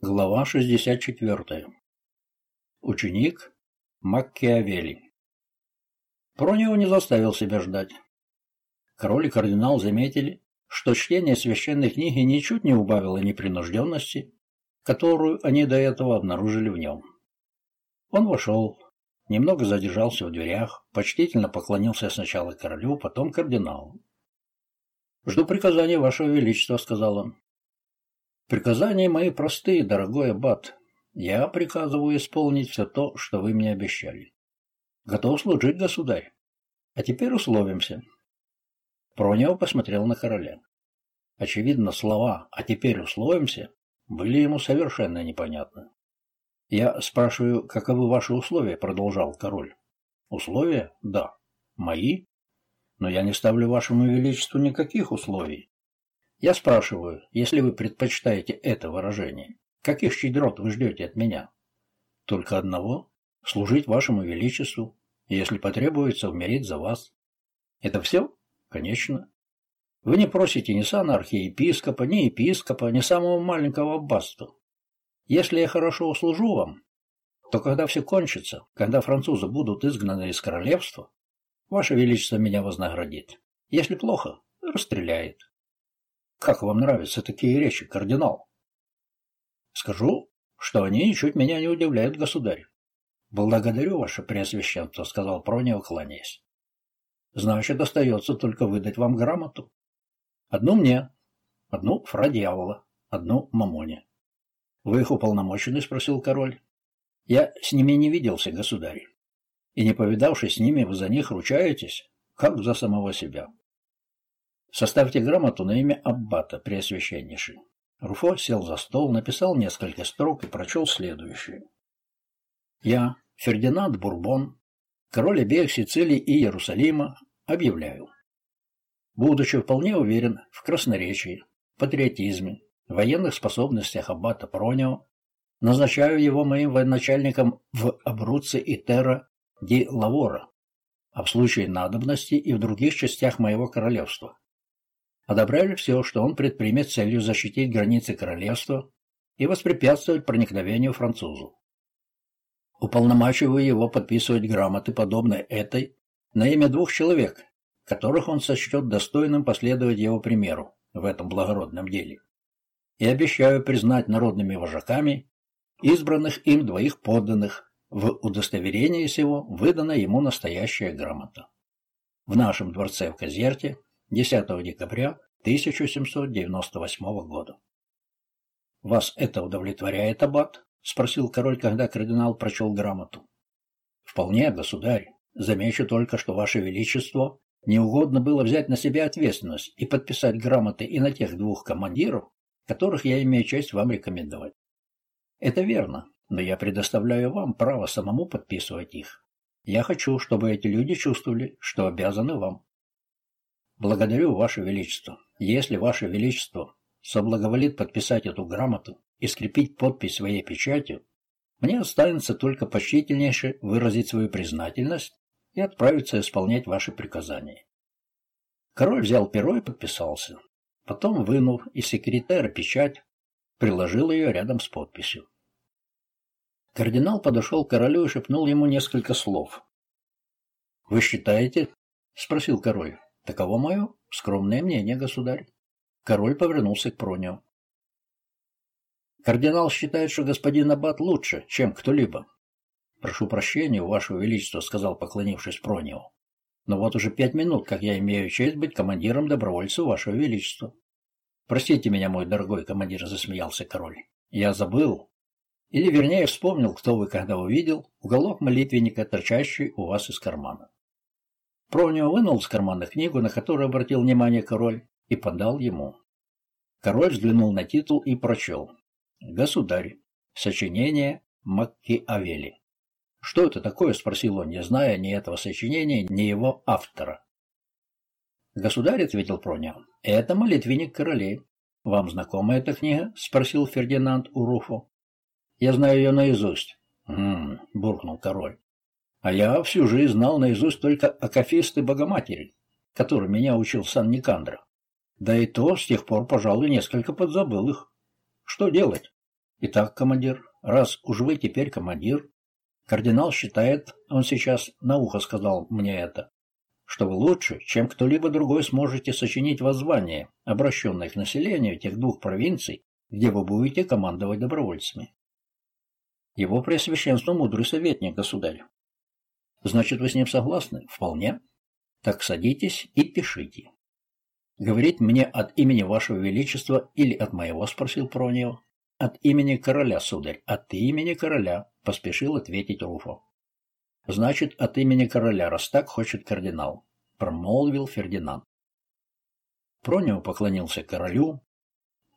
Глава 64. Ученик Маккиавелли. Пронио не заставил себя ждать. Король и кардинал заметили, что чтение священной книги ничуть не убавило непринужденности, которую они до этого обнаружили в нем. Он вошел, немного задержался в дверях, почтительно поклонился сначала королю, потом кардиналу. «Жду приказания, Вашего Величества», — сказал он. Приказания мои простые, дорогой аббат. Я приказываю исполнить все то, что вы мне обещали. Готов служить, государь. А теперь условимся. Пронио посмотрел на короля. Очевидно, слова «а теперь условимся» были ему совершенно непонятны. «Я спрашиваю, каковы ваши условия?» — продолжал король. «Условия? Да. Мои? Но я не ставлю вашему величеству никаких условий. Я спрашиваю, если вы предпочитаете это выражение, каких щедрот вы ждете от меня? Только одного – служить вашему величеству, если потребуется, умереть за вас. Это все? Конечно. Вы не просите ни сана архиепископа, ни епископа, ни самого маленького аббатства. Если я хорошо услужу вам, то когда все кончится, когда французы будут изгнаны из королевства, ваше величество меня вознаградит. Если плохо, расстреляет. Как вам нравятся такие речи, кардинал? Скажу, что они ничуть меня не удивляют, государь. Благодарю ваше преосвященство, сказал Пронио, кланяясь. Значит, остается только выдать вам грамоту. Одну мне, одну фра дьявола, одну мамоне. Вы их уполномочены? спросил король. Я с ними не виделся, государь. И не повидавшись с ними, вы за них ручаетесь, как за самого себя. Составьте грамоту на имя Аббата, Преосвященнейший. Руфо сел за стол, написал несколько строк и прочел следующее. Я, Фердинанд Бурбон, король обеих Сицилии и Иерусалима, объявляю. Будучи вполне уверен в красноречии, патриотизме, военных способностях аббата Пронио, назначаю его моим военачальником в Абруце и Терра ди Лавора, а в случае надобности и в других частях моего королевства, одобряли все, что он предпримет с целью защитить границы королевства и воспрепятствовать проникновению французу. Уполномачиваю его подписывать грамоты, подобные этой, на имя двух человек, которых он сочтет достойным последовать его примеру в этом благородном деле. И обещаю признать народными вожаками избранных им двоих подданных, в удостоверении сего выдана ему настоящая грамота. В нашем дворце в Казерте 10 декабря 1798 года. «Вас это удовлетворяет, аббат?» — спросил король, когда кардинал прочел грамоту. «Вполне, государь. Замечу только, что ваше величество не угодно было взять на себя ответственность и подписать грамоты и на тех двух командиров, которых я имею честь вам рекомендовать. Это верно, но я предоставляю вам право самому подписывать их. Я хочу, чтобы эти люди чувствовали, что обязаны вам. Благодарю, Ваше Величество. Если Ваше Величество соблаговолит подписать эту грамоту и скрепить подпись своей печатью, мне останется только почтительнейше выразить свою признательность и отправиться исполнять ваши приказания. Король взял перо и подписался. Потом, вынув из секретера печать, приложил ее рядом с подписью. Кардинал подошел к королю и шепнул ему несколько слов. «Вы считаете?» — спросил король Таково мое скромное мнение, государь. Король повернулся к Пронио. Кардинал считает, что господин Аббат лучше, чем кто-либо. Прошу прощения, Ваше Величество, сказал, поклонившись Пронио. Но вот уже пять минут, как я имею честь быть командиром добровольцев Вашего Величества. Простите меня, мой дорогой командир, засмеялся король. Я забыл, или вернее вспомнил, кто вы когда увидел, уголок молитвенника, торчащий у вас из кармана. Пронио вынул из кармана книгу, на которую обратил внимание король, и подал ему. Король взглянул на титул и прочел. «Государь. Сочинение Маккиавелли». «Что это такое?» — спросил он, не зная ни этого сочинения, ни его автора. «Государь», — ответил Пронио, — «это молитвенник королей». «Вам знакома эта книга?» — спросил Фердинанд у Руфо. «Я знаю ее наизусть». «Хм», — буркнул король. А я всю жизнь знал наизусть только Акафисты Богоматери, который меня учил Сан Никандра. Да и то с тех пор, пожалуй, несколько подзабыл их. Что делать? Итак, командир, раз уж вы теперь командир, кардинал считает, он сейчас на ухо сказал мне это, что вы лучше, чем кто-либо другой сможете сочинить воззвание, обращенное к населению тех двух провинций, где вы будете командовать добровольцами. Его Преосвященство мудрый советник, государь. Значит, вы с ним согласны? Вполне. Так садитесь и пишите. Говорить мне от имени вашего величества или от моего, спросил Пронио. От имени короля, сударь, от имени короля, поспешил ответить Руфо. Значит, от имени короля, раз так хочет кардинал, промолвил Фердинанд. Пронио поклонился королю,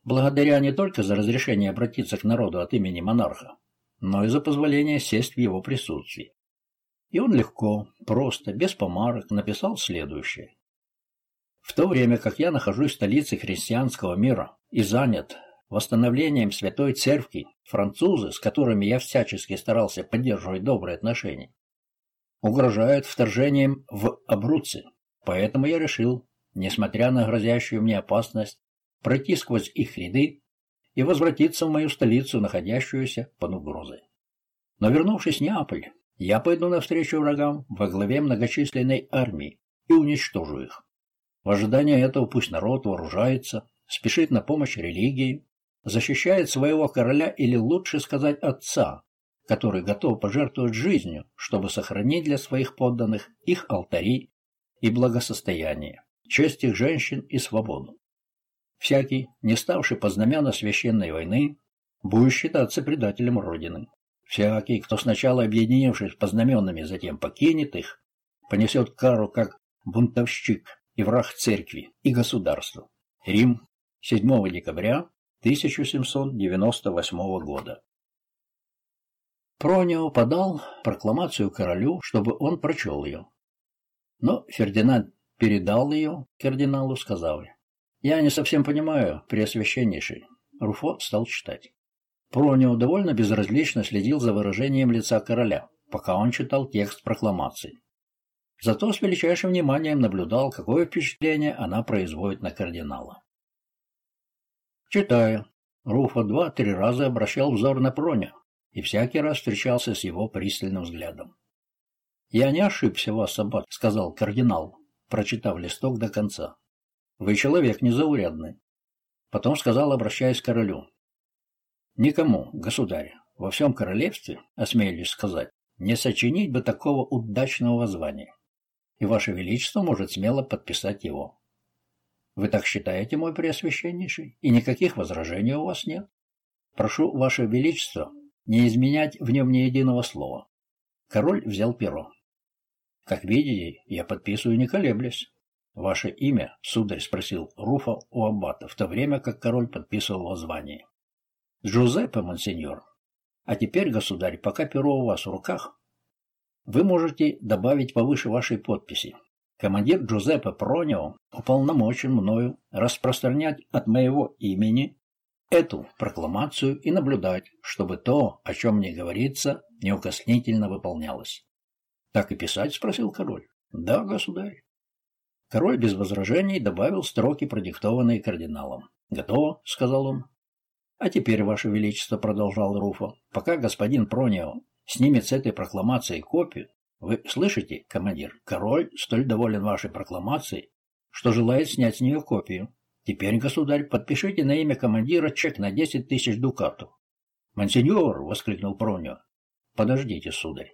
благодаря не только за разрешение обратиться к народу от имени монарха, но и за позволение сесть в его присутствии. И он легко, просто, без помарок написал следующее. В то время как я нахожусь в столице христианского мира и занят восстановлением Святой Церкви, французы, с которыми я всячески старался поддерживать добрые отношения, угрожают вторжением в Абруцци. Поэтому я решил, несмотря на грозящую мне опасность, пройти сквозь их ряды и возвратиться в мою столицу, находящуюся под угрозой. Но вернувшись в Неаполь, я пойду навстречу врагам во главе многочисленной армии и уничтожу их. В ожидании этого пусть народ вооружается, спешит на помощь религии, защищает своего короля или лучше сказать отца, который готов пожертвовать жизнью, чтобы сохранить для своих подданных их алтари и благосостояние, честь их женщин и свободу. Всякий, не ставший под знамена священной войны, будет считаться предателем Родины. Всякий, кто сначала объединившись под знаменами, затем покинет их, понесет кару как бунтовщик и враг церкви и государства. Рим, 7 декабря 1798 года. Пронио подал прокламацию королю, чтобы он прочел ее. Но Фердинанд передал ее кардиналу, сказав, «Я не совсем понимаю, Преосвященнейший». Руфо стал читать. Пронио довольно безразлично следил за выражением лица короля, пока он читал текст прокламации. Зато с величайшим вниманием наблюдал, какое впечатление она производит на кардинала. Читая, Руфа два-три раза обращал взор на Проня и всякий раз встречался с его пристальным взглядом. «Я не ошибся вас, Аббат», — сказал кардинал, прочитав листок до конца. «Вы человек незаурядный». Потом сказал, обращаясь к королю. Никому, государь, во всем королевстве, осмелюсь сказать, не сочинить бы такого удачного воззвания. И ваше величество может смело подписать его. Вы так считаете, мой преосвященнейший, и никаких возражений у вас нет? Прошу ваше величество не изменять в нем ни единого слова. Король взял перо. Как видите, я подписываю не колеблясь. Ваше имя, сударь, спросил Руфа у аббата, в то время как король подписывал воззвание. Джузеппе, монсеньор. А теперь, государь, пока перо у вас в руках, вы можете добавить повыше вашей подписи. Командир Джузеппе Пронио уполномочен мною распространять от моего имени эту прокламацию и наблюдать, чтобы то, о чем мне говорится, неукоснительно выполнялось. «Так и писать?» — спросил король. «Да, государь». Король без возражений добавил строки, продиктованные кардиналом. «Готово», — сказал он. «А теперь, Ваше Величество», — продолжал Руфо, — «пока господин Пронио снимет с этой прокламации копию, вы слышите, командир, король столь доволен вашей прокламацией, что желает снять с нее копию. Теперь, государь, подпишите на имя командира чек на десять тысяч дукатов». «Монсеньор!» — воскликнул Пронио. «Подождите, сударь.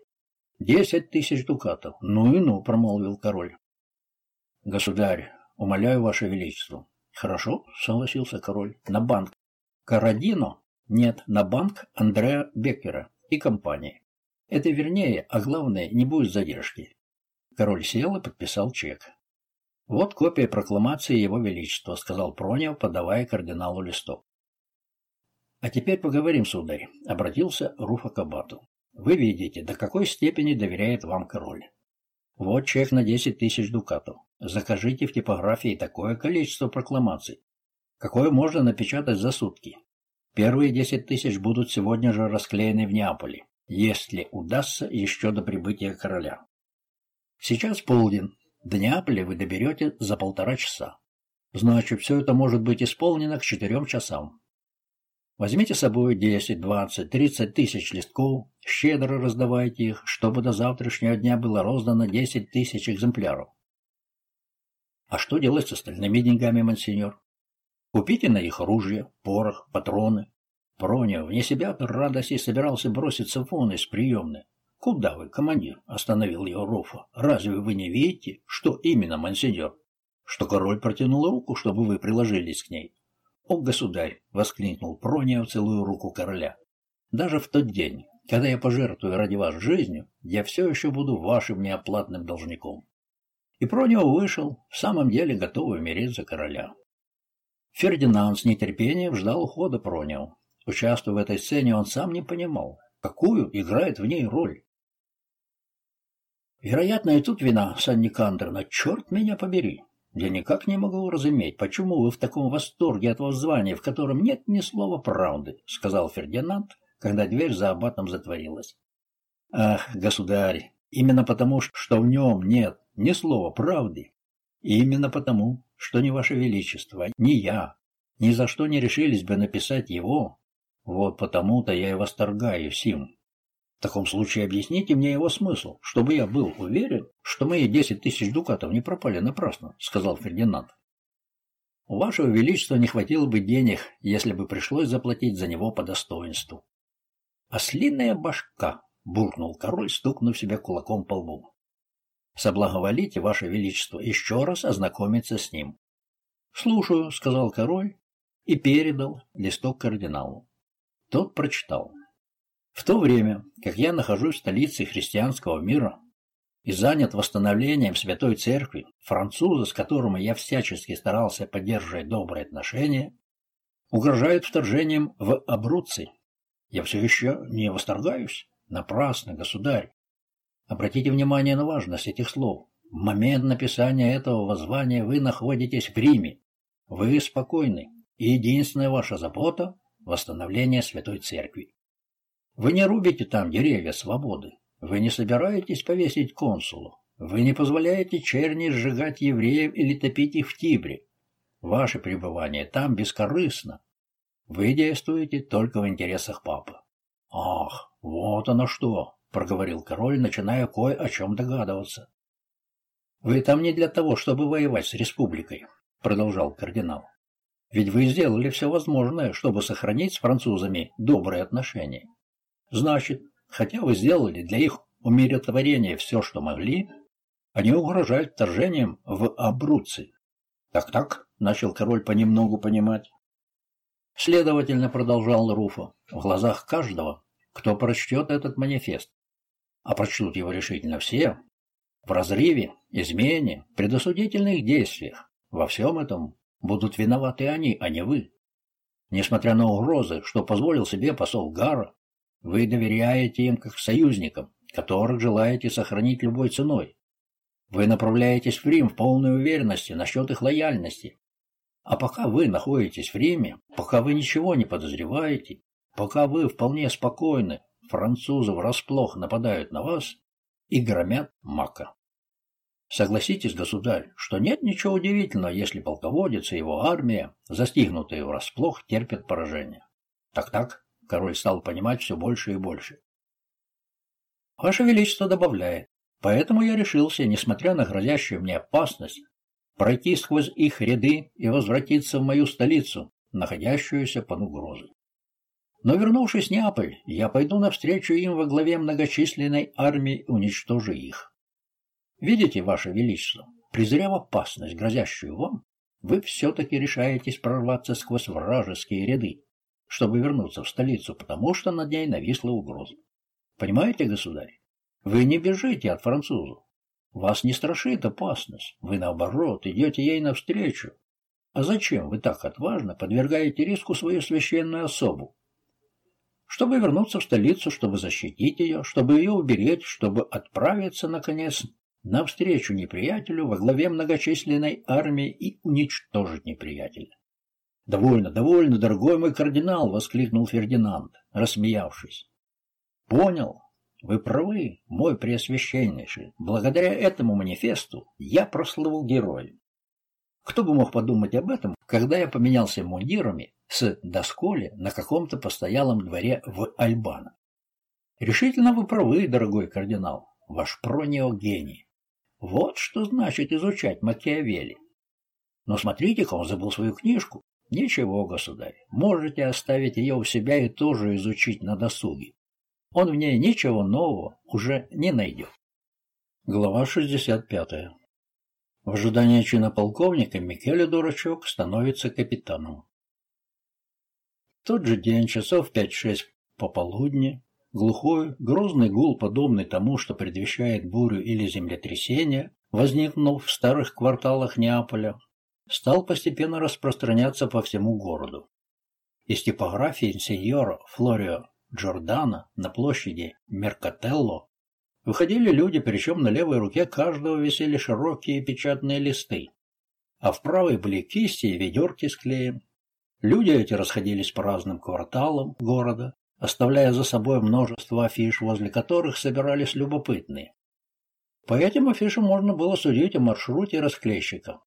Десять тысяч дукатов. Ну и ну», — промолвил король. «Государь, умоляю, ваше величество». «Хорошо», — согласился король. «На банк Карадино? Нет, на банк Андреа Беккера и компании. Это вернее, а главное, не будет задержки. Король сел и подписал чек. «Вот копия прокламации Его Величества», — сказал Пронев, подавая кардиналу листок. «А теперь поговорим, сударь», — обратился Руфа к аббату. «Вы видите, до какой степени доверяет вам король. Вот чек на десять тысяч дукатов. Закажите в типографии такое количество прокламаций, какое можно напечатать за сутки. Первые десять тысяч будут сегодня же расклеены в Неаполе, если удастся еще до прибытия короля. Сейчас полдень. До Неаполя вы доберете за полтора часа. Значит, все это может быть исполнено к четырем часам. Возьмите с собой 10, 20, 30 тысяч листков, щедро раздавайте их, чтобы до завтрашнего дня было роздано 10 тысяч экземпляров. А что делать с остальными деньгами, мансиньор? Купите на их оружие, порох, патроны. Проня вне себя от радости собирался броситься вон из приемной. «Куда вы, командир?» — остановил его Руфа. «Разве вы не видите, что именно, мансиньор?» «Что король протянул руку, чтобы вы приложились к ней?» «О, государь!» — воскликнул Прония, целую руку короля. «Даже в тот день, когда я пожертвую ради вас жизнью, я все еще буду вашим неоплатным должником». И Пронио вышел, в самом деле готовый умереть за короля. Фердинанд с нетерпением ждал ухода Пронио. Участвуя в этой сцене, он сам не понимал, какую играет в ней роль. Вероятно, и тут вина Санни Кандерна. Черт меня побери! Я никак не могу уразуметь, почему вы в таком восторге от воззвания, в котором нет ни слова правды, — сказал Фердинанд, когда дверь за аббатом затворилась. Ах, государь, именно потому, что в нем нет ни слова правды, и именно потому, что ни ваше величество, ни я ни за что не решились бы написать его, вот потому-то я и восторгаюсь им. В таком случае объясните мне его смысл, чтобы я был уверен, что мои десять тысяч дукатов не пропали напрасно, — сказал Фердинанд. У вашего величества не хватило бы денег, если бы пришлось заплатить за него по достоинству. Ослиная башка, — буркнул король, стукнув себя кулаком по лбу. Соблаговолите, ваше величество, еще раз ознакомиться с ним. — Слушаю, — сказал король и передал листок кардиналу. Тот прочитал. В то время, как я нахожусь в столице христианского мира и занят восстановлением Святой Церкви, французы, с которыми я всячески старался поддерживать добрые отношения, угрожают вторжением в Абруцци. Я все еще не восторгаюсь. Напрасно, государь. Обратите внимание на важность этих слов. В момент написания этого воззвания вы находитесь в Риме. Вы спокойны, и единственная ваша забота – восстановление Святой Церкви. Вы не рубите там деревья свободы. Вы не собираетесь повесить консулу. Вы не позволяете черни сжигать евреев или топить их в Тибре. Ваше пребывание там бескорыстно. Вы действуете только в интересах папы. — Ах, вот оно что! — проговорил король, начиная кое о чем догадываться. — Вы там не для того, чтобы воевать с республикой, — продолжал кардинал. — Ведь вы сделали все возможное, чтобы сохранить с французами добрые отношения. Значит, хотя вы сделали для их умиротворения все, что могли, они угрожают вторжением в Абруци. Так-так, начал король понемногу понимать. Следовательно, продолжал Руфа, в глазах каждого, кто прочтет этот манифест, а прочтут его решительно все, в разрыве, измене, предосудительных действиях, во всем этом будут виноваты они, а не вы. Несмотря на угрозы, что позволил себе посол Гара, вы доверяете им как союзникам, которых желаете сохранить любой ценой. Вы направляетесь в Рим в полной уверенности насчет их лояльности. А пока вы находитесь в Риме, пока вы ничего не подозреваете, пока вы вполне спокойны, французы врасплох нападают на вас и громят мака. Согласитесь, государь, что нет ничего удивительного, если полководец и его армия, застигнутые врасплох, терпят поражение. Так-так, Король стал понимать все больше и больше. Ваше Величество добавляет, поэтому я решился, несмотря на грозящую мне опасность, пройти сквозь их ряды и возвратиться в мою столицу, находящуюся под угрозой. Но вернувшись в Неаполь, я пойду навстречу им во главе многочисленной армии, уничтожу их. Видите, Ваше Величество, презрев опасность, грозящую вам, вы все-таки решаетесь прорваться сквозь вражеские ряды чтобы вернуться в столицу, потому что над ней нависла угроза. Понимаете, государь? Вы не бежите от французов. Вас не страшит опасность. Вы, наоборот, идете ей навстречу. А зачем вы так отважно подвергаете риску свою священную особу? Чтобы вернуться в столицу, чтобы защитить ее, чтобы ее уберечь, чтобы отправиться, наконец, навстречу неприятелю во главе многочисленной армии и уничтожить неприятеля. «Довольно, довольно, дорогой мой кардинал!» — воскликнул Фердинанд, рассмеявшись. «Понял. Вы правы, мой преосвященнейший. Благодаря этому манифесту я прослыву героем. Кто бы мог подумать об этом, когда я поменялся мундирами с Досколи на каком-то постоялом дворе в Альбано? Решительно вы правы, дорогой кардинал, ваш пронио гений. Вот что значит изучать Макиавелли. Но смотрите-ка, он забыл свою книжку. Ничего, государь, можете оставить ее у себя и тоже изучить на досуге. Он в ней ничего нового уже не найдет. Глава 65. В ожидании чина полковника Микеле Дурачок становится капитаном. В тот же день, часов 5-6 пополудни, глухой, грозный гул, подобный тому, что предвещает бурю или землетрясение, возникнув в старых кварталах Неаполя, стал постепенно распространяться по всему городу. Из типографии сеньора Флорио Джордана на площади Меркателло выходили люди, причем на левой руке каждого висели широкие печатные листы, а в правой были кисти и ведерки с клеем. Люди эти расходились по разным кварталам города, оставляя за собой множество афиш, возле которых собирались любопытные. По этим афишам можно было судить о маршруте расклейщика.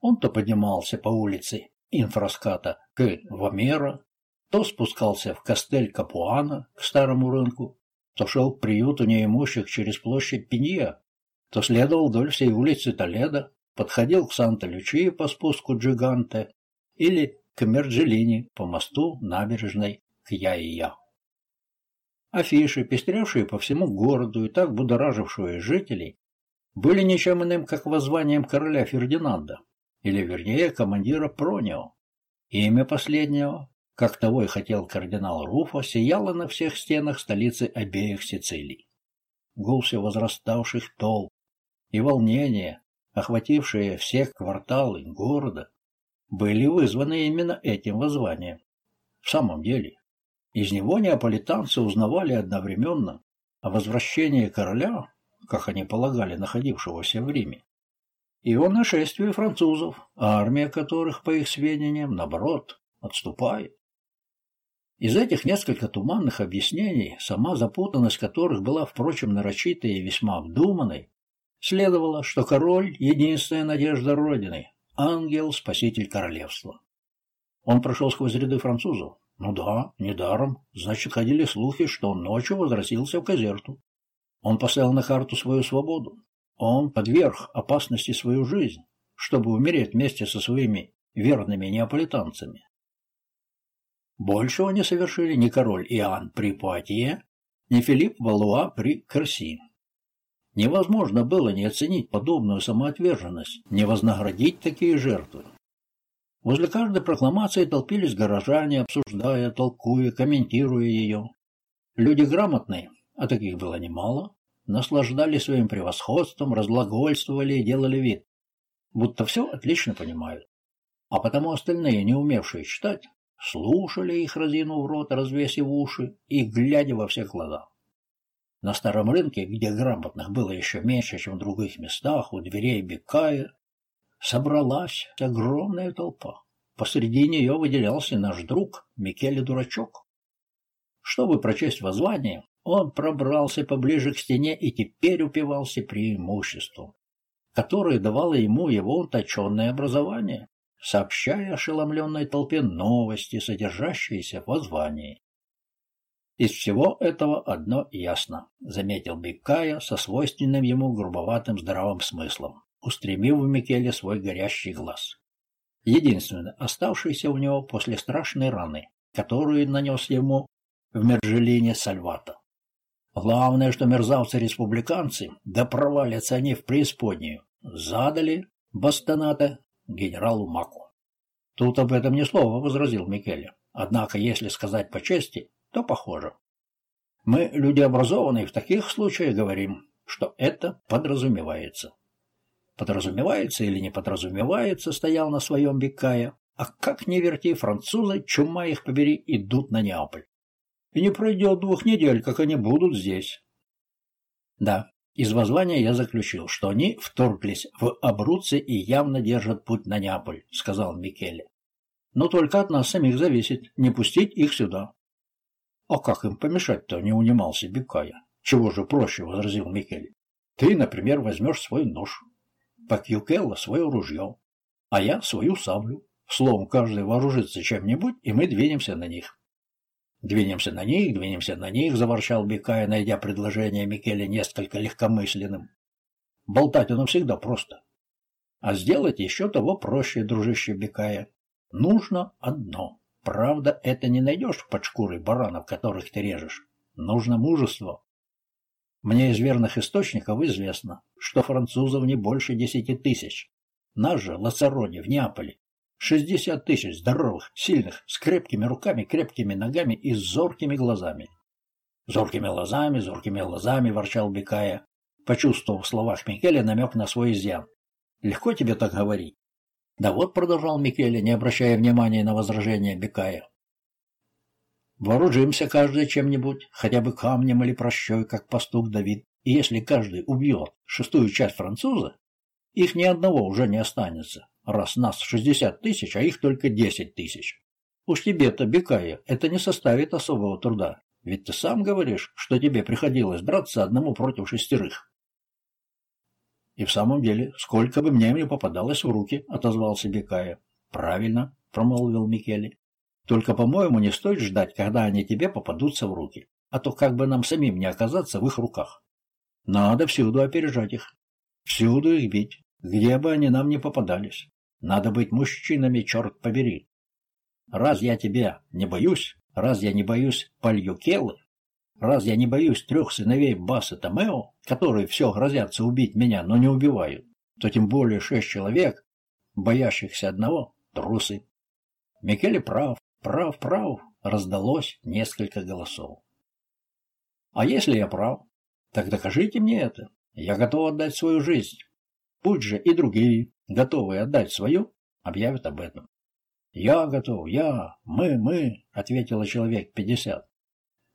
Он то поднимался по улице Инфраската к Вамера, то спускался в Кастель Капуана к старому рынку, то шел к приюту неимущих через площадь Пинья, то следовал вдоль всей улицы Толедо, подходил к Санта-Лючии по спуску Джиганте или к Мерджелине по мосту набережной к Яия. Афиши, пестревшие по всему городу и так будоражившие жителей, были ничем иным, как воззванием короля Фердинанда, или вернее командира Пронио. Имя последнего, как того и хотел кардинал Руфо, сияло на всех стенах столицы обеих Сицилий. Гул все возраставших толп и волнение, охватившие все кварталы города, были вызваны именно этим воззванием. В самом деле, из него неаполитанцы узнавали одновременно о возвращении короля, как они полагали, находившегося в Риме, и о нашествии французов, армия которых, по их сведениям, наоборот, отступает. Из этих несколько туманных объяснений, сама запутанность которых была, впрочем, нарочитой и весьма обдуманной, следовало, что король — единственная надежда Родины, ангел, спаситель королевства. Он прошел сквозь ряды французов. Ну да, недаром. Значит, ходили слухи, что он ночью возвратился в Казерту. Он поставил на карту свою свободу, он подверг опасности свою жизнь, чтобы умереть вместе со своими верными неаполитанцами. Большего не совершили ни король Иоанн при Пуатье, ни Филипп Валуа при Керси. Невозможно было не оценить подобную самоотверженность, не вознаградить такие жертвы. Возле каждой прокламации толпились горожане, обсуждая, толкуя, комментируя ее. Люди грамотные, а таких было немало, наслаждались своим превосходством, разглагольствовали и делали вид, будто все отлично понимают. А потому остальные, не умевшие читать, слушали их, разинув рот, развесив уши и глядя во все глаза. На старом рынке, где грамотных было еще меньше, чем в других местах, у дверей Бекая, собралась огромная толпа. Посреди нее выделялся наш друг Микеле Дурачок. Чтобы прочесть воззвание, он пробрался поближе к стене и теперь упивался преимуществом, которое давало ему его уточенное образование, сообщая ошеломленной толпе новости, содержащиеся в воззвании. Из всего этого одно ясно, заметил Беккая со свойственным ему грубоватым здравым смыслом, устремив в Микеле свой горящий глаз. Единственное, оставшееся у него после страшной раны, которую нанес ему в Мержелине Сальвата. Главное, что мерзавцы-республиканцы, да провалятся они в преисподнюю, задали бастоната генералу Маку. Тут об этом ни слова, возразил Микеле. Однако, если сказать по чести, то похоже. Мы, люди образованные, в таких случаях говорим, что это подразумевается. Подразумевается или не подразумевается, стоял на своем Беккая, а как не верти, французы, чума их побери, идут на Неаполь и не пройдет двух недель, как они будут здесь. Да, из воззвания я заключил, что они вторглись в Абруцци и явно держат путь на Неаполь, сказал Микеле. Но только от нас самих зависит, не пустить их сюда. А как им помешать-то, не унимался Бекая. Чего же проще, возразил Микеле. Ты, например, возьмешь свой нож, Пакьюкелло свое ружье. а я свою саблю. Словом, каждый вооружится чем-нибудь, и мы двинемся на них. «Двинемся на них, двинемся на них», — заворчал Бекая, найдя предложение Микеле несколько легкомысленным. Болтать оно всегда просто. А сделать еще того проще, дружище Бекая. Нужно одно. Правда, это не найдешь под шкурой баранов, которых ты режешь. Нужно мужество. Мне из верных источников известно, что французов не больше десяти тысяч. Наш же Лацарони в Неаполе шестьдесят тысяч здоровых, сильных, с крепкими руками, крепкими ногами и зоркими глазами. Зоркими глазами, зоркими глазами, ворчал Бекая, почувствовав в словах Микеля намек на свой изъян. Легко тебе так говорить. Да вот, продолжал Микеле, не обращая внимания на возражения Бекая. Вооружимся каждый чем-нибудь, хотя бы камнем или прощой, как пастух Давид. И если каждый убьет шестую часть француза, их ни одного уже не останется, раз нас шестьдесят тысяч, а их только десять тысяч. Уж тебе-то, Бекая, это не составит особого труда, ведь ты сам говоришь, что тебе приходилось драться одному против шестерых. И в самом деле, сколько бы мне не попадалось в руки, отозвался Бекая. Правильно, промолвил Микеле. Только, по-моему, не стоит ждать, когда они тебе попадутся в руки, а то как бы нам самим не оказаться в их руках. Надо всюду опережать их, всюду их бить, где бы они нам не попадались. Надо быть мужчинами, черт побери. Раз я тебя не боюсь, раз я не боюсь Пальюкелы, раз я не боюсь трех сыновей Баса Томео, которые все грозятся убить меня, но не убивают, то тем более шесть человек, боящихся одного, трусы. Микеле прав, «Прав, прав!» — раздалось несколько голосов. «А если я прав, так докажите мне это. Я готов отдать свою жизнь. Пусть же и другие, готовые отдать свою, объявят об этом». «Я готов, я, мы, мы», — ответило человек пятьдесят.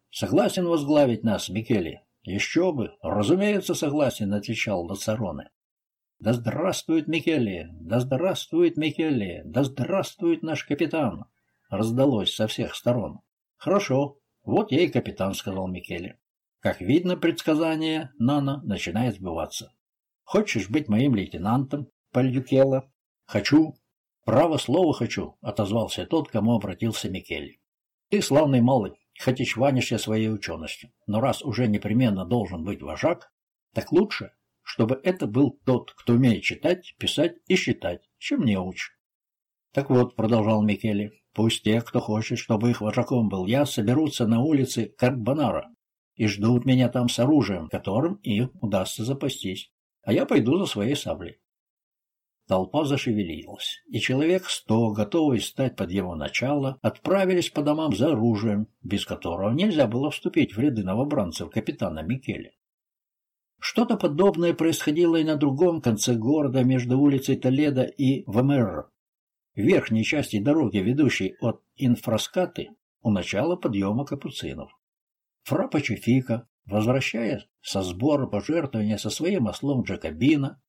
«Согласен возглавить нас, Микеле?» «Еще бы! Разумеется, согласен», — отвечал Лацароне. «Да здравствует Микеле! Да здравствует Микеле! Да здравствует наш капитан!» раздалось со всех сторон. «Хорошо, вот я и капитан», — сказал Микеле. «Как видно, предсказание Нана начинает сбываться. Хочешь быть моим лейтенантом, Пальюкела?» «Хочу». «Право слово хочу», — отозвался тот, кому обратился Микеле. «Ты славный малый, хоть и чванишься своей ученостью, но раз уже непременно должен быть вожак, так лучше, чтобы это был тот, кто умеет читать, писать и считать, чем не уч». «Так вот», — продолжал Микеле, Пусть те, кто хочет, чтобы их вожаком был я, соберутся на улице Карбонара и ждут меня там с оружием, которым им удастся запастись, а я пойду за своей саблей. Толпа зашевелилась, и человек сто, готовый стать под его начало, отправились по домам за оружием, без которого нельзя было вступить в ряды новобранцев капитана Микеле. Что-то подобное происходило и на другом конце города между улицей Толедо и ВМР верхней части дороги, ведущей от Инфраскаты, у начала подъема капуцинов. Фра Пачефика, возвращаясь со сбора пожертвования со своим ослом Джакобина,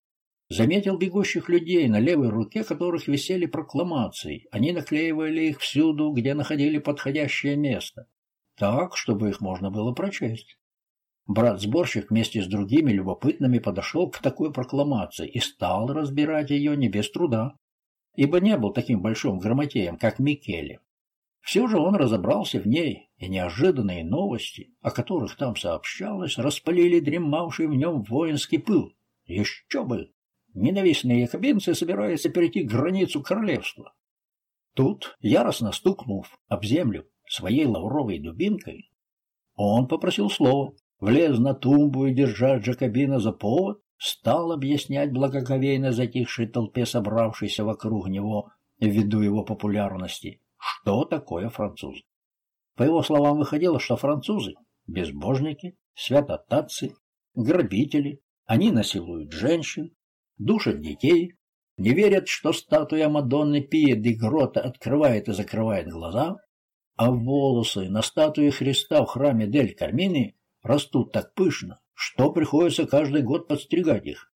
заметил бегущих людей, на левой руке которых висели прокламации. Они наклеивали их всюду, где находили подходящее место, так, чтобы их можно было прочесть. Брат-сборщик вместе с другими любопытными подошел к такой прокламации и стал разбирать ее не без труда ибо не был таким большим грамотеем, как Микеле. Все же он разобрался в ней, и неожиданные новости, о которых там сообщалось, распалили дремавший в нем воинский пыл. Еще бы! Ненавистные якобинцы собираются перейти границу королевства. Тут, яростно стукнув об землю своей лавровой дубинкой, он попросил слова, влез на тумбу и, держа Джакобина за повод, стал объяснять благоговейно затихшей толпе, собравшейся вокруг него ввиду его популярности, что такое французы. По его словам, выходило, что французы – безбожники, святотатцы, грабители, они насилуют женщин, душат детей, не верят, что статуя Мадонны Пия де Грота открывает и закрывает глаза, а волосы на статуе Христа в храме Дель Кармини растут так пышно, что приходится каждый год подстригать их.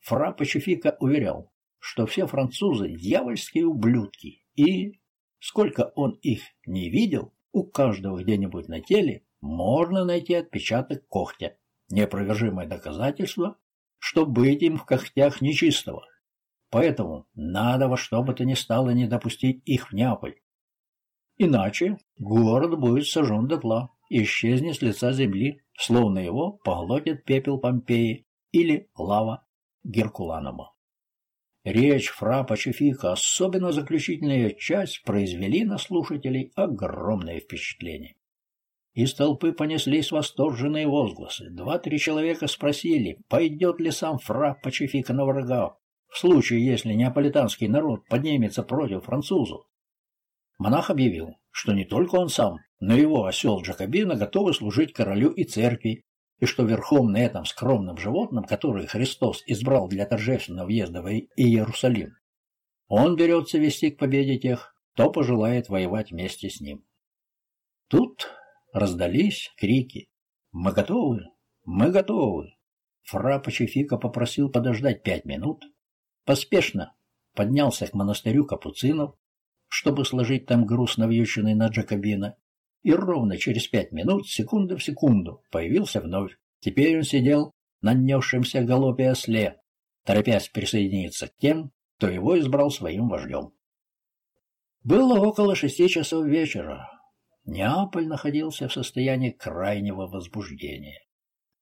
Фра Пачефика уверял, что все французы – дьявольские ублюдки, и, сколько он их не видел, у каждого где-нибудь на теле можно найти отпечаток когтя, неопровержимое доказательство, что быть им в когтях нечистого. Поэтому надо во что бы то ни стало не допустить их в Неаполь. Иначе город будет сожжен дотла, исчезнет с лица земли, словно его поглотит пепел Помпеи или лава Геркуланума. Речь фра Пачефика, особенно заключительная часть, произвели на слушателей огромное впечатление. Из толпы понеслись восторженные возгласы. Два-три человека спросили, пойдет ли сам фра Пачефика на врага, в случае, если неаполитанский народ поднимется против французов. Монах объявил, что не только он сам, но его осел Джакобина готовы служить королю и церкви, и что верхом на этом скромном животном, который Христос избрал для торжественного въезда в Иерусалим, он берется вести к победе тех, кто пожелает воевать вместе с ним. Тут раздались крики «Мы готовы! Мы готовы!» Фра Пачефика попросил подождать пять минут, поспешно поднялся к монастырю капуцинов, чтобы сложить там груз, навьюченный на Джакобина, и ровно через пять минут, секунда в секунду, появился вновь. Теперь он сидел на несшемся галопе осле, торопясь присоединиться к тем, кто его избрал своим вождем. Было около шести часов вечера. Неаполь находился в состоянии крайнего возбуждения,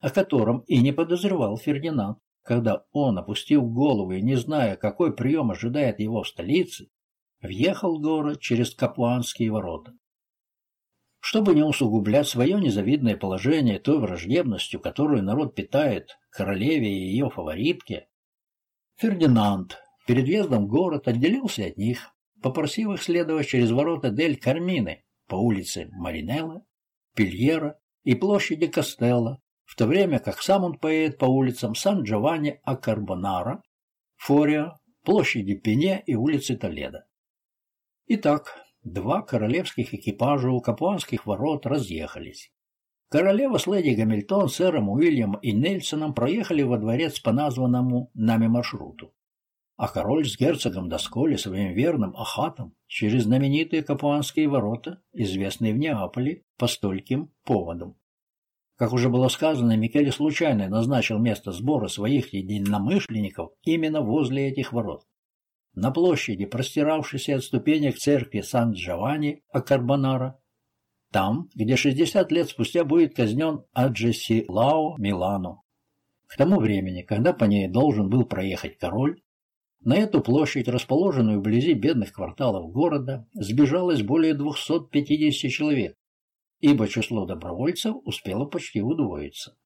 о котором и не подозревал Фердинанд, когда он, опустив голову и не зная, какой прием ожидает его в столице, въехал в город через Капуанские ворота. Чтобы не усугублять свое незавидное положение той враждебностью, которую народ питает королеве и ее фаворитке, Фердинанд перед въездом в город отделился от них, попросив их следовать через ворота Дель Кармины по улице Маринелла, Пильера и площади Кастелла, в то время как сам он поедет по улицам Сан-Джованни-Акарбонара, Форио, площади Пене и улицы Толедо. Итак, два королевских экипажа у Капуанских ворот разъехались. Королева с леди Гамильтон, сэром Уильямом и Нельсоном проехали во дворец по названному нами маршруту. А король с герцогом Досколи, своим верным Ахатом, через знаменитые Капуанские ворота, известные в Неаполе по стольким поводам. Как уже было сказано, Микеле случайно назначил место сбора своих единомышленников именно возле этих ворот на площади, простиравшейся от ступенек церкви Сан-Джованни Акарбонара, там, где 60 лет спустя будет казнен Аджеси Лао Милану. К тому времени, когда по ней должен был проехать король, на эту площадь, расположенную вблизи бедных кварталов города, сбежалось более 250 человек, ибо число добровольцев успело почти удвоиться.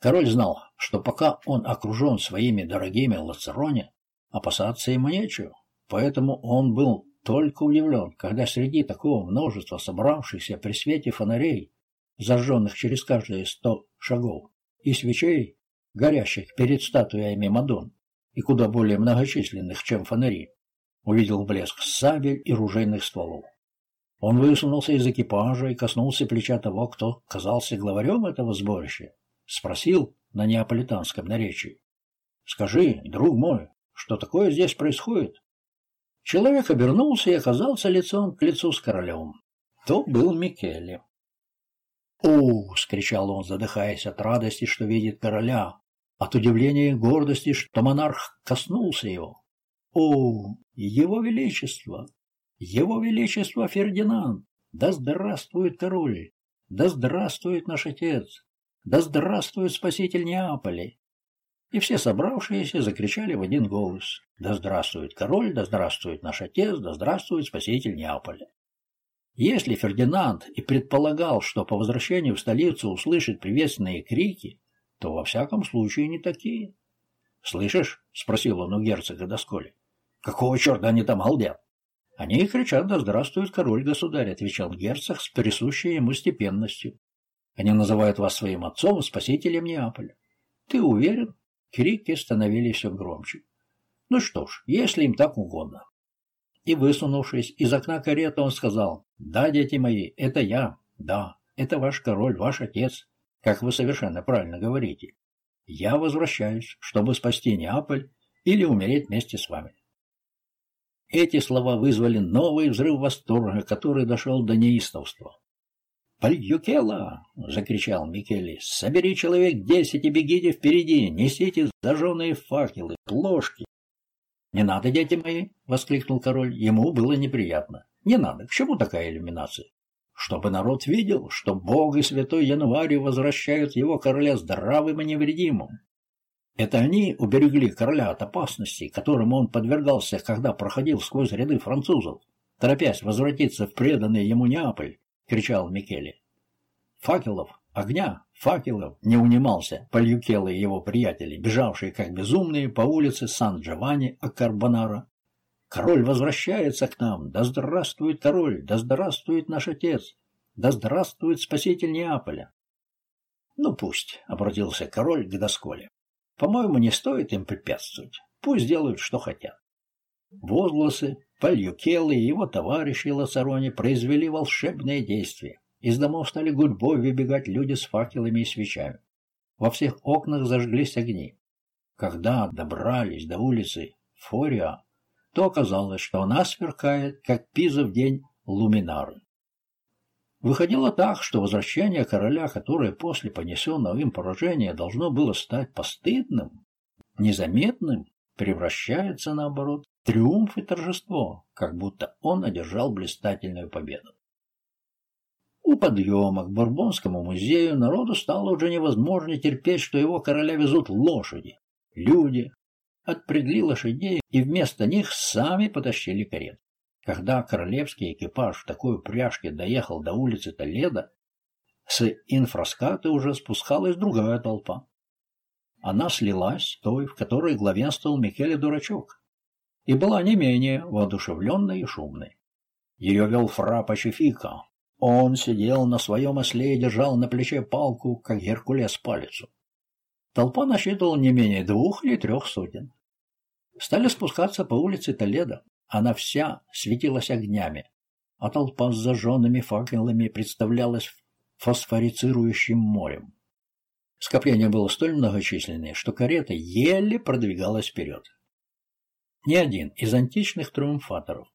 Король знал, что пока он окружен своими дорогими лацероне, Опасаться ему нечего, поэтому он был только удивлен, когда среди такого множества собравшихся при свете фонарей, зажженных через каждые сто шагов, и свечей, горящих перед статуями Мадон, и куда более многочисленных, чем фонари, увидел блеск сабель и ружейных стволов. Он высунулся из экипажа и коснулся плеча того, кто казался главарем этого сборища. Спросил на неаполитанском наречии. «Скажи, друг мой, что такое здесь происходит? Человек обернулся и оказался лицом к лицу с королем. То был Микеле. «О!» — скричал он, задыхаясь от радости, что видит короля, от удивления и гордости, что монарх коснулся его. «О! Его Величество! Его Величество Фердинанд! Да здравствует король! Да здравствует наш отец! Да здравствует спаситель Неаполя! И все собравшиеся закричали в один голос «Да здравствует король, да здравствует наш отец, да здравствует спаситель Неаполя!» Если Фердинанд и предполагал, что по возвращению в столицу услышит приветственные крики, то во всяком случае не такие. «Слышишь?» — спросил он у герцога Досколи. «Какого черта они там галдят?» «Они кричат, да здравствует король-государь», — отвечал герцог с присущей ему степенностью. «Они называют вас своим отцом и спасителем Неаполя. Ты уверен?» Крики становились все громче. Ну что ж, если им так угодно. И высунувшись из окна кареты, он сказал, «Да, дети мои, это я, да, это ваш король, ваш отец, как вы совершенно правильно говорите. Я возвращаюсь, чтобы спасти Неаполь или умереть вместе с вами». Эти слова вызвали новый взрыв восторга, который дошел до неистовства. «Пальюкела!» — закричал Микеле. «Собери человек десять и бегите впереди, несите зажженные факелы, плошки, «Не надо, дети мои!» — воскликнул король. Ему было неприятно. «Не надо. К чему такая иллюминация? Чтобы народ видел, что Бог и Святой Январь возвращают его короля здравым и невредимым. Это они уберегли короля от опасностей, которым он подвергался, когда проходил сквозь ряды французов, торопясь возвратиться в преданный ему Неаполь, — кричал Микеле. Факелов, огня, факелов не унимался Пальюкелы и его приятели, бежавшие как безумные по улице Сан-Джованни Акарбонара. Король возвращается к нам! Да здравствует король! Да здравствует наш отец! Да здравствует спаситель Неаполя! Ну пусть, — обратился король к Досколе. По-моему, не стоит им препятствовать. Пусть делают, что хотят. Возгласы Пальюкелы и его товарищи Лацарони произвели волшебное действие. Из домов стали гудьбой выбегать люди с факелами и свечами. Во всех окнах зажглись огни. Когда добрались до улицы Фориа, то оказалось, что она сверкает, как Пиза в день луминары. Выходило так, что возвращение короля, которое после понесенного им поражения должно было стать постыдным, незаметным, превращается, наоборот, триумф и торжество, как будто он одержал блистательную победу. У подъема к Бурбонскому музею народу стало уже невозможно терпеть, что его короля везут лошади. Люди отпрягли лошадей и вместо них сами потащили карету. Когда королевский экипаж в такой упряжке доехал до улицы Толедо, с инфраскаты уже спускалась другая толпа. Она слилась той, в которой главенствовал Микеле Дурачок, и была не менее воодушевленной и шумной. Ее вел фра Пачефика. Он сидел на своем осле и держал на плече палку, как Геркулес палицу. Толпа насчитывала не менее двух или трех сотен. Стали спускаться по улице Толедо. Она вся светилась огнями, а толпа с зажженными факелами представлялась фосфорицирующим морем. Скопление было столь многочисленное, что карета еле продвигалась вперед. Ни один из античных триумфаторов,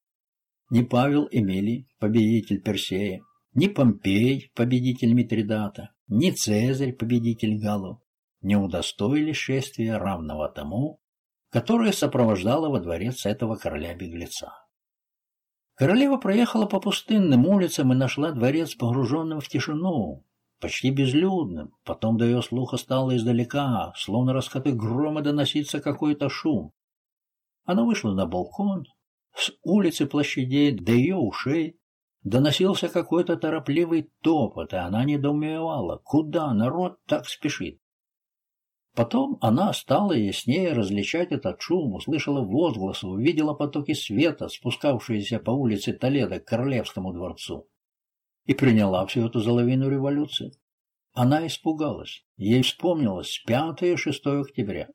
ни Павел Эмилий, победитель Персея, ни Помпей, победитель Митридата, ни Цезарь, победитель Галлов, не удостоили шествия равного тому, которая сопровождала во дворец этого короля-беглеца. Королева проехала по пустынным улицам и нашла дворец погруженным в тишину, почти безлюдным. Потом до ее слуха стало издалека, словно раскаты грома доноситься какой-то шум. Она вышла на балкон, с улицы площадей до ее ушей доносился какой-то торопливый топот, и она недоумевала, куда народ так спешит. Потом она стала яснее различать этот шум, услышала возгласы, увидела потоки света, спускавшиеся по улице Толедо к Королевскому дворцу, и приняла всю эту заловину революции. Она испугалась. Ей вспомнилось 5 и 6 октября,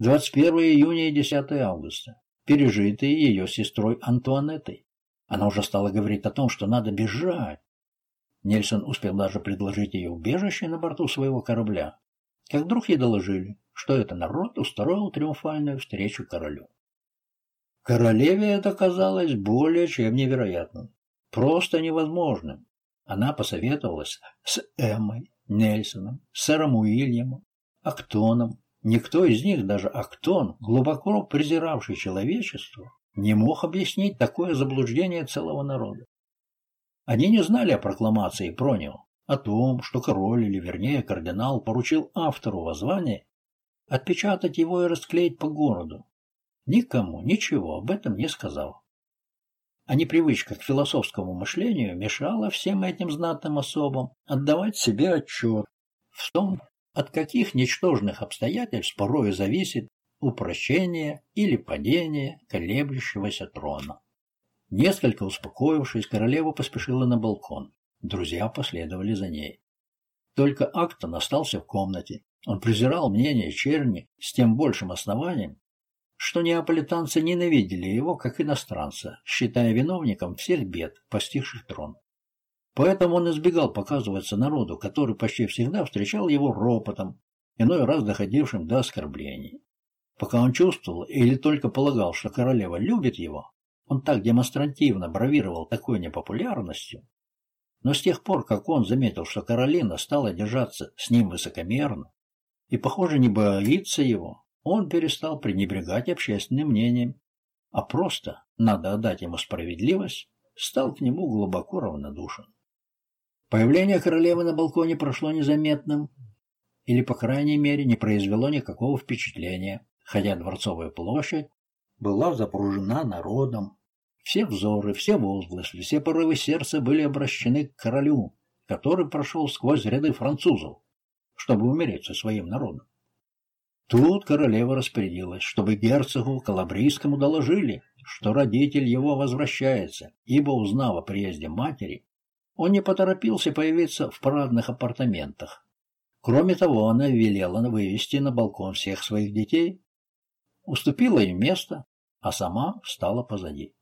21 июня и 10 августа, пережитые ее сестрой Антуанеттой. Она уже стала говорить о том, что надо бежать. Нельсон успел даже предложить ей убежище на борту своего корабля, как вдруг ей доложили, что это народ устроил триумфальную встречу королю. Королеве это казалось более чем невероятным, просто невозможным. Она посоветовалась с Эммой, Нельсоном, сэром Уильямом, Актоном. Никто из них, даже Актон, глубоко презиравший человечество, не мог объяснить такое заблуждение целого народа. Они не знали о прокламации Пронио, о том, что король, или вернее кардинал, поручил автору воззвания отпечатать его и расклеить по городу. Никому ничего об этом не сказал. А непривычка к философскому мышлению мешала всем этим знатным особам отдавать себе отчет в том, от каких ничтожных обстоятельств порою зависит упрощение или падение колеблющегося трона. Несколько успокоившись, королева поспешила на балкон. Друзья последовали за ней. Только Актон остался в комнате. Он презирал мнение черни с тем большим основанием, что неаполитанцы ненавидели его как иностранца, считая виновником всех бед, постигших трон. Поэтому он избегал показываться народу, который почти всегда встречал его ропотом, иной раз доходившим до оскорблений. Пока он чувствовал или только полагал, что королева любит его, он так демонстративно бравировал такой непопулярностью, но с тех пор, как он заметил, что Каролина стала держаться с ним высокомерно и, похоже, не боится его, он перестал пренебрегать общественным мнением а просто, надо отдать ему справедливость, стал к нему глубоко равнодушен. Появление королевы на балконе прошло незаметным, или, по крайней мере, не произвело никакого впечатления, хотя Дворцовая площадь была запружена народом. Все взоры, все возгласы, все порывы сердца были обращены к королю, который прошел сквозь ряды французов, чтобы умереть со своим народом. Тут королева распорядилась, чтобы герцогу Калабрийскому доложили, что родитель его возвращается, ибо, узнав о приезде матери, он не поторопился появиться в парадных апартаментах. Кроме того, она велела вывести на балкон всех своих детей, уступила им место, а сама встала позади.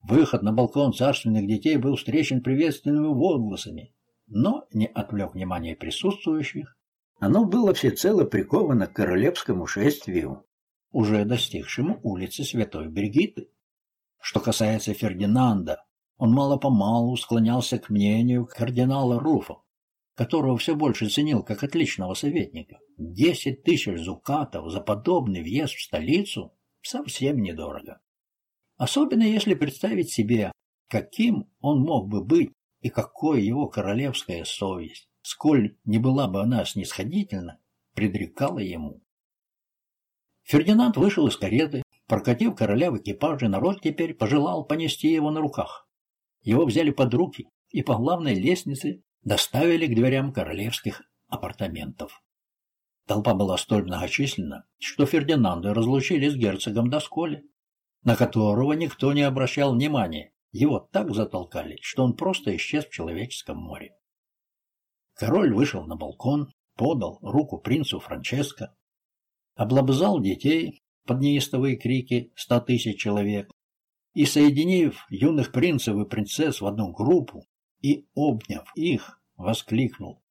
Выход на балкон царственных детей был встречен приветственными возгласами, но не отвлек внимание присутствующих. Оно было всецело приковано к королевскому шествию, уже достигшему улицы Святой Бригитты. Что касается Фердинанда, он мало-помалу склонялся к мнению кардинала Руфа, которого все больше ценил как отличного советника. Десять тысяч зукатов за подобный въезд в столицу совсем недорого. Особенно если представить себе, каким он мог бы быть и какой его королевская совесть, сколь не была бы она снисходительна, предрекала ему. Фердинанд вышел из кареты, прокатив короля в экипаже, народ теперь пожелал понести его на руках. Его взяли под руки и по главной лестнице доставили к дверям королевских апартаментов. Толпа была столь многочисленна, что Фердинанда разлучили с герцогом Досколи, на которого никто не обращал внимания. Его так затолкали, что он просто исчез в человеческом море. Король вышел на балкон, подал руку принцу Франческо, облобзал детей под неистовые крики ста тысяч человек и, соединив юных принцев и принцесс в одну группу и, обняв их, воскликнул.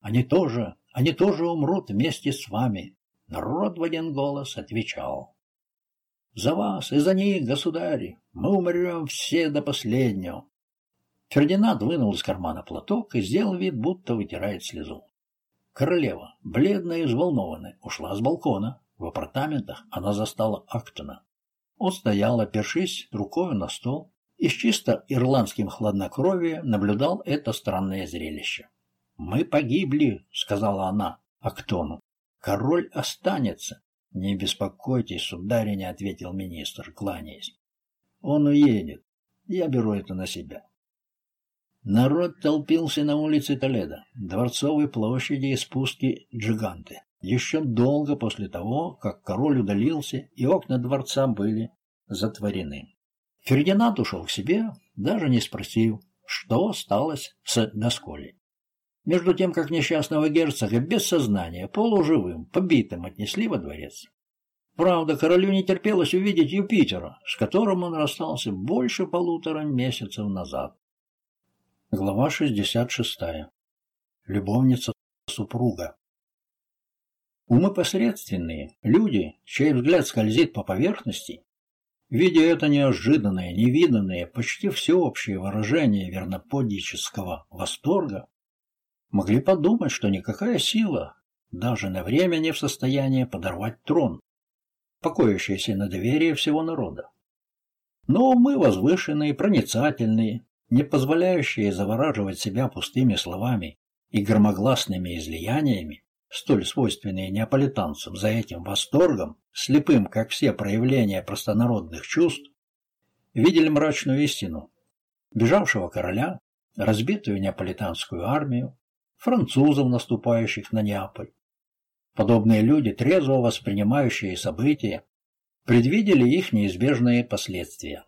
«Они тоже, они тоже умрут вместе с вами!» Народ в один голос отвечал. За вас и за них, государь, мы умрем все до последнего. Фердинанд вынул из кармана платок и сделал вид, будто вытирает слезу. Королева, бледная и взволнованная, ушла с балкона. В апартаментах она застала Актона. Он стоял, опершись рукой на стол, и с чисто ирландским хладнокровием наблюдал это странное зрелище. «Мы погибли», — сказала она Актону. «Король останется. «Не беспокойтесь, сударыня», — ответил министр, кланяясь. «Он уедет. Я беру это на себя». Народ толпился на улице Толедо, Дворцовой площади и спуске Джиганты. Еще долго после того, как король удалился, и окна дворца были затворены. Фердинанд ушел к себе, даже не спросив, что осталось с Досколи. Между тем, как несчастного герцога без сознания, полуживым, побитым отнесли во дворец. Правда, королю не терпелось увидеть Юпитера, с которым он расстался больше полутора месяцев назад. Глава 66. Любовница супруга. Умы посредственные, люди, чей взгляд скользит по поверхности, видя это неожиданное, невиданное, почти всеобщее выражение верноподического восторга, могли подумать, что никакая сила даже на время не в состоянии подорвать трон, покоящийся на доверии всего народа. Но мы возвышенные, проницательные, не позволяющие завораживать себя пустыми словами и громогласными излияниями, столь свойственные неаполитанцам за этим восторгом, слепым, как все проявления простонародных чувств, видели мрачную истину, бежавшего короля, разбитую неаполитанскую армию, французов, наступающих на Неаполь. Подобные люди, трезво воспринимающие события, предвидели их неизбежные последствия.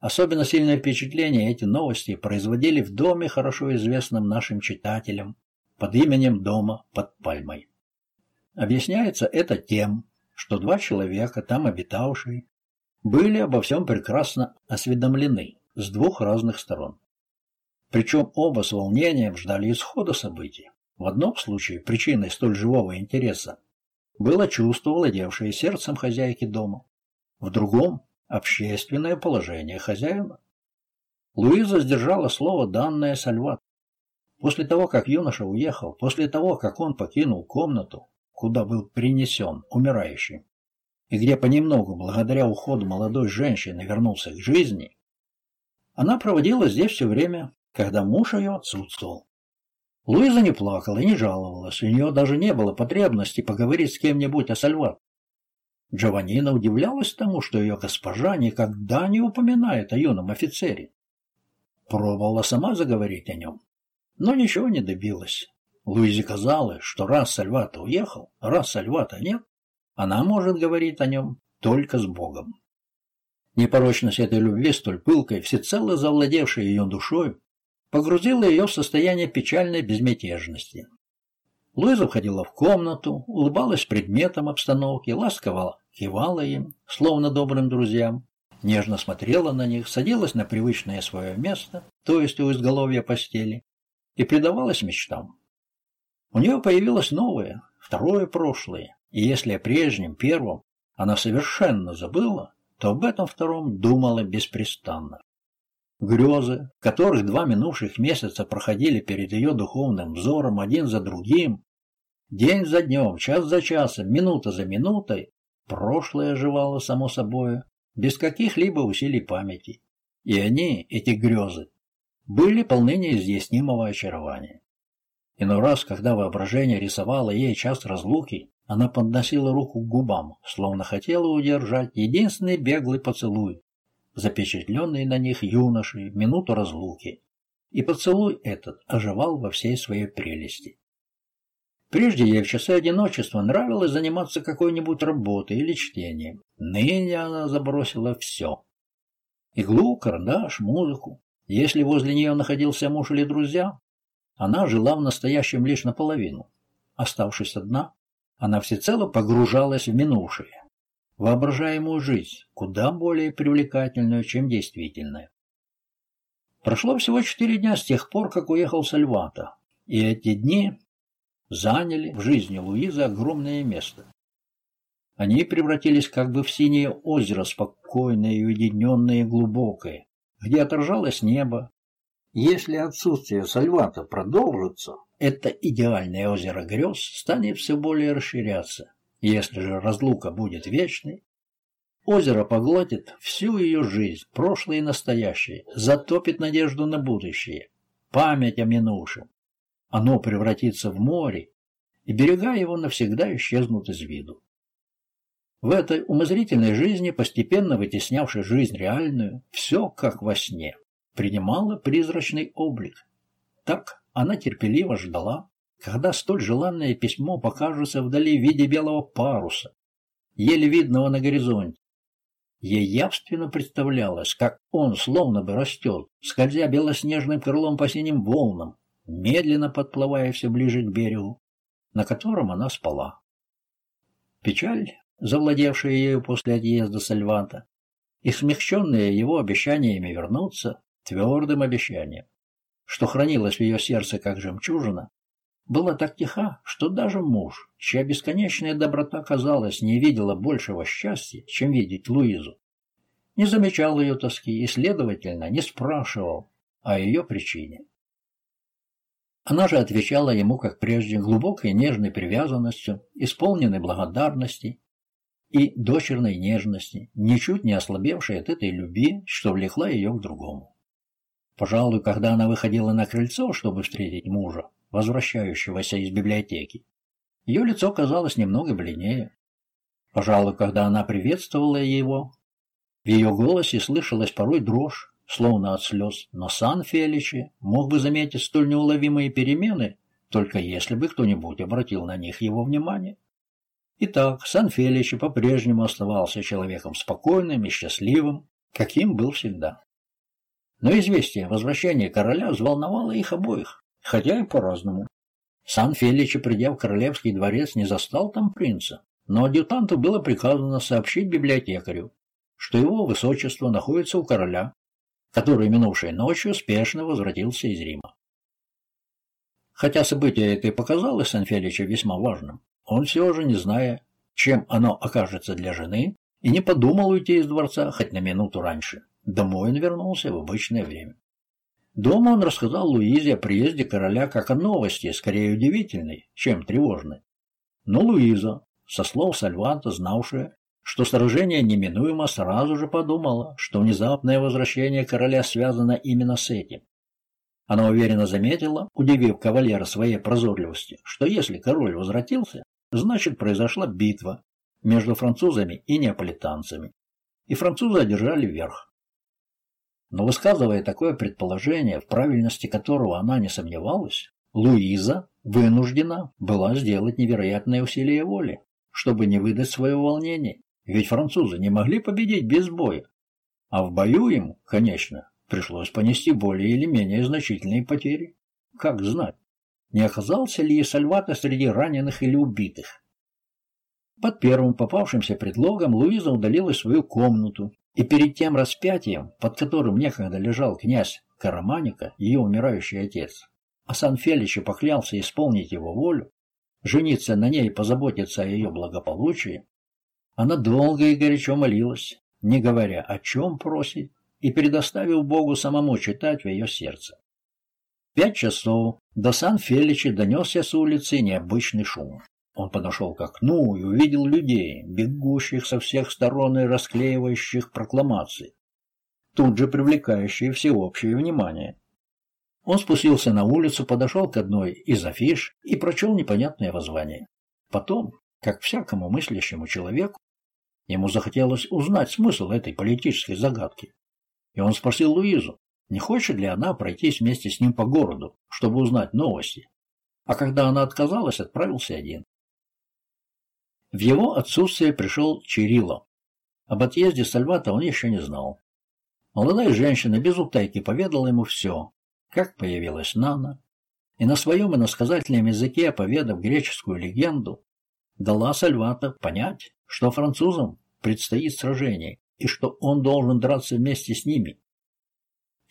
Особенно сильное впечатление эти новости производили в доме, хорошо известном нашим читателям, под именем дома под пальмой. Объясняется это тем, что два человека, там обитавшие, были обо всем прекрасно осведомлены с двух разных сторон. Причем оба с волнением ждали исхода событий. В одном случае причиной столь живого интереса было чувство, владевшее сердцем хозяйки дома. В другом – общественное положение хозяина. Луиза сдержала слово, данное Сальват. После того, как юноша уехал, после того, как он покинул комнату, куда был принесен умирающим, и где понемногу, благодаря уходу молодой женщины, вернулся к жизни, она проводила здесь все время, когда муж ее отсутствовал. Луиза не плакала и не жаловалась, у нее даже не было потребности поговорить с кем-нибудь о Сальват. Джованнина удивлялась тому, что ее госпожа никогда не упоминает о юном офицере. Пробовала сама заговорить о нем, но ничего не добилась. Луизе казалось, что раз Сальвата уехал, раз Сальвата нет, она может говорить о нем только с Богом. Непорочность этой любви, столь пылкой, всецело завладевшей ее душой, погрузила ее в состояние печальной безмятежности. Луиза входила в комнату, улыбалась предметам обстановки, ласково кивала им, словно добрым друзьям, нежно смотрела на них, садилась на привычное свое место, то есть у изголовья постели, и предавалась мечтам. У нее появилось новое, второе прошлое, и если о прежнем, первом, она совершенно забыла, то об этом втором думала беспрестанно. Грезы, которых два минувших месяца проходили перед ее духовным взором один за другим, день за днем, час за часом, минута за минутой, прошлое оживало само собой, без каких-либо усилий памяти. И они, эти грезы, были полны неизъяснимого очарования. Иной раз, когда воображение рисовало ей час разлуки, она подносила руку к губам, словно хотела удержать единственный беглый поцелуй, запечатленный на них юношей в минуту разлуки. И поцелуй этот оживал во всей своей прелести. Прежде ей в часы одиночества нравилось заниматься какой-нибудь работой или чтением. Ныне она забросила все. Иглу, карандаш, музыку. Если возле нее находился муж или друзья, она жила в настоящем лишь наполовину. Оставшись одна, она всецело погружалась в минувшее, воображаемую жизнь, куда более привлекательную, чем действительная. Прошло всего четыре дня с тех пор, как уехал Сальвата, и эти дни заняли в жизни Луизы огромное место. Они превратились как бы в синее озеро, спокойное уединенное и глубокое, где отражалось небо. Если отсутствие Сальвата продолжится, это идеальное озеро грез станет все более расширяться. Если же разлука будет вечной, озеро поглотит всю ее жизнь, прошлое и настоящее, затопит надежду на будущее, память о минувшем. Оно превратится в море, и берега его навсегда исчезнут из виду. В этой умозрительной жизни, постепенно вытеснявшей жизнь реальную, все, как во сне, принимало призрачный облик. Так она терпеливо ждала, когда столь желанное письмо покажется вдали в виде белого паруса, еле видного на горизонте. Ей явственно представлялось, как он словно бы растет, скользя белоснежным крылом по синим волнам, медленно подплывая все ближе к берегу, на котором она спала. Печаль, завладевшая ею после отъезда Сальванта, и смягченная его обещаниями вернуться, твердым обещанием, что хранилось в ее сердце как жемчужина, была так тиха, что даже муж, чья бесконечная доброта, казалось, не видела большего счастья, чем видеть Луизу, не замечал ее тоски и, следовательно, не спрашивал о ее причине. Она же отвечала ему, как прежде, глубокой нежной привязанностью, исполненной благодарности и дочерной нежности, ничуть не ослабевшей от этой любви, что влекла ее к другому. Пожалуй, когда она выходила на крыльцо, чтобы встретить мужа, возвращающегося из библиотеки, ее лицо казалось немного бледнее. Пожалуй, когда она приветствовала его, в ее голосе слышалась порой дрожь, словно от слез, но Сан Феличи мог бы заметить столь неуловимые перемены, только если бы кто-нибудь обратил на них его внимание. Итак, Сан Феличи по-прежнему оставался человеком спокойным и счастливым, каким был всегда. Но известие о возвращении короля взволновало их обоих, хотя и по-разному. Сан Феличи, придя в королевский дворец, не застал там принца, но адъютанту было приказано сообщить библиотекарю, что его высочество находится у короля, который минувшей ночью спешно возвратился из Рима. Хотя событие это и показалось Сан-Феличу весьма важным, он все же, не зная, чем оно окажется для жены, и не подумал уйти из дворца хоть на минуту раньше. Домой он вернулся в обычное время. Дома он рассказал Луизе о приезде короля как о новости, скорее удивительной, чем тревожной. Но Луиза, со слов Сальванта, знавшая, что сражение неминуемо, сразу же подумала, что внезапное возвращение короля связано именно с этим. Она уверенно заметила, удивив кавалера своей прозорливости, что если король возвратился, значит произошла битва между французами и неаполитанцами, и французы одержали верх. Но высказывая такое предположение, в правильности которого она не сомневалась, Луиза вынуждена была сделать невероятное усилие воли, чтобы не выдать свое волнение, ведь французы не могли победить без боя, а в бою им, конечно, пришлось понести более или менее значительные потери. Как знать, не оказался ли Сальвата среди раненых или убитых. Под первым попавшимся предлогом Луиза удалилась в свою комнату, и перед тем распятием, под которым некогда лежал князь Караманика, ее умирающий отец, а Сан Феличи поклялся исполнить его волю, жениться на ней и позаботиться о ее благополучии, она долго и горячо молилась, не говоря, о чем просит, и предоставил Богу самому читать в ее сердце. Пять часов до Сан-Феличи донесся с улицы необычный шум. Он подошел к окну и увидел людей, бегущих со всех сторон и расклеивающих прокламации, тут же привлекающие всеобщее внимание. Он спустился на улицу, подошел к одной из афиш и прочел непонятное воззвание. Потом, как всякому мыслящему человеку, ему захотелось узнать смысл этой политической загадки. И он спросил Луизу, не хочет ли она пройтись вместе с ним по городу, чтобы узнать новости. А когда она отказалась, отправился один. В его отсутствие пришел Чирило. Об отъезде Сальвата он еще не знал. Молодая женщина без утайки поведала ему все, как появилась Нана, и на своем иносказательном языке, поведав греческую легенду, дала Сальвата понять, что французам предстоит сражение, и что он должен драться вместе с ними.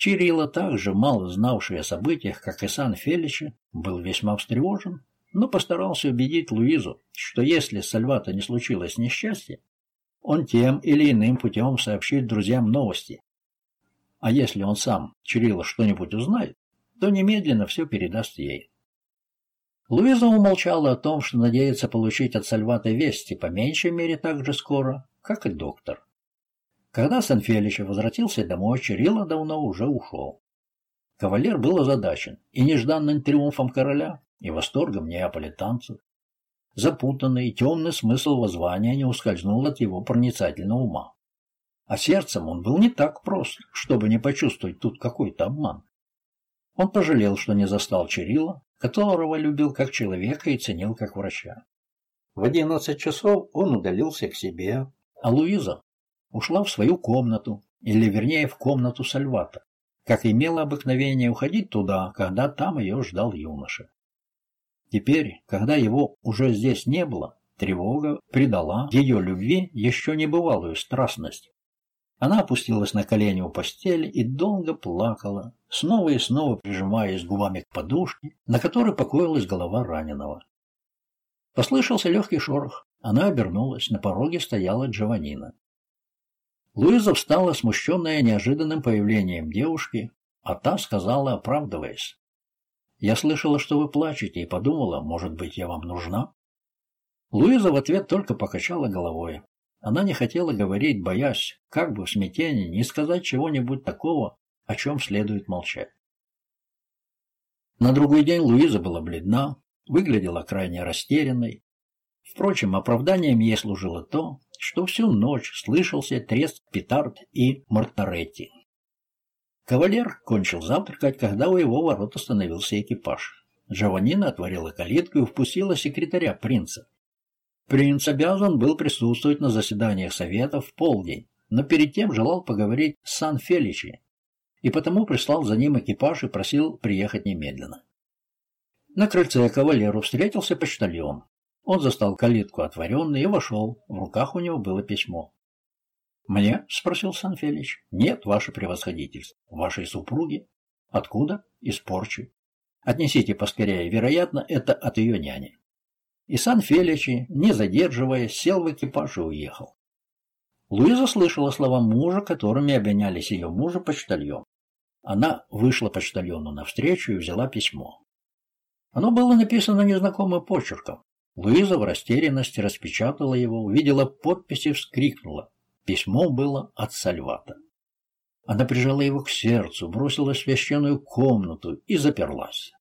Чирилла, также мало знавший о событиях, как и Сан Феличи, был весьма встревожен, но постарался убедить Луизу, что если с Сальвата не случилось несчастье, он тем или иным путем сообщит друзьям новости. А если он сам, Чирилла, что-нибудь узнает, то немедленно все передаст ей. Луиза умолчала о том, что надеется получить от Сальвата вести по меньшей мере так же скоро, как и доктор. Когда Санфелич возвратился домой, Чирилла давно уже ушел. Кавалер был озадачен и нежданным триумфом короля, и восторгом неаполитанцев. Запутанный и темный смысл воззвания не ускользнул от его проницательного ума. А сердцем он был не так прост, чтобы не почувствовать тут какой-то обман. Он пожалел, что не застал Чирилла, которого любил как человека и ценил как врача. В одиннадцать часов он удалился к себе, а Луиза ушла в свою комнату, или вернее в комнату Сальвата, как имела обыкновение уходить туда, когда там ее ждал юноша. Теперь, когда его уже здесь не было, тревога придала ее любви еще небывалую страстность. Она опустилась на колени у постели и долго плакала, снова и снова прижимаясь губами к подушке, на которой покоилась голова раненого. Послышался легкий шорох. Она обернулась, на пороге стояла Джованнина. Луиза встала, смущенная неожиданным появлением девушки, а та сказала, оправдываясь. «Я слышала, что вы плачете, и подумала, может быть, я вам нужна?» Луиза в ответ только покачала головой. Она не хотела говорить, боясь, как бы в смятении, не сказать чего-нибудь такого, о чем следует молчать. На другой день Луиза была бледна, выглядела крайне растерянной. Впрочем, оправданием ей служило то, что всю ночь слышался треск петард и мартаретти. Кавалер кончил завтракать, когда у его ворот остановился экипаж. Джованнина отворила калитку и впустила секретаря принца. Принц обязан был присутствовать на заседаниях совета в полдень, но перед тем желал поговорить с Сан-Феличи, и потому прислал за ним экипаж и просил приехать немедленно. На крыльце кавалеру встретился почтальон. Он застал калитку отворенной и вошел. В руках у него было письмо. «Мне?» — спросил Санфелич. «Нет, ваше превосходительство. Вашей супруги?» «Откуда?» «Из Порчи». «Отнесите поскорее. Вероятно, это от ее няни». И Сан-Феличи, не задерживаясь, сел в экипаж и уехал. Луиза слышала слова мужа, которыми обвинялись ее мужа почтальон. Она вышла почтальону навстречу и взяла письмо. Оно было написано незнакомым почерком, Луиза в растерянности распечатала его, увидела подпись и вскрикнула. Письмо было от Сальвата. Она прижала его к сердцу, бросила в священную комнату и заперлась.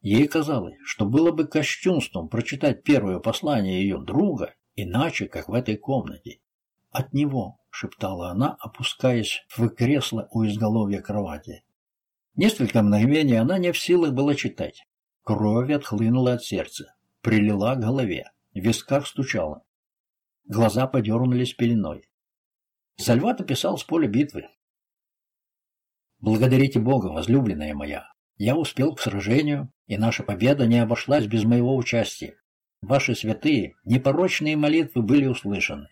Ей казалось, что было бы кощунством прочитать первое послание ее друга, иначе, как в этой комнате. «От него», — шептала она, опускаясь в кресло у изголовья кровати. Несколько мгновений она не в силах была читать. Кровь отхлынула от сердца, прилила к голове, в висках стучала. Глаза подернулись пеленой. Сальвата писал с поля битвы. «Благодарите Бога, возлюбленная моя, я успел к сражению, и наша победа не обошлась без моего участия. Ваши святые, непорочные молитвы были услышаны.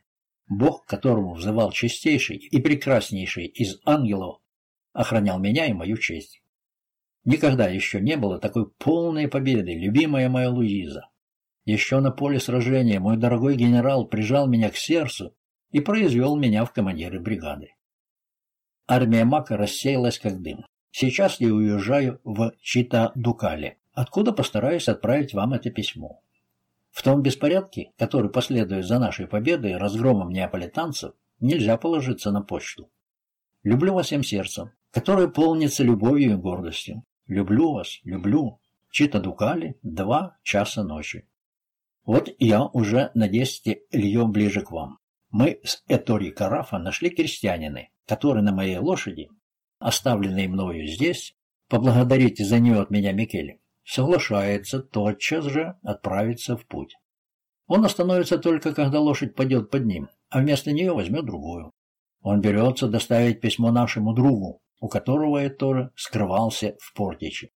Бог, которому взывал чистейший и прекраснейший из ангелов, охранял меня и мою честь. Никогда еще не было такой полной победы, любимая моя Луиза. Еще на поле сражения мой дорогой генерал прижал меня к сердцу и произвел меня в командиры бригады. Армия Мака рассеялась как дым. Сейчас я уезжаю в Чита-Дукале, откуда постараюсь отправить вам это письмо. В том беспорядке, который последует за нашей победой и разгромом неаполитанцев, нельзя положиться на почту. Люблю вас всем сердцем, которое полнится любовью и гордостью. Люблю вас, люблю. Чита Дукали, два часа ночи. Вот я уже на десяти льем ближе к вам. Мы с Этори Карафа нашли крестьянины, который на моей лошади оставленный мною здесь, поблагодарите за нее от меня Микеле, соглашается тотчас же отправиться в путь. Он остановится только, когда лошадь пойдет под ним, а вместо нее возьмет другую. Он берется доставить письмо нашему другу, у которого тоже скрывался в Портиче.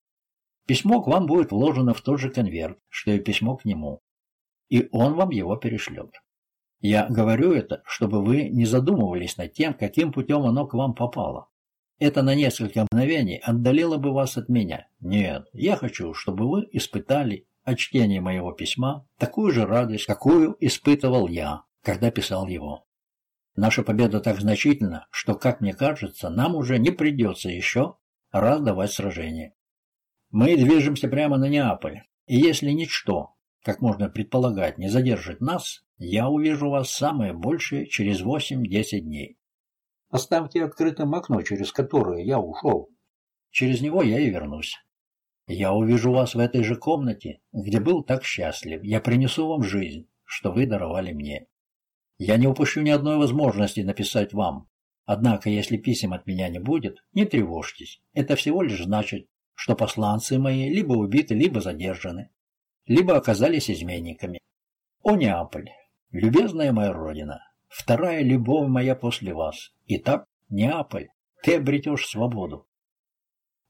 Письмо к вам будет вложено в тот же конверт, что и письмо к нему, и он вам его перешлет. Я говорю это, чтобы вы не задумывались над тем, каким путем оно к вам попало. Это на несколько мгновений отдалило бы вас от меня. Нет, я хочу, чтобы вы испытали от чтения моего письма такую же радость, какую испытывал я, когда писал его. Наша победа так значительна, что, как мне кажется, нам уже не придется еще раз давать сражение. Мы движемся прямо на Неаполь, и если ничто, как можно предполагать, не задержит нас, я увижу вас самое большее через 8-10 дней. Оставьте открытым окно, через которое я ушел. Через него я и вернусь. Я увижу вас в этой же комнате, где был так счастлив. Я принесу вам жизнь, что вы даровали мне. Я не упущу ни одной возможности написать вам. Однако, если писем от меня не будет, не тревожьтесь. Это всего лишь значит, что посланцы мои либо убиты, либо задержаны, либо оказались изменниками. О, Неаполь, любезная моя родина, Вторая любовь моя после вас. Итак, Неаполь, ты обретешь свободу.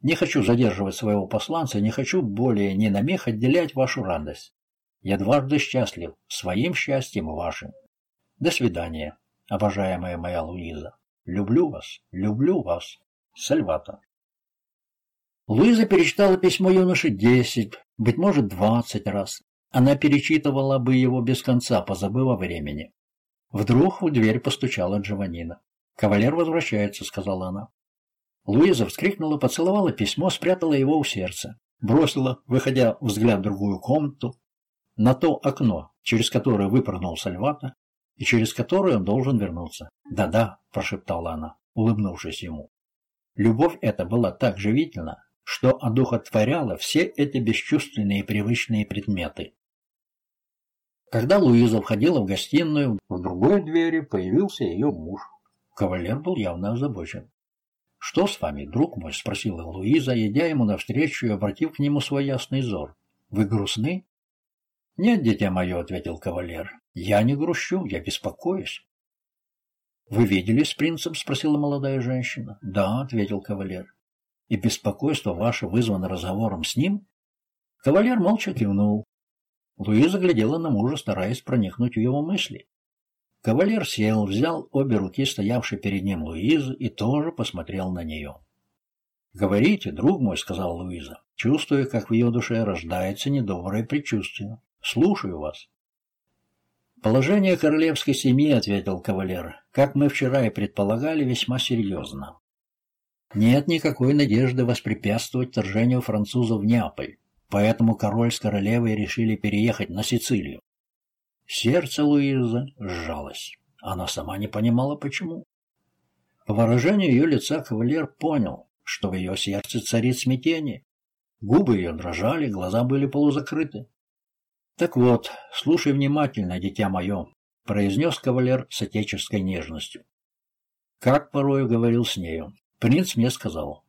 Не хочу задерживать своего посланца, не хочу более ни на мех отделять вашу радость. Я дважды счастлив, своим счастьем и вашим. До свидания, обожаемая моя Луиза. Люблю вас, люблю вас. Сальвата. Луиза перечитала письмо юноши десять, быть может, двадцать раз. Она перечитывала бы его без конца, позабыв о времени. Вдруг в дверь постучала Джованнина. «Кавалер возвращается», — сказала она. Луиза вскрикнула, поцеловала письмо, спрятала его у сердца. Бросила, выходя взгляд в другую комнату, на то окно, через которое выпрыгнул Сальвата, и через которое он должен вернуться. «Да-да», — прошептала она, улыбнувшись ему. Любовь эта была так живительна, что одухотворяла все эти бесчувственные привычные предметы. Когда Луиза входила в гостиную, в другой двери появился ее муж. Кавалер был явно озабочен. «Что с вами, друг мой?» — спросила Луиза, идя ему навстречу и обратив к нему свой ясный взор. «Вы грустны?» «Нет, дитя мое», — ответил кавалер. «Я не грущу, я беспокоюсь». «Вы видели с принцем?» — спросила молодая женщина. «Да», — ответил кавалер. «И беспокойство ваше вызвано разговором с ним?» Кавалер молча кивнул. Луиза глядела на мужа, стараясь проникнуть в его мысли. Кавалер сел, взял обе руки, стоявшие перед ним Луизы, и тоже посмотрел на нее. «Говорите, друг мой», — сказал Луиза, чувствуя, как в ее душе рождается недоброе предчувствие. «Слушаю вас». «Положение королевской семьи», — ответил кавалер, — «как мы вчера и предполагали, весьма серьезно. Нет никакой надежды воспрепятствовать вторжению французов в Неаполь. Поэтому король с королевой решили переехать на Сицилию. Сердце Луизы сжалось. Она сама не понимала, почему. По выражению ее лица кавалер понял, что в ее сердце царит смятение. Губы ее дрожали, глаза были полузакрыты. «Так вот, слушай внимательно, дитя мое», — произнес кавалер с отеческой нежностью. Как порою говорил с нею, принц мне сказал.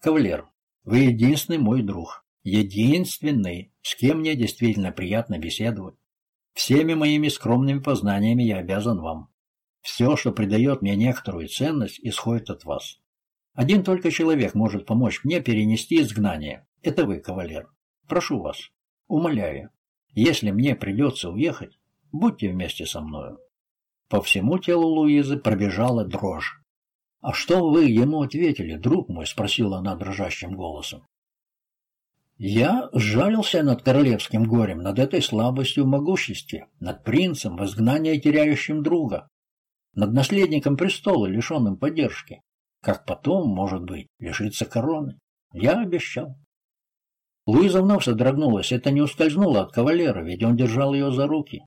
«Кавалер, вы единственный мой друг, единственный, с кем мне действительно приятно беседовать. Всеми моими скромными познаниями я обязан вам. Все, что придает мне некоторую ценность, исходит от вас. Один только человек может помочь мне перенести изгнание. Это вы, кавалер. Прошу вас, умоляю, если мне придется уехать, будьте вместе со мною. По всему телу Луизы пробежала дрожь. «А что вы ему ответили, друг мой?» — спросила она дрожащим голосом. Я сжалился над королевским горем, над этой слабостью в могуществе, над принцем, в изгнании теряющим друга, над наследником престола, лишенным поддержки, как потом, может быть, лишиться короны. Я обещал. Луиза вновь содрогнулась. Это не ускользнуло от кавалера, ведь он держал ее за руки.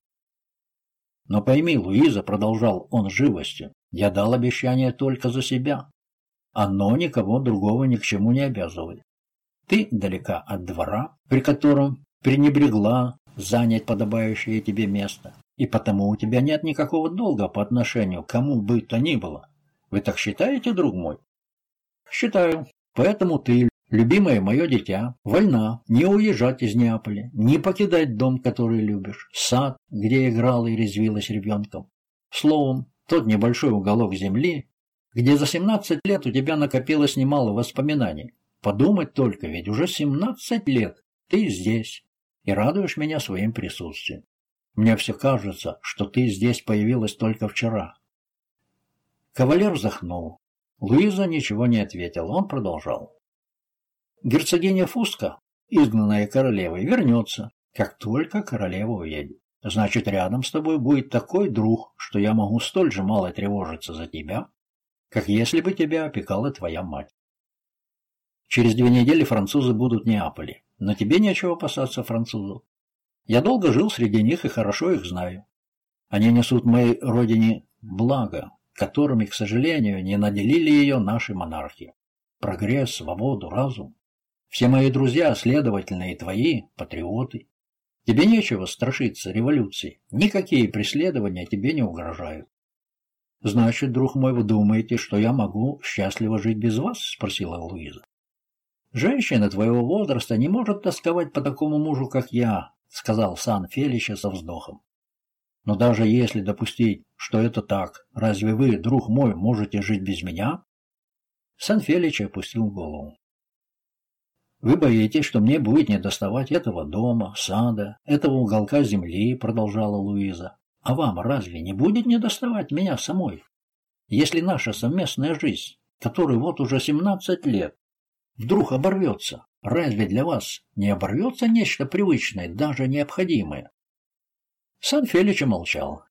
Но пойми, Луиза, продолжал он живостью, я дал обещание только за себя. Оно никого другого ни к чему не обязывает. Ты далека от двора, при котором пренебрегла занять подобающее тебе место и потому у тебя нет никакого долга по отношению к кому бы то ни было. Вы так считаете, друг мой? Считаю. Поэтому ты, любимое мое дитя, вольна не уезжать из Неаполя, не покидать дом, который любишь, сад, где играла и резвилась ребенком. Словом, тот небольшой уголок земли, где за 17 лет у тебя накопилось немало воспоминаний. Подумать только, ведь уже 17 лет ты здесь и радуешь меня своим присутствием. Мне все кажется, что ты здесь появилась только вчера. Кавалер вздохнул. Луиза ничего не ответила. Он продолжал. Герцогиня Фуска, изгнанная королевой, вернется, как только королева уедет. Значит, рядом с тобой будет такой друг, что я могу столь же мало тревожиться за тебя, как если бы тебя опекала твоя мать. Через две недели французы будут в Неаполе, но тебе нечего опасаться французов. Я долго жил среди них и хорошо их знаю. Они несут моей родине благо, которыми, к сожалению, не наделили ее наши монархи. Прогресс, свободу, разум. Все мои друзья, следовательно, и твои, патриоты. Тебе нечего страшиться революции. Никакие преследования тебе не угрожают. «Значит, друг мой, вы думаете, что я могу счастливо жить без вас?» — спросила Луиза. «Женщина твоего возраста не может тосковать по такому мужу, как я, — сказал сан Фелича со вздохом. «Но даже если допустить, что это так, разве вы, друг мой, можете жить без меня?» сан Фелич опустил голову. «Вы боитесь, что мне будет недоставать этого дома, сада, этого уголка земли», — продолжала Луиза. «А вам разве не будет недоставать меня самой? Если наша совместная жизнь, которой вот уже семнадцать лет, вдруг оборвется, Разве для вас не оборвется нечто привычное, даже необходимое? Сан Фелич молчал.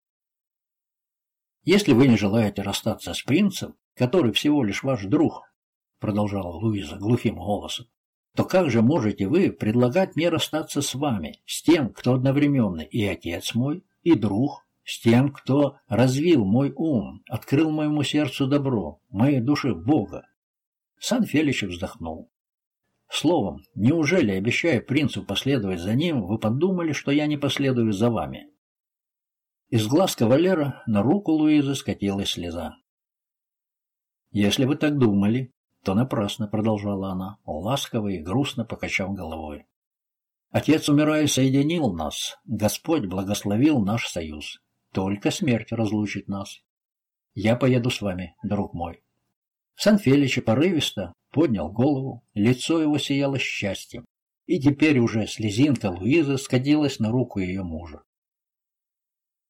«Если вы не желаете расстаться с принцем, который всего лишь ваш друг, — продолжала Луиза глухим голосом, — то как же можете вы предлагать мне расстаться с вами, с тем, кто одновременно и отец мой, и друг, с тем, кто развил мой ум, открыл моему сердцу добро, моей душе Бога?» Сан Фелич вздохнул. Словом, неужели, обещая принцу последовать за ним, вы подумали, что я не последую за вами? Из глаз кавалера на руку Луизы скатилась слеза. «Если вы так думали, то напрасно», — продолжала она, ласково и грустно покачав головой. «Отец, умирая, соединил нас. Господь благословил наш союз. Только смерть разлучит нас. Я поеду с вами, друг мой». Санфелича порывисто поднял голову, лицо его сияло счастьем, и теперь уже слезинка Луизы скатилась на руку ее мужа.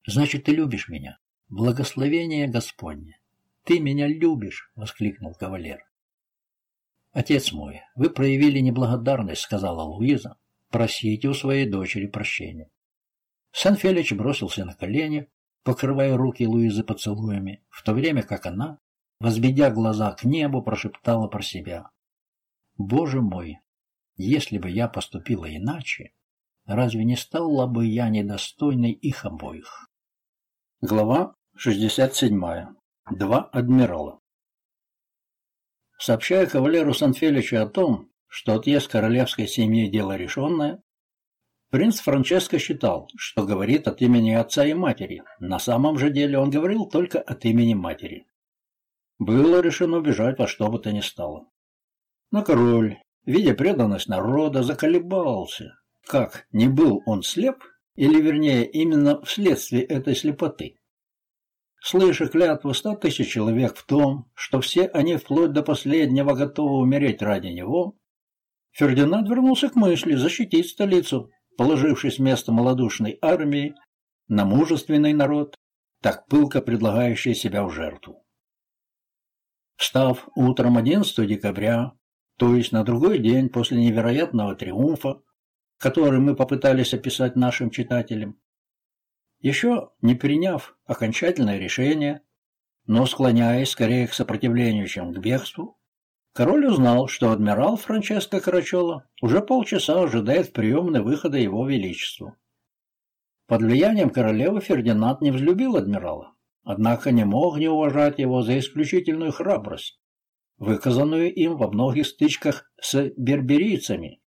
«Значит, ты любишь меня? Благословение Господне! Ты меня любишь!» — воскликнул кавалер. «Отец мой, вы проявили неблагодарность», — сказала Луиза. «Просите у своей дочери прощения». Санфелич бросился на колени, покрывая руки Луизы поцелуями, в то время как она, возведя глаза к небу, прошептала про себя. «Боже мой, если бы я поступила иначе, разве не стала бы я недостойной их обоих? Глава 67. Два адмирала. Сообщая кавалеру Санфеличу о том, что отъезд королевской семьи – дело решенное, принц Франческо считал, что говорит от имени отца и матери. На самом же деле он говорил только от имени матери. Было решено бежать во что бы то ни стало. Но король, видя преданность народа, заколебался. Как, не был он слеп? Или, вернее, именно вследствие этой слепоты? Слыша клятву ста тысяч человек в том, что все они вплоть до последнего готовы умереть ради него, Фердинанд вернулся к мысли защитить столицу, положившись вместо малодушной армии на мужественный народ, так пылко предлагающий себя в жертву. Встав утром 11 декабря, то есть на другой день после невероятного триумфа, который мы попытались описать нашим читателям, еще не приняв окончательное решение, но склоняясь скорее к сопротивлению, чем к бегству, король узнал, что адмирал Франческо Карачола уже полчаса ожидает приемной выхода его величеству. Под влиянием королевы Фердинанд не взлюбил адмирала, однако не мог не уважать его за исключительную храбрость, выказанную им во многих стычках с берберийцами,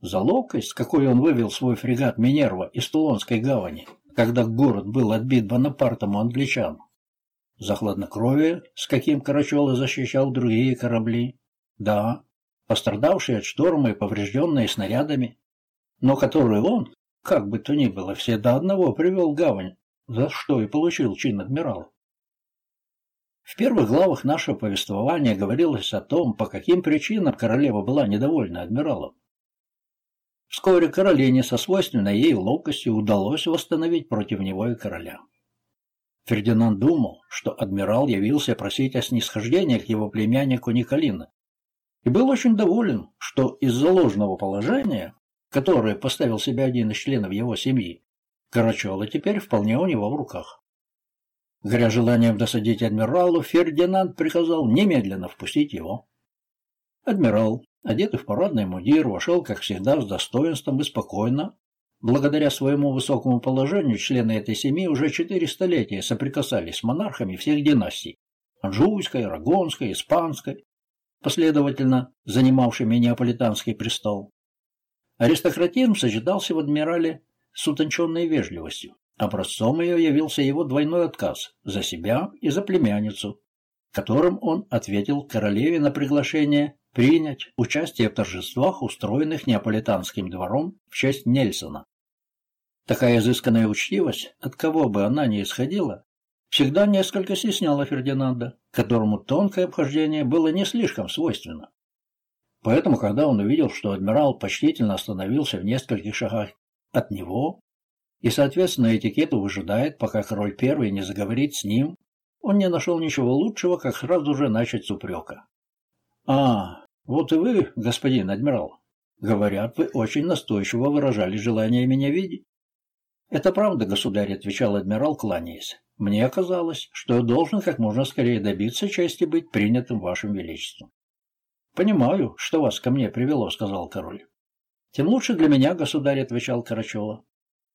за ловкость, какой он вывел свой фрегат Минерва из Тулонской гавани – когда город был отбит Бонапартом у англичан. За хладнокровие, с каким Карачелы защищал другие корабли. Да, пострадавшие от шторма и поврежденные снарядами, но которые он, как бы то ни было, все до одного привел гавань, за что и получил чин адмирала. В первых главах нашего повествования говорилось о том, по каким причинам королева была недовольна адмиралом. Вскоре Каролине со свойственной ей ловкостью удалось восстановить против него и короля. Фердинанд думал, что адмирал явился просить о снисхождении к его племяннику Николина, и был очень доволен, что из-за ложного положения, которое поставил себе один из членов его семьи, Карачола теперь вполне у него в руках. Горя желанием досадить адмиралу, Фердинанд приказал немедленно впустить его. Адмирал, одетый в парадный мундир, вошел, как всегда, с достоинством и спокойно. Благодаря своему высокому положению члены этой семьи уже четыре столетия соприкасались с монархами всех династий – Анжуйской, Арагонской, Испанской, последовательно занимавшими Неаполитанский престол. Аристократизм сочетался в адмирале с утонченной вежливостью. Образцом ее явился его двойной отказ – за себя и за племянницу, которым он ответил королеве на приглашение принять участие в торжествах, устроенных Неаполитанским двором в честь Нельсона. Такая изысканная учтивость, от кого бы она ни исходила, всегда несколько стесняла Фердинанда, которому тонкое обхождение было не слишком свойственно. Поэтому, когда он увидел, что адмирал почтительно остановился в нескольких шагах от него и, соответственно, этикету выжидает, пока король первый не заговорит с ним, он не нашел ничего лучшего, как сразу же начать с упрека. «А, вот и вы, господин адмирал, говорят, вы очень настойчиво выражали желание меня видеть. Это правда, государь, отвечал адмирал, кланяясь. Мне оказалось, что я должен как можно скорее добиться чести быть принятым вашим величеством. Понимаю, что вас ко мне привело, сказал король. Тем лучше для меня, государь, отвечал Карачева.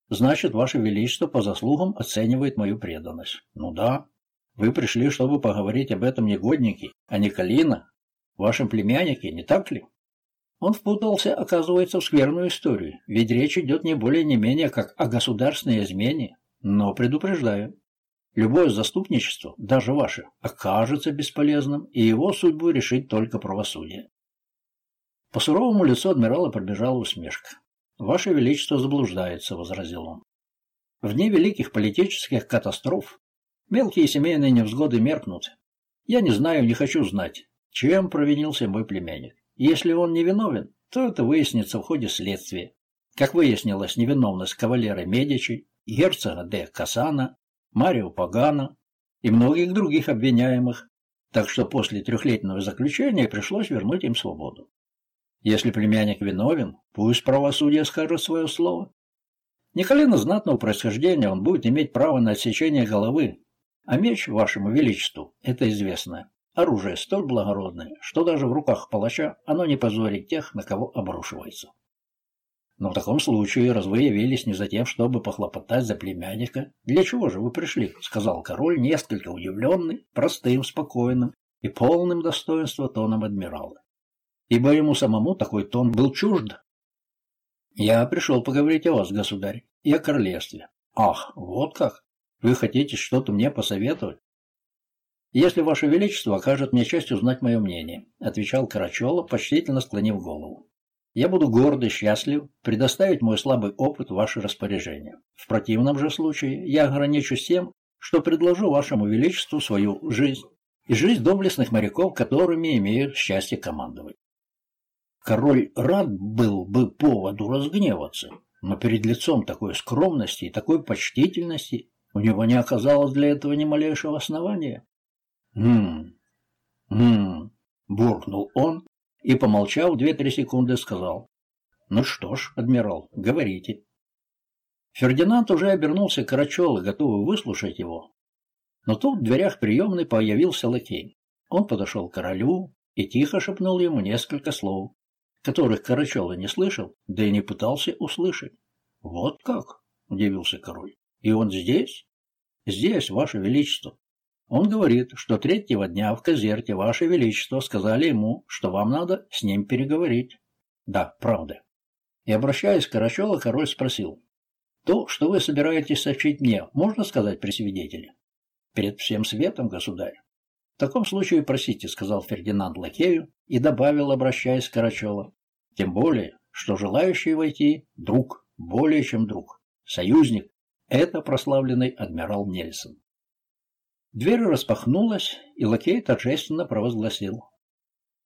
Значит, ваше величество по заслугам оценивает мою преданность. Ну да, вы пришли, чтобы поговорить об этом негоднике, а не Калина, вашем племяннике, не так ли? Он впутался, оказывается, в скверную историю, ведь речь идет не более не менее как о государственной измене. Но предупреждаю, любое заступничество, даже ваше, окажется бесполезным, и его судьбу решить только правосудие. По суровому лицу адмирала пробежала усмешка. «Ваше Величество заблуждается», — возразил он. «В дни великих политических катастроф мелкие семейные невзгоды меркнут. Я не знаю, не хочу знать, чем провинился мой племянник? Если он невиновен, то это выяснится в ходе следствия. Как выяснилось, невиновность кавалера Медичи, герцога де Касана, Марио Пагана и многих других обвиняемых, так что после трехлетнего заключения пришлось вернуть им свободу. Если племянник виновен, пусть правосудие скажет свое слово. Николина знатного происхождения, он будет иметь право на отсечение головы, а меч вашему величеству – это известно. Оружие столь благородное, что даже в руках палача оно не позорит тех, на кого обрушивается. Но в таком случае, раз вы явились не за тем, чтобы похлопотать за племянника, для чего же вы пришли? — сказал король, несколько удивленный, простым, спокойным и полным достоинства тоном адмирала. Ибо ему самому такой тон был чужд. «Я пришел поговорить о вас, государь, и о королевстве». «Ах, вот как! Вы хотите что-то мне посоветовать?» «Если Ваше Величество окажет мне честь узнать мое мнение», — отвечал Карачелов, почтительно склонив голову. «Я буду горд и счастлив предоставить мой слабый опыт в ваше распоряжение. В противном же случае я ограничусь тем, что предложу Вашему Величеству свою жизнь и жизнь доблестных моряков, которыми имеют счастье командовать. Король рад был бы поводу разгневаться, но перед лицом такой скромности и такой почтительности у него не оказалось для этого ни малейшего основания. «Хм, хм», — буркнул он и, помолчав две-три секунды, сказал. «Ну что ж, адмирал, говорите». Фердинанд уже обернулся к Карачелу, готовый выслушать его. Но тут в дверях приемной появился лакей. Он подошел к королю и тихо шепнул ему несколько слов, которых Карачева не слышал, да и не пытался услышать. «Вот как?» — удивился король. «И он здесь?» «Здесь, Ваше Величество. Он говорит, что третьего дня в Казерте Ваше Величество сказали ему, что вам надо с ним переговорить. Да, правда. И обращаясь к Карачеву, король спросил. То, что вы собираетесь сообщить мне, можно сказать при свидетеле? Перед всем светом, государь. В таком случае просите, сказал Фердинанд Лакею и добавил, обращаясь к Карачеву. Тем более, что желающий войти – друг, более чем друг, союзник – это прославленный адмирал Нельсон. Дверь распахнулась, и лакей торжественно провозгласил.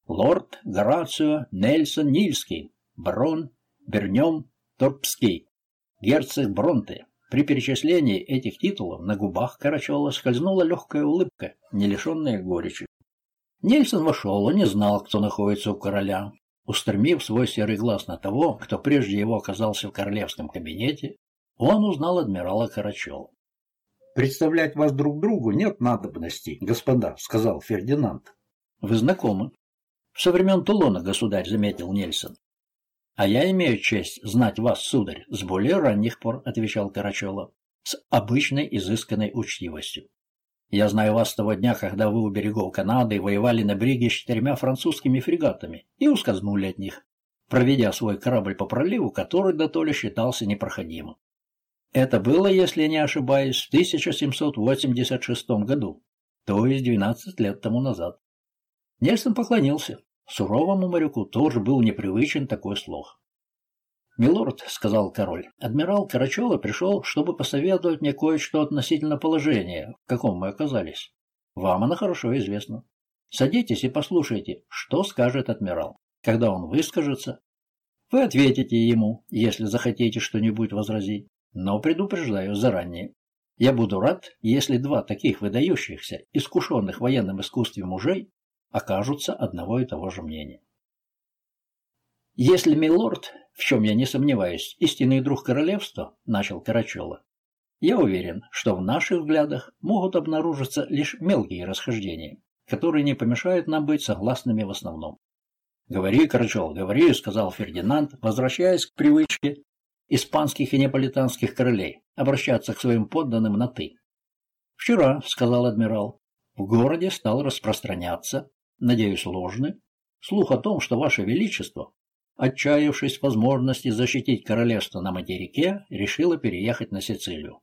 Лорд Горацио Нельсон Нильский, барон Бернем Торпский, герцог Бронте. При перечислении этих титулов на губах Карачева скользнула легкая улыбка, не лишенная горечи. Нельсон вошел, он не знал, кто находится у короля. Устремив свой серый глаз на того, кто прежде его оказался в королевском кабинете, он узнал адмирала Карачева. «Представлять вас друг другу нет надобности, господа», — сказал Фердинанд. «Вы знакомы?» «Со времен Тулона, государь», — заметил Нельсон. «А я имею честь знать вас, сударь, с более ранних пор», — отвечал Карачева, с обычной изысканной учтивостью. «Я знаю вас с того дня, когда вы у берегов Канады воевали на бриге с четырьмя французскими фрегатами и ускользнули от них, проведя свой корабль по проливу, который до то ли считался непроходимым. Это было, если не ошибаюсь, в 1786 году, то есть 12 лет тому назад. Нельсон поклонился. Суровому моряку тоже был непривычен такой слог. «Милорд», — сказал король, — «адмирал Карачева пришел, чтобы посоветовать мне кое-что относительно положения, в каком мы оказались. Вам оно хорошо известно. Садитесь и послушайте, что скажет адмирал. Когда он выскажется, вы ответите ему, если захотите что-нибудь возразить но предупреждаю заранее. Я буду рад, если два таких выдающихся, искушенных в военном искусстве мужей окажутся одного и того же мнения. «Если милорд, в чем я не сомневаюсь, истинный друг королевства, — начал Карачева, — я уверен, что в наших взглядах могут обнаружиться лишь мелкие расхождения, которые не помешают нам быть согласными в основном. «Говори, Карачев, говори», — сказал Фердинанд, возвращаясь к привычке испанских и неаполитанских королей, обращаться к своим подданным на «ты». «Вчера», — сказал адмирал, — «в городе стал распространяться, надеюсь, ложный, слух о том, что Ваше Величество, отчаявшись возможности защитить королевство на материке, решило переехать на Сицилию».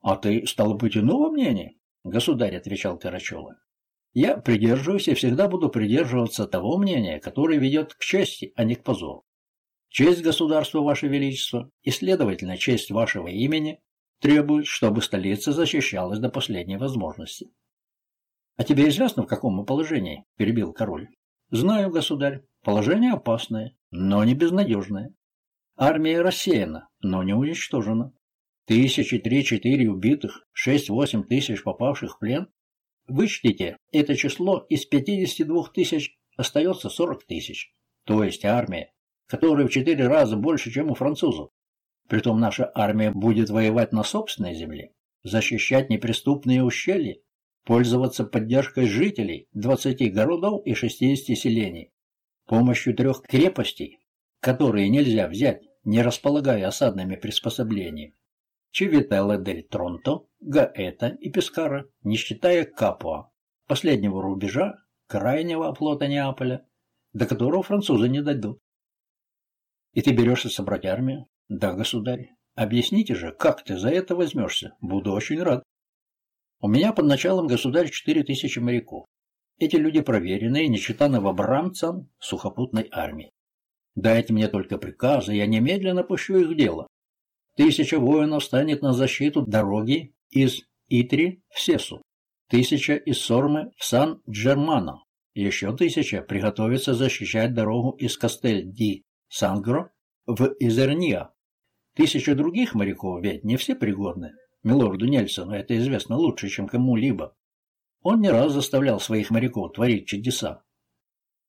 «А ты, стало быть, иного мнения?» — государь отвечал Карачева. «Я придерживаюсь и всегда буду придерживаться того мнения, которое ведет к чести, а не к позору. Честь государства, Ваше Величество, и, следовательно, честь вашего имени требует, чтобы столица защищалась до последней возможности. — А тебе известно, в каком мы положении? — перебил король. — Знаю, государь. Положение опасное, но не безнадежное. Армия рассеяна, но не уничтожена. Тысячи три-четыре убитых, шесть-восемь тысяч попавших в плен. Вычтите это число, из 52 тысяч остается 40 тысяч. То есть армия которые в четыре раза больше, чем у французов. Притом наша армия будет воевать на собственной земле, защищать неприступные ущелья, пользоваться поддержкой жителей 20 городов и 60 селений, помощью трех крепостей, которые нельзя взять, не располагая осадными приспособлениями. Чивителло дель Тронто, Гаэта и Пескара, не считая Капуа, последнего рубежа, крайнего оплота Неаполя, до которого французы не дойдут. И ты берешься собрать армию? Да, государь. Объясните же, как ты за это возьмешься? Буду очень рад. У меня под началом государь четыре тысячи моряков. Эти люди проверенные, не чита новобранцам сухопутной армии. Дайте мне только приказы, я немедленно пущу их в дело. Тысяча воинов станет на защиту дороги из Итри в Сесу, тысяча из Сормы в Сан-Джермано, еще тысяча приготовится защищать дорогу из Кастель-Ди-Сангро в Изерния. Тысяча других моряков ведь не все пригодны. Милорду Нельсону это известно лучше, чем кому-либо. Он не раз заставлял своих моряков творить чудеса.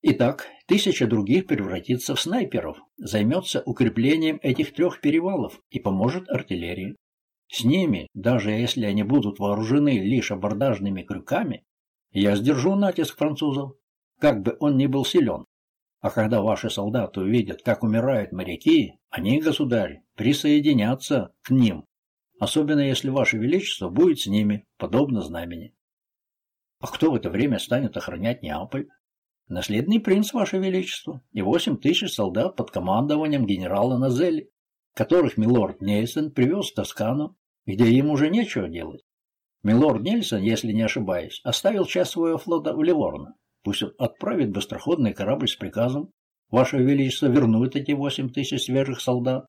Итак, тысяча других превратится в снайперов, займется укреплением этих трех перевалов и поможет артиллерии. С ними, даже если они будут вооружены лишь абордажными крюками, я сдержу натиск французов, как бы он ни был силен. А когда ваши солдаты увидят, как умирают моряки, они, государь, присоединятся к ним, особенно если ваше величество будет с ними, подобно знамени. А кто в это время станет охранять Неаполь? Наследный принц, Ваше Величество, и восемь тысяч солдат под командованием генерала Назели, которых милорд Нельсон привез в Тоскану, где им уже нечего делать. Милорд Нельсон, если не ошибаюсь, оставил часть своего флота в Ливорно. Пусть отправит быстроходный корабль с приказом Ваше Величество вернуть эти восемь тысяч свежих солдат,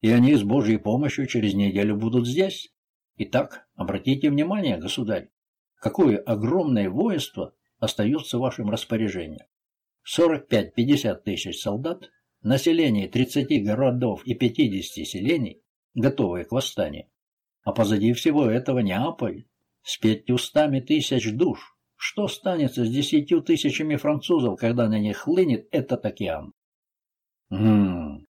и они с Божьей помощью через неделю будут здесь. Итак, обратите внимание, государь, какое огромное воинство остаются в вашем распоряжении. 45-50 тысяч солдат, население 30 городов и 50 селений, готовые к восстанию. А позади всего этого Неаполь с пятьюстами тысяч душ. Что станется с десятью тысячами французов, когда на них хлынет этот океан? «М-м-м»,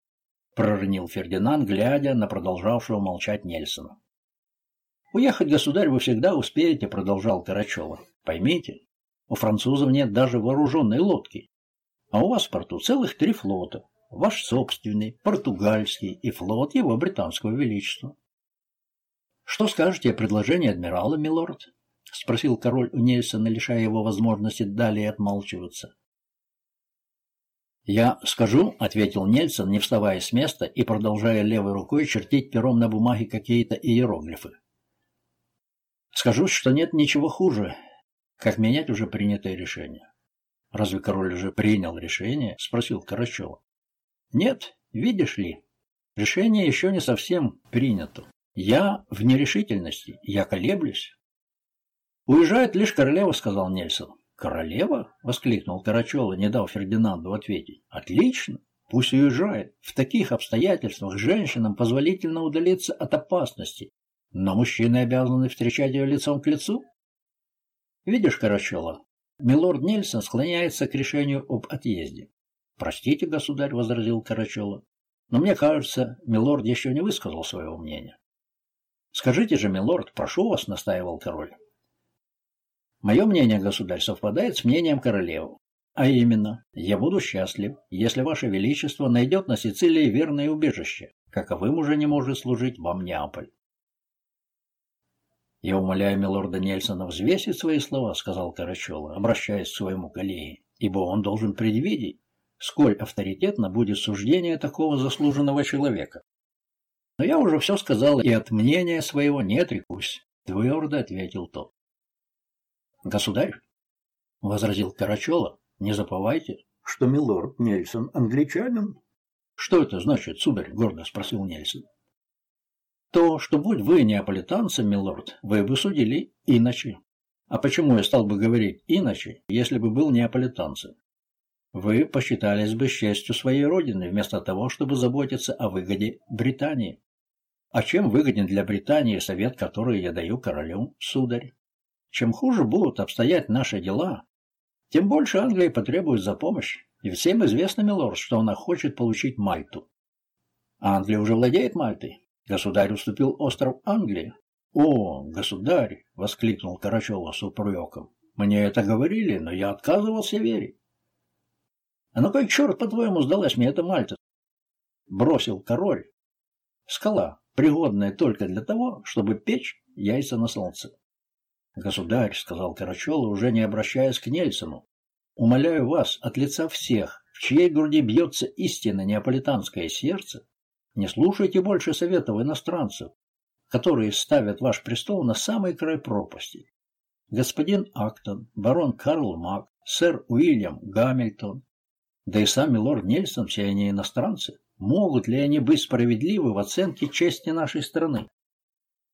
проронил Фердинанд, глядя на продолжавшего молчать Нельсона. «Уехать, государь, вы всегда успеете», — продолжал Карачева. «Поймите, у французов нет даже вооруженной лодки. А у вас в порту целых три флота. Ваш собственный, португальский и флот его британского величества. «Что скажете о предложении адмирала, милорд?» — спросил король у Нельсона, лишая его возможности далее отмалчиваться. «Я скажу», — ответил Нельсон, не вставая с места и продолжая левой рукой чертить пером на бумаге какие-то иероглифы. «Скажу, что нет ничего хуже, как менять уже принятое решение. Разве король уже принял решение? Спросил Карачева. Нет, видишь ли, решение еще не совсем принято. Я в нерешительности, я колеблюсь. Уезжает лишь королева, сказал Нельсон. Королева? воскликнул Карачева, не дал Фердинанду ответить. Отлично, пусть уезжает. В таких обстоятельствах женщинам позволительно удалиться от опасности, но мужчины обязаны встречать ее лицом к лицу. Видишь, Карачева, милорд Нельсон склоняется к решению об отъезде. Простите, государь, возразил Карачева, но мне кажется, милорд еще не высказал своего мнения. Скажите же, милорд, прошу вас, настаивал король. Мое мнение, государь, совпадает с мнением королевы. А именно, я буду счастлив, если ваше величество найдет на Сицилии верное убежище, каковым уже не может служить вам Неаполь. «Я умоляю милорда Нельсона взвесить свои слова», — сказал Карачева, обращаясь к своему коллеге, «ибо он должен предвидеть, сколь авторитетно будет суждение такого заслуженного человека. Но я уже все сказал и от мнения своего не отрекусь», — твердо ответил тот. «Государь», — возразил Карачева, — «не забывайте, что милорд Нельсон англичанин». «Что это значит, сударь?» — гордо спросил Нельсон. То, что будь вы неаполитанцем, милорд, вы бы судили иначе. А почему я стал бы говорить иначе, если бы был неаполитанцем? Вы посчитались бы счастью своей родины, вместо того, чтобы заботиться о выгоде Британии. А чем выгоден для Британии совет, который я даю королю, сударь? Чем хуже будут обстоять наши дела, тем больше Англии потребует за помощь. И всем известно, милорд, что она хочет получить Мальту. Англия уже владеет Мальтой. Государь уступил остров Англии. «О, государь!» — воскликнул Карачева с упреком. «Мне это говорили, но я отказывался верить». «А ну как черт, по-твоему, сдалась мне эта Мальта?» бросил король. Скала, пригодная только для того, чтобы печь яйца на солнце. «Государь», — сказал Карачел, уже не обращаясь к Нельсону, — «умоляю вас от лица всех, в чьей груди бьется истинно неаполитанское сердце, не слушайте больше советов иностранцев, которые ставят ваш престол на самый край пропасти. Господин Актон, барон Карл Мак, сэр Уильям Гамильтон, да и сами лорд Нельсон, все они иностранцы, могут ли они быть справедливы в оценке чести нашей страны?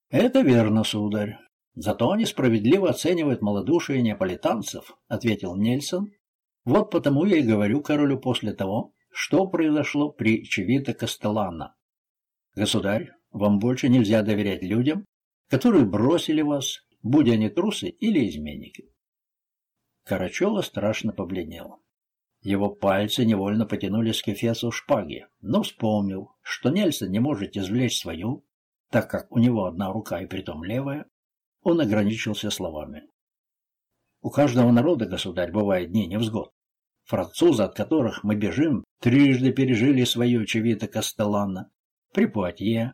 Это верно, сударь. Зато они справедливо оценивают малодушие неаполитанцев, ответил Нельсон. Вот потому я и говорю королю после того, что произошло при Чевита Кастеллана. Государь, вам больше нельзя доверять людям, которые бросили вас, будь они трусы или изменники. Карачева страшно побледнел. Его пальцы невольно потянулись к эфесу шпаги, но вспомнил, что Нельсон не может извлечь свою, так как у него одна рука и притом левая, он ограничился словами. У каждого народа, государь, бывают дни невзгод. Французы, от которых мы бежим, трижды пережили свое Чевита Кастеллана при Пуатье,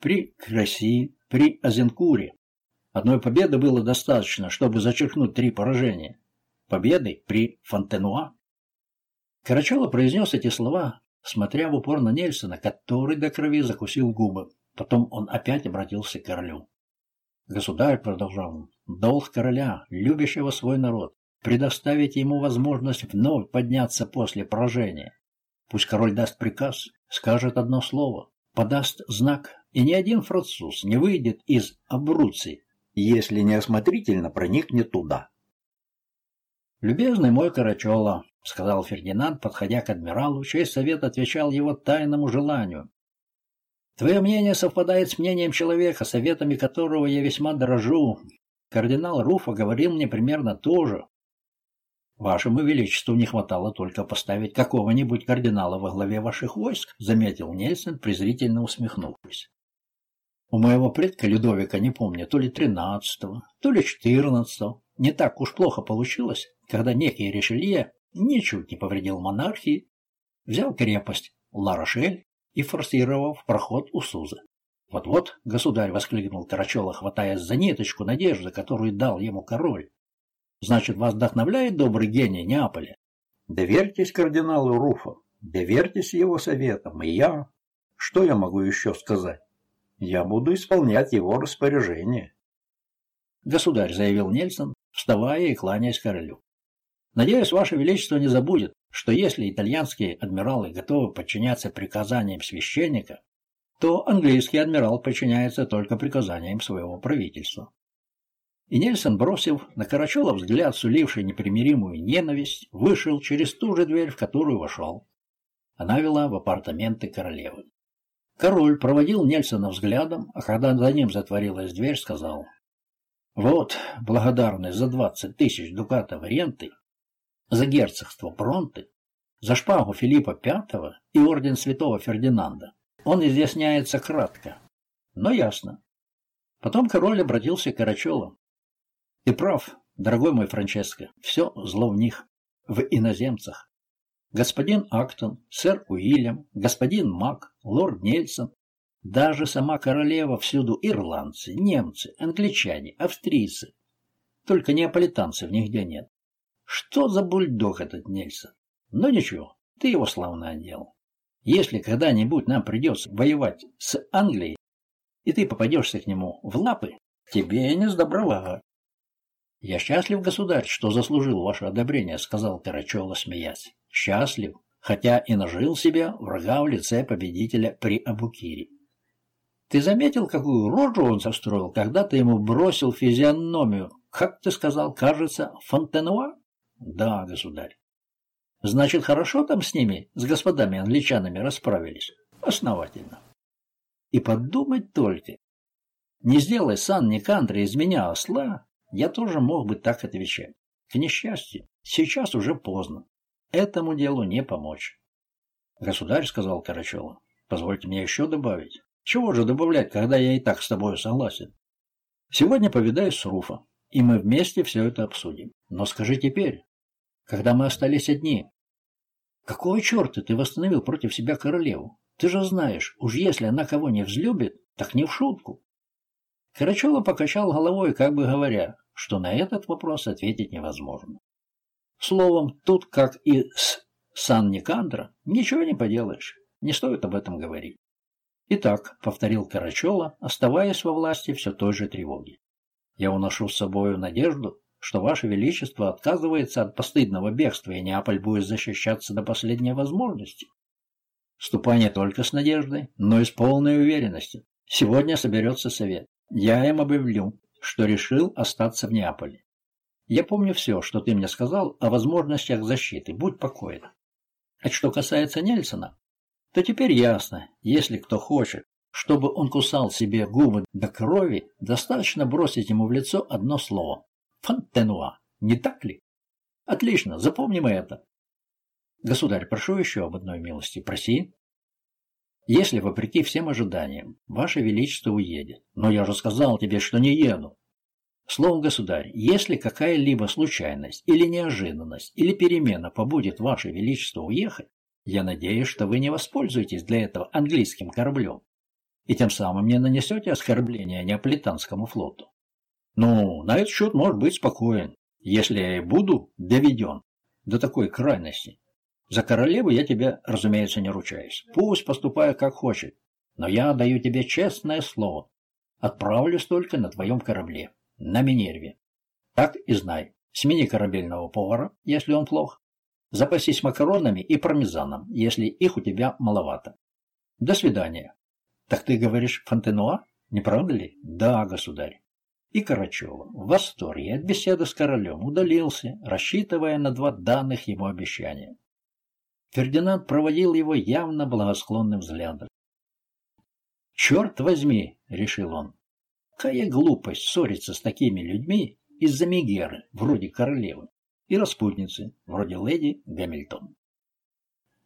при Краси, при Азенкуре. Одной победы было достаточно, чтобы зачеркнуть три поражения. Победы при Фонтенуа. Карачало произнес эти слова, смотря в упор на Нельсона, который до крови закусил губы. Потом он опять обратился к королю. «Государь», — продолжал он, — «долг короля, любящего свой народ, предоставить ему возможность вновь подняться после поражения. Пусть король даст приказ, скажет одно слово, подаст знак, и ни один француз не выйдет из Абруци, если неосмотрительно проникнет туда. «Любезный мой Карачола», — сказал Фердинанд, подходя к адмиралу, чей совет отвечал его тайному желанию. «Твое мнение совпадает с мнением человека, советами которого я весьма дорожу. Кардинал Руфа говорил мне примерно то же. Вашему Величеству не хватало только поставить какого-нибудь кардинала во главе ваших войск, заметил Нельсон, презрительно усмехнувшись. У моего предка Людовика, не помню, то ли тринадцатого, то ли четырнадцатого, не так уж плохо получилось, когда некий Ришелье ничуть не повредил монархии, взял крепость Ла-Рошель и форсировав проход у Сузы. «Вот-вот», — государь воскликнул Карачева, хватаясь за ниточку надежды, которую дал ему король. Значит, вас вдохновляет добрый гений Неаполя? Доверьтесь кардиналу Руфа, доверьтесь его советам, и я... Что я могу еще сказать? Я буду исполнять его распоряжение. Государь, заявил Нельсон, вставая и кланяясь королю. Надеюсь, Ваше Величество не забудет, что если итальянские адмиралы готовы подчиняться приказаниям священника, то английский адмирал подчиняется только приказаниям своего правительства. И Нельсон, бросив на Карачева взгляд, суливший непримиримую ненависть, вышел через ту же дверь, в которую вошел. Она вела в апартаменты королевы. Король проводил Нельсона взглядом, а когда за ним затворилась дверь, сказал, «Вот, благодарность за двадцать тысяч дукатов ренты, за герцогство Пронты, за шпагу Филиппа V и орден святого Фердинанда. Он изъясняется кратко, но ясно. Потом король обратился к Карачелу. Ты прав, дорогой мой Франческо, все зло в них, в иноземцах. Господин Актон, сэр Уильям, господин Мак, лорд Нельсон, даже сама королева всюду ирландцы, немцы, англичане, австрийцы. Только неаполитанцев нигде нет. Что за бульдог этот Нельсон? Но ничего, ты его славно одел. Если когда-нибудь нам придется воевать с Англией, и ты попадешься к нему в лапы, тебе не сдобровать. «Я счастлив, государь, что заслужил ваше одобрение», — сказал Карачева, смеясь. «Счастлив, хотя и нажил себе врага в лице победителя при Абукире». «Ты заметил, какую рожу он состроил, когда ты ему бросил физиономию? Как ты сказал, кажется, Фонтенуа?» «Да, государь». «Значит, хорошо там с ними, с господами англичанами расправились?» «Основательно». «И подумать только, не сделай сан Никандра из меня осла, я тоже мог бы так отвечать. К несчастью, сейчас уже поздно. Этому делу не помочь. Государь, сказал Карачева, позвольте мне еще добавить. Чего же добавлять, когда я и так с тобой согласен? Сегодня повидаюсь с Руфа, и мы вместе все это обсудим. Но скажи теперь, когда мы остались одни, какого черта ты восстановил против себя королеву? Ты же знаешь, уж если она кого не взлюбит, так не в шутку. Карачева покачал головой, как бы говоря, что на этот вопрос ответить невозможно. Словом, тут, как и с Сан-Никандро, ничего не поделаешь, не стоит об этом говорить. Итак, повторил Карачева, оставаясь во власти все той же тревоги. Я уношу с собою надежду, что Ваше Величество отказывается от постыдного бегства, и Неаполь будет защищаться до последней возможности. Ступай не только с надеждой, но и с полной уверенностью. Сегодня соберется совет. Я им объявлю, что решил остаться в Неаполе. Я помню все, что ты мне сказал о возможностях защиты. Будь покоен. А что касается Нельсона, то теперь ясно, если кто хочет, чтобы он кусал себе губы до крови, достаточно бросить ему в лицо одно слово. Фонтенуа. Не так ли? Отлично, запомним это. Государь, прошу еще об одной милости. Проси. Если, вопреки всем ожиданиям, Ваше Величество уедет, но я же сказал тебе, что не еду. Словом, государь, если какая-либо случайность или неожиданность или перемена побудет Ваше Величество уехать, я надеюсь, что вы не воспользуетесь для этого английским кораблем и тем самым не нанесете оскорбления Неаполитанскому флоту. Ну, на этот счет может быть спокоен, если я и буду доведен до такой крайности, за королеву я тебе, разумеется, не ручаюсь. Пусть поступает как хочет, но я даю тебе честное слово. Отправлюсь только на твоем корабле, на Минерве. Так и знай. Смени корабельного повара, если он плох. Запасись макаронами и пармезаном, если их у тебя маловато. До свидания. Так ты говоришь Фонтенуа, не правда ли? Да, государь. И Карачева в восторге от беседы с королем удалился, рассчитывая на два данных ему обещания. Фердинанд проводил его явно благосклонным взглядом. «Черт возьми!» — решил он. «Какая глупость ссориться с такими людьми из-за Мегеры, вроде королевы, и распутницы, вроде леди Гамильтон».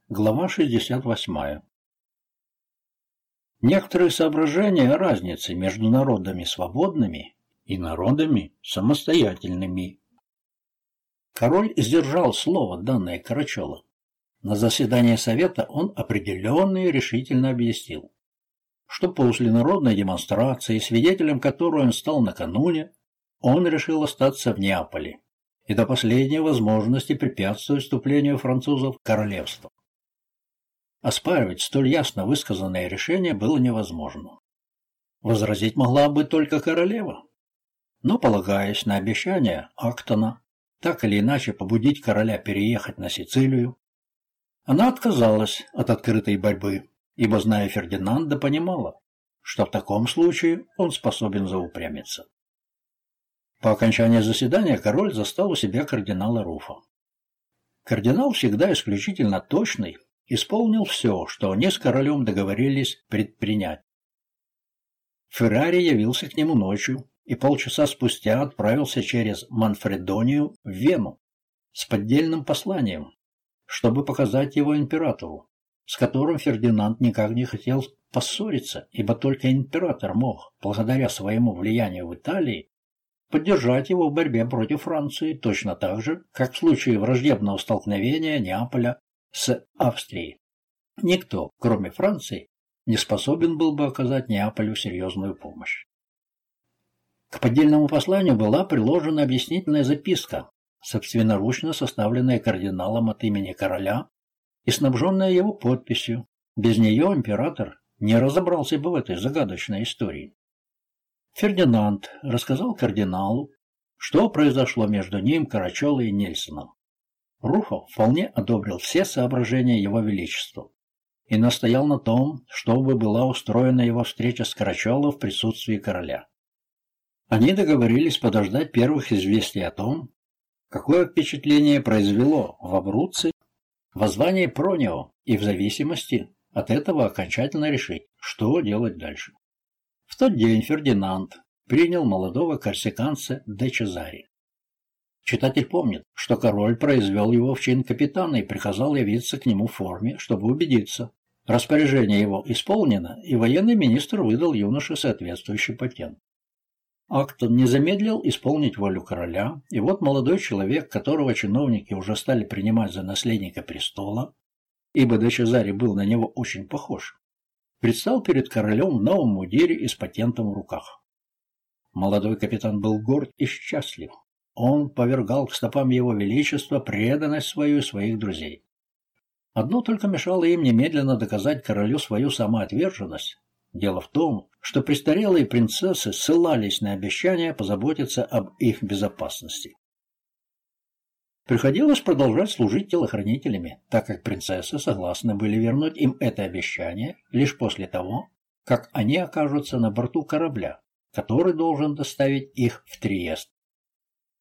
Глава 68. Некоторые соображения о разнице между народами свободными и народами самостоятельными. Король сдержал слово, данное Карачелу. На заседании Совета он определенно и решительно объяснил, что после народной демонстрации, свидетелем которой он стал накануне, он решил остаться в Неаполе и до последней возможности препятствовать вступлению французов в королевство. Оспаривать столь ясно высказанное решение было невозможно. Возразить могла бы только королева. Но, полагаясь на обещание Актона, так или иначе побудить короля переехать на Сицилию, она отказалась от открытой борьбы, ибо, зная Фердинанда, понимала, что в таком случае он способен заупрямиться. По окончании заседания король застал у себя кардинала Руфа. Кардинал, всегда исключительно точный, исполнил все, что они с королем договорились предпринять. Феррари явился к нему ночью и полчаса спустя отправился через Манфредонию в Вену с поддельным посланием, чтобы показать его императору, с которым Фердинанд никак не хотел поссориться, ибо только император мог, благодаря своему влиянию в Италии, поддержать его в борьбе против Франции точно так же, как в случае враждебного столкновения Неаполя с Австрией. Никто, кроме Франции, не способен был бы оказать Неаполю серьезную помощь. К поддельному посланию была приложена объяснительная записка, собственноручно составленная кардиналом от имени короля и снабженная его подписью. Без нее император не разобрался бы в этой загадочной истории. Фердинанд рассказал кардиналу, что произошло между ним, Карачелой и Нельсоном. Руфов вполне одобрил все соображения его величества и настоял на том, чтобы была устроена его встреча с Карачелло в присутствии короля. Они договорились подождать первых известий о том, Какое впечатление произвело в Абруцци воззвание Пронио и в зависимости от этого окончательно решить, что делать дальше. В тот день Фердинанд принял молодого корсиканца де Чезари. Читатель помнит, что король произвел его в чин капитана и приказал явиться к нему в форме, чтобы убедиться. Распоряжение его исполнено, и военный министр выдал юноше соответствующий патент. Актон не замедлил исполнить волю короля, и вот молодой человек, которого чиновники уже стали принимать за наследника престола, ибо до Чезари был на него очень похож, предстал перед королем в новом мундире и с патентом в руках. Молодой капитан был горд и счастлив. Он повергал к стопам его величества преданность свою и своих друзей. Одно только мешало им немедленно доказать королю свою самоотверженность. Дело в том, что престарелые принцессы ссылались на обещание позаботиться об их безопасности. Приходилось продолжать служить телохранителями, так как принцессы согласны были вернуть им это обещание лишь после того, как они окажутся на борту корабля, который должен доставить их в Триест.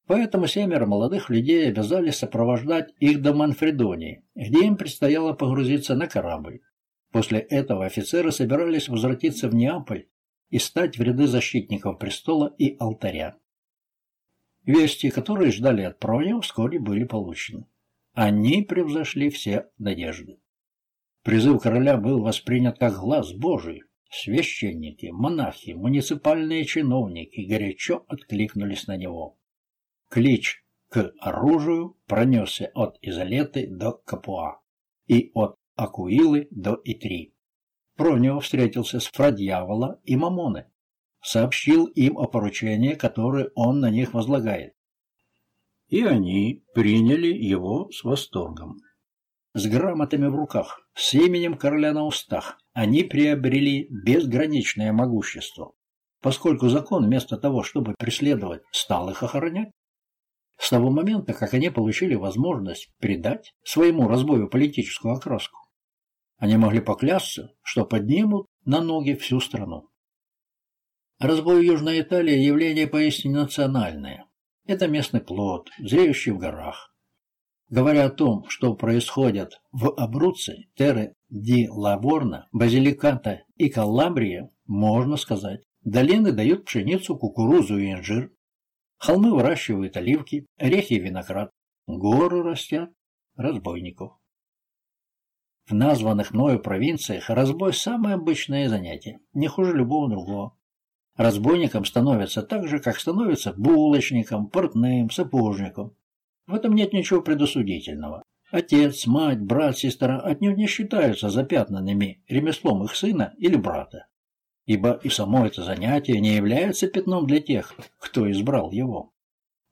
Поэтому семеро молодых людей обязались сопровождать их до Манфредонии, где им предстояло погрузиться на корабль. После этого офицеры собирались возвратиться в Неаполь и стать в ряды защитников престола и алтаря. Вести, которые ждали от Пронио, вскоре были получены. Они превзошли все надежды. Призыв короля был воспринят как глаз Божий. Священники, монахи, муниципальные чиновники горячо откликнулись на него. Клич к оружию пронесся от Изолеты до Капуа и от Акуилы до Итри. Пронио встретился с Фрадьявола и Мамоны, сообщил им о поручении, которое он на них возлагает. И они приняли его с восторгом. С грамотами в руках, с именем короля на устах, они приобрели безграничное могущество, поскольку закон вместо того, чтобы преследовать, стал их охранять. С того момента, как они получили возможность придать своему разбою политическую окраску, они могли поклясться, что поднимут на ноги всю страну. Разбой Южной Италии – явление поистине национальное. Это местный плод, зреющий в горах. Говоря о том, что происходит в Абруце, Терре ди Лаворно, Базиликата и Калабрия, можно сказать, долины дают пшеницу, кукурузу и инжир, Холмы выращивают оливки, орехи и виноград. Горы растят разбойников. В названных мною провинциях разбой – самое обычное занятие, не хуже любого другого. Разбойником становятся так же, как становятся булочником, портным, сапожником. В этом нет ничего предосудительного. Отец, мать, брат, сестра отнюдь не считаются запятнанными ремеслом их сына или брата ибо и само это занятие не является пятном для тех, кто избрал его.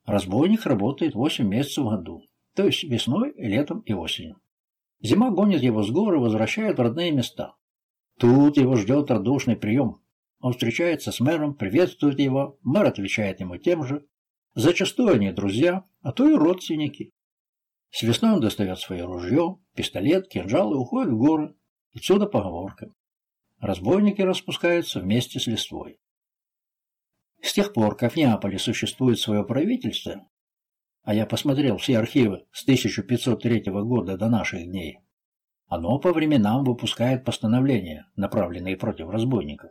Разбойник работает 8 месяцев в году, то есть весной, летом и осенью. Зима гонит его с гор и возвращает в родные места. Тут его ждет радушный прием. Он встречается с мэром, приветствует его, мэр отвечает ему тем же. Зачастую они друзья, а то и родственники. С весной он достает свое ружье, пистолет, кинжал и уходит в горы. Отсюда поговорка. Разбойники распускаются вместе с листвой. С тех пор, как в Неаполе существует свое правительство, а я посмотрел все архивы с 1503 года до наших дней, оно по временам выпускает постановления, направленные против разбойников.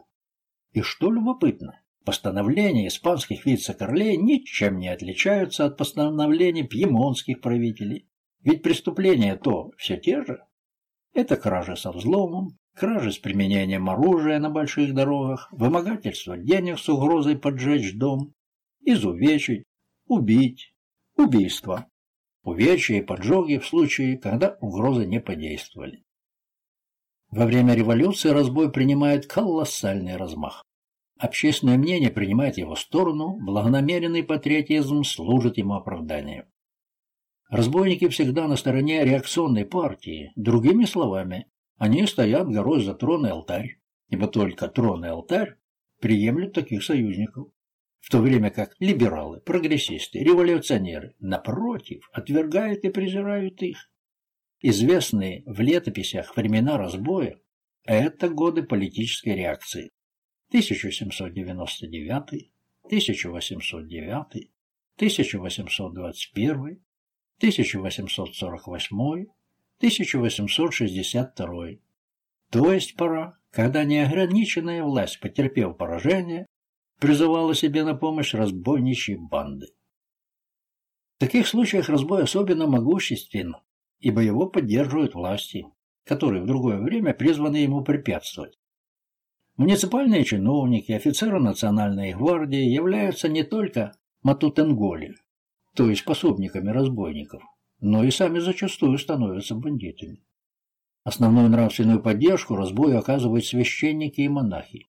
И что любопытно, постановления испанских вице-королей ничем не отличаются от постановлений пьемонских правителей, ведь преступления то все те же. Это кража со взломом, кражи с применением оружия на больших дорогах, вымогательство денег с угрозой поджечь дом, изувечить, убить, убийство, увечья и поджоги в случае, когда угрозы не подействовали. Во время революции разбой принимает колоссальный размах. Общественное мнение принимает его сторону, благонамеренный патриотизм служит ему оправданием. Разбойники всегда на стороне реакционной партии, другими словами, они стоят горой за трон и алтарь, ибо только трон и алтарь приемлют таких союзников. В то время как либералы, прогрессисты, революционеры, напротив, отвергают и презирают их. Известные в летописях времена разбоя – это годы политической реакции. 1799, 1809, 1821, 1848, 1862. То есть пора, когда неограниченная власть, потерпев поражение, призывала себе на помощь разбойничьи банды. В таких случаях разбой особенно могуществен, ибо его поддерживают власти, которые в другое время призваны ему препятствовать. Муниципальные чиновники, офицеры национальной гвардии являются не только матутенголи, то есть пособниками разбойников, но и сами зачастую становятся бандитами. Основную нравственную поддержку разбою оказывают священники и монахи.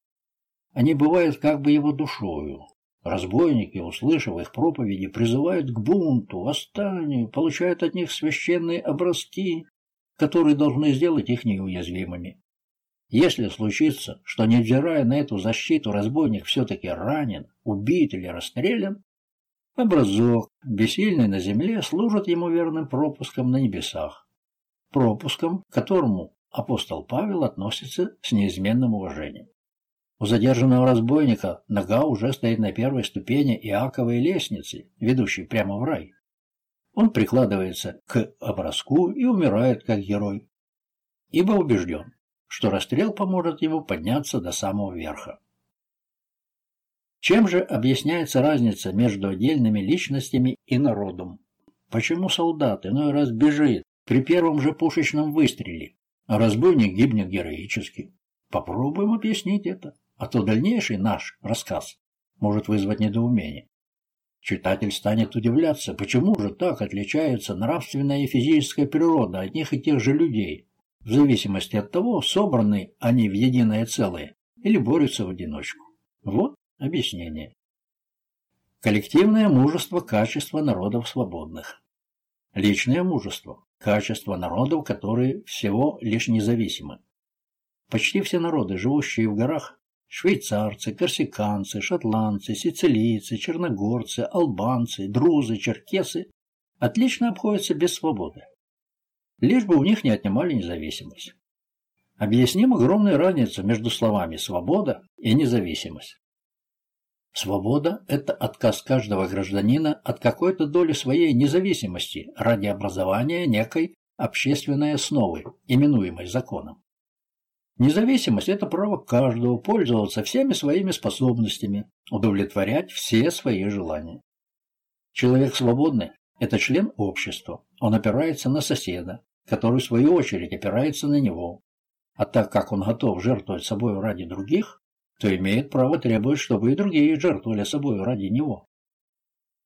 Они бывают как бы его душою. Разбойники, услышав их проповеди, призывают к бунту, восстанию, получают от них священные образки, которые должны сделать их неуязвимыми. Если случится, что, невзирая на эту защиту, разбойник все-таки ранен, убит или расстрелян, образок, бессильный на земле, служит ему верным пропуском на небесах пропуском, к которому апостол Павел относится с неизменным уважением. У задержанного разбойника нога уже стоит на первой ступени Иаковой лестницы, ведущей прямо в рай. Он прикладывается к образку и умирает как герой, ибо убежден, что расстрел поможет ему подняться до самого верха. Чем же объясняется разница между отдельными личностями и народом? Почему солдат иной раз бежит, при первом же пушечном выстреле, а разбойник гибнет героически. Попробуем объяснить это, а то дальнейший наш рассказ может вызвать недоумение. Читатель станет удивляться, почему же так отличается нравственная и физическая природа одних и тех же людей, в зависимости от того, собраны они в единое целое или борются в одиночку. Вот объяснение. Коллективное мужество – качество народов свободных. Личное мужество качество народов, которые всего лишь независимы. Почти все народы, живущие в горах, швейцарцы, корсиканцы, шотландцы, сицилийцы, черногорцы, албанцы, друзы, черкесы, отлично обходятся без свободы. Лишь бы у них не отнимали независимость. Объясним огромную разницу между словами «свобода» и «независимость». Свобода – это отказ каждого гражданина от какой-то доли своей независимости ради образования некой общественной основы, именуемой законом. Независимость – это право каждого пользоваться всеми своими способностями, удовлетворять все свои желания. Человек свободный – это член общества, он опирается на соседа, который в свою очередь опирается на него. А так как он готов жертвовать собой ради других, то имеет право требовать, чтобы и другие жертвовали собой ради него.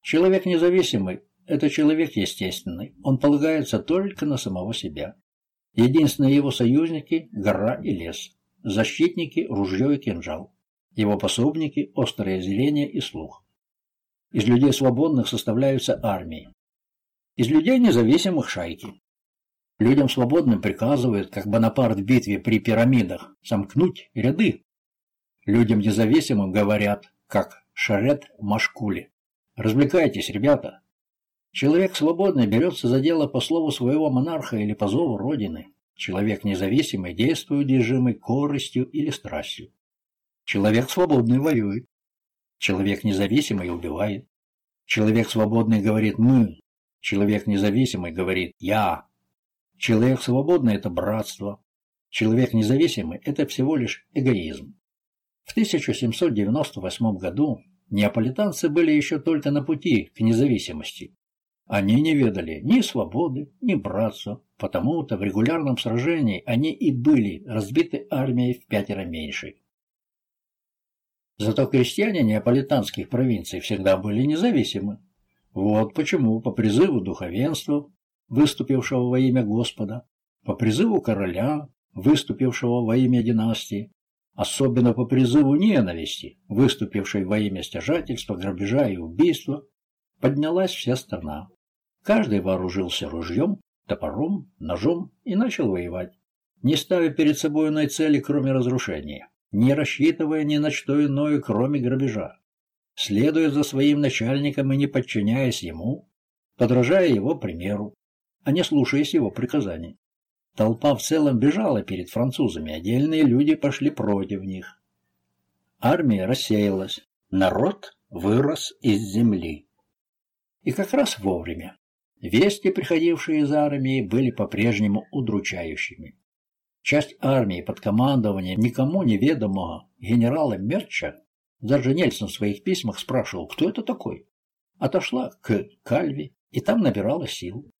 Человек независимый – это человек естественный, он полагается только на самого себя. Единственные его союзники – гора и лес, защитники – ружье и кинжал, его пособники – острое зрение и слух. Из людей свободных составляются армии, из людей независимых – шайки. Людям свободным приказывают, как Бонапарт в битве при пирамидах, сомкнуть ряды, Людям независимым говорят, как Шарет Машкули. Развлекайтесь, ребята. Человек свободный берется за дело по слову своего монарха или по зову Родины. Человек независимый действует движимый корыстью или страстью. Человек свободный воюет. Человек независимый убивает. Человек свободный говорит «мы». Человек независимый говорит «я». Человек свободный – это братство. Человек независимый – это всего лишь эгоизм. В 1798 году неаполитанцы были еще только на пути к независимости. Они не ведали ни свободы, ни братства, потому-то в регулярном сражении они и были разбиты армией в пятеро меньше. Зато крестьяне неаполитанских провинций всегда были независимы. Вот почему по призыву духовенства, выступившего во имя Господа, по призыву короля, выступившего во имя династии, особенно по призыву ненависти, выступившей во имя стяжательства, грабежа и убийства, поднялась вся страна. Каждый вооружился ружьем, топором, ножом и начал воевать, не ставя перед собой иной цели, кроме разрушения, не рассчитывая ни на что иное, кроме грабежа, следуя за своим начальником и не подчиняясь ему, подражая его примеру, а не слушаясь его приказаний. Толпа в целом бежала перед французами, отдельные люди пошли против них. Армия рассеялась, народ вырос из земли. И как раз вовремя. Вести, приходившие из армии, были по-прежнему удручающими. Часть армии под командованием никому неведомого генерала Мерча, даже Нельсон в своих письмах спрашивал, кто это такой, отошла к Кальви и там набирала сил.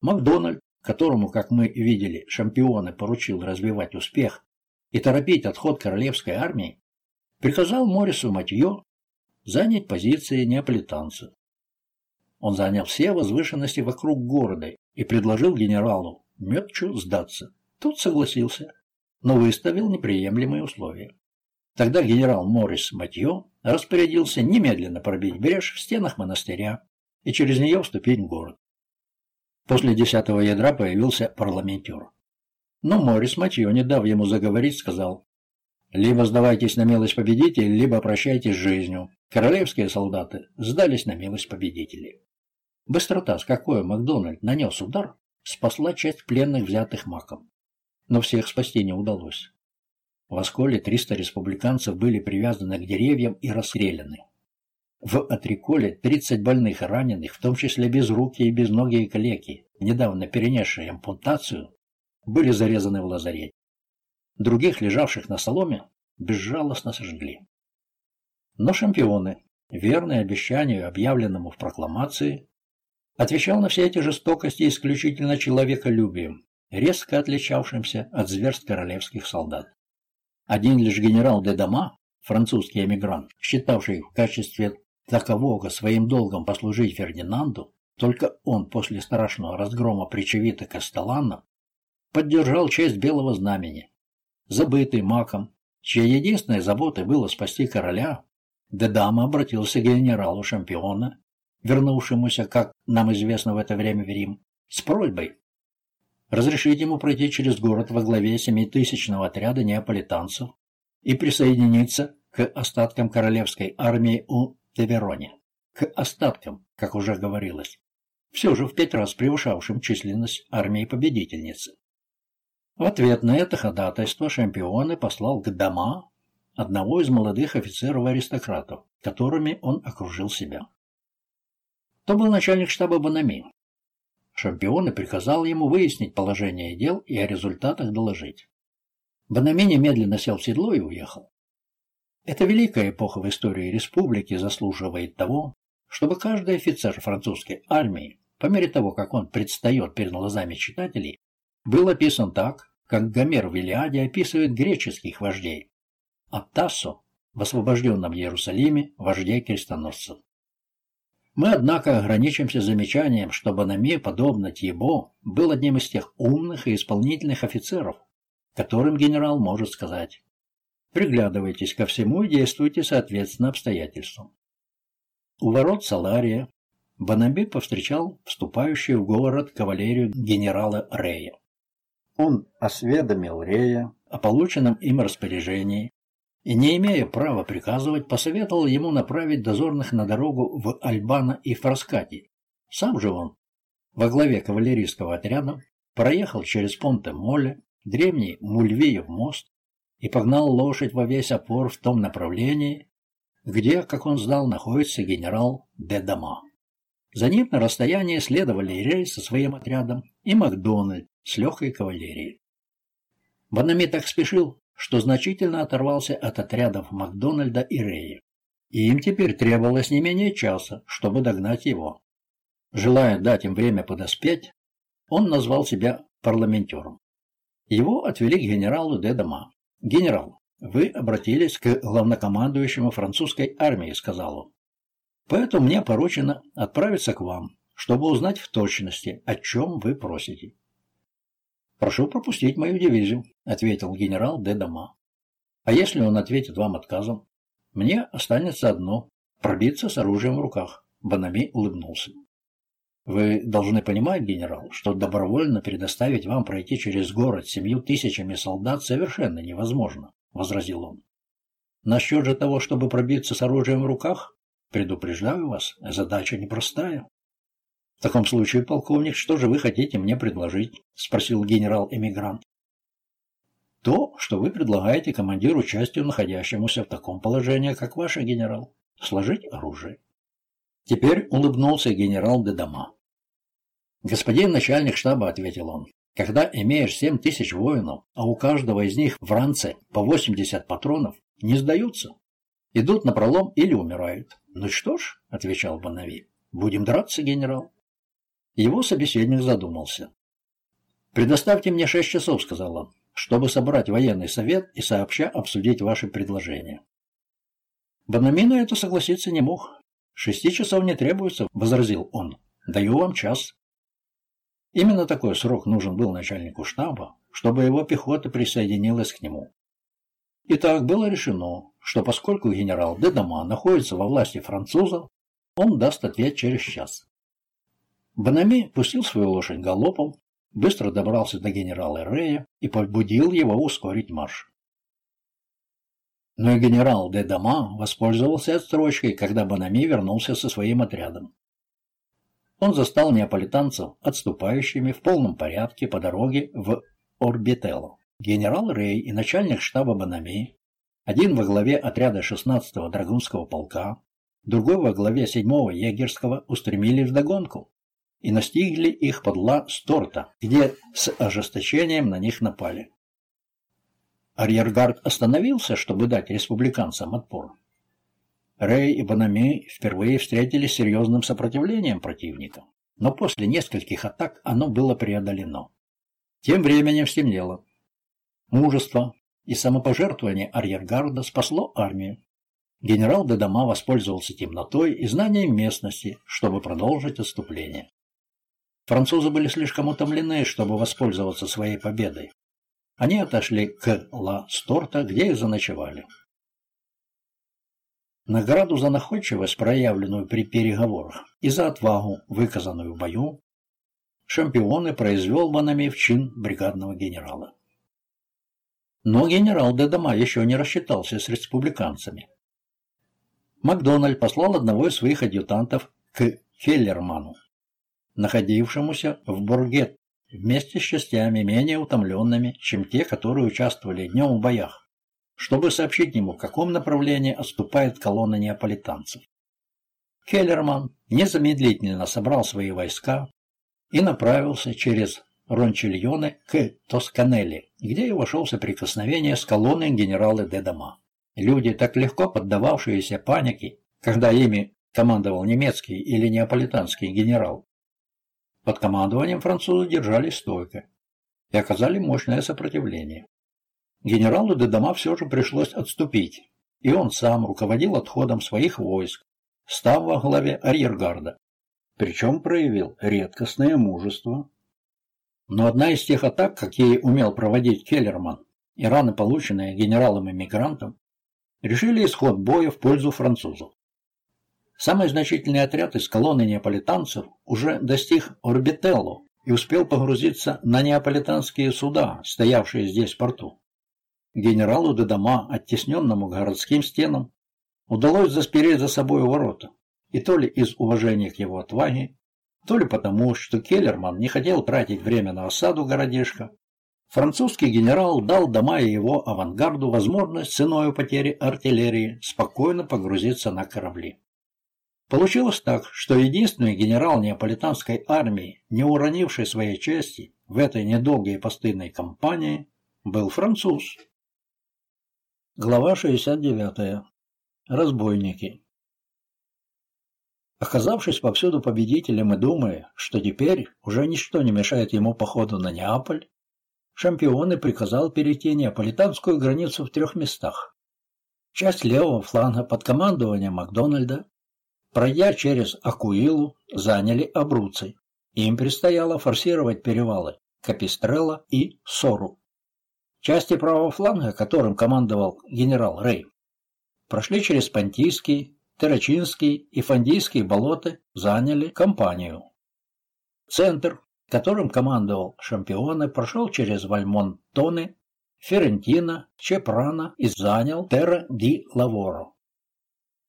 Макдональд которому, как мы видели, шампионы поручил развивать успех и торопить отход королевской армии, приказал Морису Матье занять позиции неаполитанца. Он занял все возвышенности вокруг города и предложил генералу Метчу сдаться. Тот согласился, но выставил неприемлемые условия. Тогда генерал Морис Матье распорядился немедленно пробить брешь в стенах монастыря и через нее вступить в город. После десятого ядра появился парламентер. Но Морис Матье, не дав ему заговорить, сказал, «Либо сдавайтесь на милость победителей, либо прощайтесь с жизнью. Королевские солдаты сдались на милость победителей». Быстрота, с какой Макдональд нанес удар, спасла часть пленных, взятых маком. Но всех спасти не удалось. В Осколе 300 республиканцев были привязаны к деревьям и расстреляны. В Атриколе 30 больных и раненых, в том числе безрукие и безногие калеки, недавно перенесшие ампутацию, были зарезаны в лазарете. Других, лежавших на соломе, безжалостно сожгли. Но шампионы, верные обещанию, объявленному в прокламации, отвечал на все эти жестокости исключительно человеколюбием, резко отличавшимся от зверств королевских солдат. Один лишь генерал де Дома, французский эмигрант, считавший в качестве такового своим долгом послужить Фердинанду, только он после страшного разгрома причевита Кастеллана поддержал честь Белого Знамени. Забытый маком, чья единственной заботой было спасти короля, Дедама обратился к генералу шампиона, вернувшемуся, как нам известно в это время в Рим, с просьбой разрешить ему пройти через город во главе семитысячного отряда неаполитанцев и присоединиться к остаткам королевской армии у Тевероне. К остаткам, как уже говорилось, все же в пять раз превышавшим численность армии победительницы. В ответ на это ходатайство шампионы послал к дома одного из молодых офицеров-аристократов, которыми он окружил себя. То был начальник штаба Банами, Шампион и приказал ему выяснить положение дел и о результатах доложить. Банами немедленно сел в седло и уехал. Эта великая эпоха в истории республики заслуживает того, чтобы каждый офицер французской армии, по мере того, как он предстает перед глазами читателей, был описан так, как Гомер в Илиаде описывает греческих вождей, а Тассо в освобожденном Иерусалиме вождей крестоносцев. Мы, однако, ограничимся замечанием, что Банаме, подобно Тьебо, был одним из тех умных и исполнительных офицеров, которым генерал может сказать «Приглядывайтесь ко всему и действуйте соответственно обстоятельствам». У ворот Салария Банамби повстречал вступающую в город кавалерию генерала Рея. Он осведомил Рея о полученном им распоряжении и, не имея права приказывать, посоветовал ему направить дозорных на дорогу в Альбана и Фраскати. Сам же он, во главе кавалерийского отряда, проехал через Понте-Моле, древний Мульвиев мост, и погнал лошадь во весь опор в том направлении, где, как он знал, находится генерал де Дама. За ним на расстоянии следовали Рей со своим отрядом и Макдональд с легкой кавалерией. Банами так спешил, что значительно оторвался от отрядов Макдональда и Рея. И им теперь требовалось не менее часа, чтобы догнать его. Желая дать им время подоспеть, он назвал себя парламентером. Его отвели к генералу де Дома. «Генерал, вы обратились к главнокомандующему французской армии», — сказал он. «Поэтому мне поручено отправиться к вам, чтобы узнать в точности, о чем вы просите. «Прошу пропустить мою дивизию», — ответил генерал де Дома. «А если он ответит вам отказом? Мне останется одно — пробиться с оружием в руках». Банами улыбнулся. «Вы должны понимать, генерал, что добровольно предоставить вам пройти через город семью тысячами солдат совершенно невозможно», — возразил он. «Насчет же того, чтобы пробиться с оружием в руках, предупреждаю вас, задача непростая. «В таком случае, полковник, что же вы хотите мне предложить?» — спросил генерал-эмигрант. «То, что вы предлагаете командиру частью, находящемуся в таком положении, как ваш генерал, сложить оружие». Теперь улыбнулся генерал Дедама. «Господин начальник штаба», — ответил он, — «когда имеешь семь тысяч воинов, а у каждого из них в ранце по восемьдесят патронов, не сдаются. Идут на пролом или умирают». «Ну что ж», — отвечал Бонави, — «будем драться, генерал». Его собеседник задумался. «Предоставьте мне шесть часов», — сказал он, «чтобы собрать военный совет и сообща обсудить ваши предложения». Банами на это согласиться не мог. «Шести часов не требуется», — возразил он. «Даю вам час». Именно такой срок нужен был начальнику штаба, чтобы его пехота присоединилась к нему. Итак, было решено, что поскольку генерал Дедама находится во власти французов, он даст ответ через час. Банами пустил свою лошадь галопом, быстро добрался до генерала Рея и побудил его ускорить марш. Но и генерал де Дама воспользовался отсрочкой, когда Банами вернулся со своим отрядом. Он застал неаполитанцев отступающими в полном порядке по дороге в Орбителло. Генерал Рей и начальник штаба Банами, один во главе отряда 16-го Драгунского полка, другой во главе 7-го егерского, устремились в догонку и настигли их подла с торта, где с ожесточением на них напали. Арьергард остановился, чтобы дать республиканцам отпор. Рэй и Банами впервые встретились серьезным сопротивлением противника, но после нескольких атак оно было преодолено. Тем временем стемнело. Мужество и самопожертвование арьергарда спасло армию. Генерал Дедама воспользовался темнотой и знанием местности, чтобы продолжить отступление. Французы были слишком утомлены, чтобы воспользоваться своей победой. Они отошли к Ла-Сторта, где их заночевали. Награду за находчивость, проявленную при переговорах, и за отвагу, выказанную в бою, шампионы произвел Банами в чин бригадного генерала. Но генерал Дедама еще не рассчитался с республиканцами. Макдональд послал одного из своих адъютантов к Хеллерману, находившемуся в Бургет вместе с частями менее утомленными, чем те, которые участвовали днем в боях, чтобы сообщить ему, в каком направлении отступает колонна неаполитанцев. Келлерман незамедлительно собрал свои войска и направился через Рончильоне к Тосканелли, где и вошел в соприкосновение с колонной генерала Дедама. Люди, так легко поддававшиеся панике, когда ими командовал немецкий или неаполитанский генерал, под командованием французов держались стойко и оказали мощное сопротивление. Генералу Дедама все же пришлось отступить, и он сам руководил отходом своих войск, став во главе арьергарда, причем проявил редкостное мужество. Но одна из тех атак, какие умел проводить Келлерман, и раны, полученные генералом-эмигрантом, решили исход боя в пользу французов. Самый значительный отряд из колонны неаполитанцев уже достиг Орбителло и успел погрузиться на неаполитанские суда, стоявшие здесь в порту. Генералу Дедама, оттесненному городским стенам, удалось заспереть за собой ворота, и то ли из уважения к его отваге, то ли потому, что Келлерман не хотел тратить время на осаду городишка, французский генерал дал Дома и его авангарду возможность ценой потери артиллерии спокойно погрузиться на корабли. Получилось так, что единственный генерал неаполитанской армии, не уронивший своей чести в этой недолгой и постыдной кампании, был француз. Глава 69. Разбойники. Оказавшись повсюду победителем и думая, что теперь уже ничто не мешает ему походу на Неаполь, Шампионы приказал перейти неаполитанскую границу в трех местах. Часть левого фланга под командованием Макдональда Пройдя через Акуилу, заняли Абруций. Им предстояло форсировать перевалы Капистрелла и Сору. Части правого фланга, которым командовал генерал Рей, прошли через Понтийский, Террачинский и Фандийские болота, заняли кампанию. Центр, которым командовал Шампионы, прошел через Вальмонтоны, Ферентино, Чепрано и занял Терра-ди-Лаворо.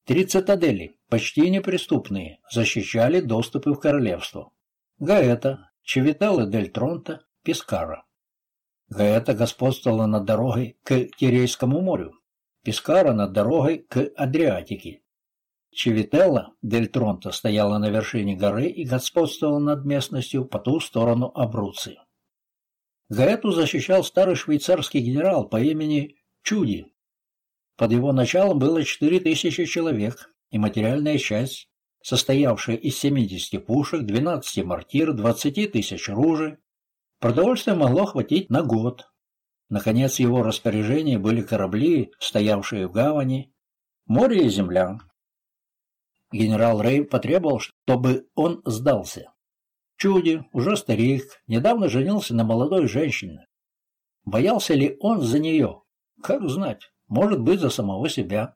Три цитадели, почти неприступные, защищали доступы в королевство. Гаэта, Чевиталы дель Тронто, Пискара. Гаэта господствовала над дорогой к Тирейскому морю, Пискара над дорогой к Адриатике. Чевителла дель Тронто стояла на вершине горы и господствовала над местностью по ту сторону Абруци. Гаэту защищал старый швейцарский генерал по имени Чуди, под его началом было 4000 человек, и материальная часть, состоявшая из 70 пушек, 12 мортир, 20 тысяч ружей, продовольствия могло хватить на год. Наконец, в его распоряжении были корабли, стоявшие в гавани, море и земля. Генерал Рей потребовал, чтобы он сдался. Чуди, уже старик, недавно женился на молодой женщине. Боялся ли он за нее? Как знать, может быть, за самого себя.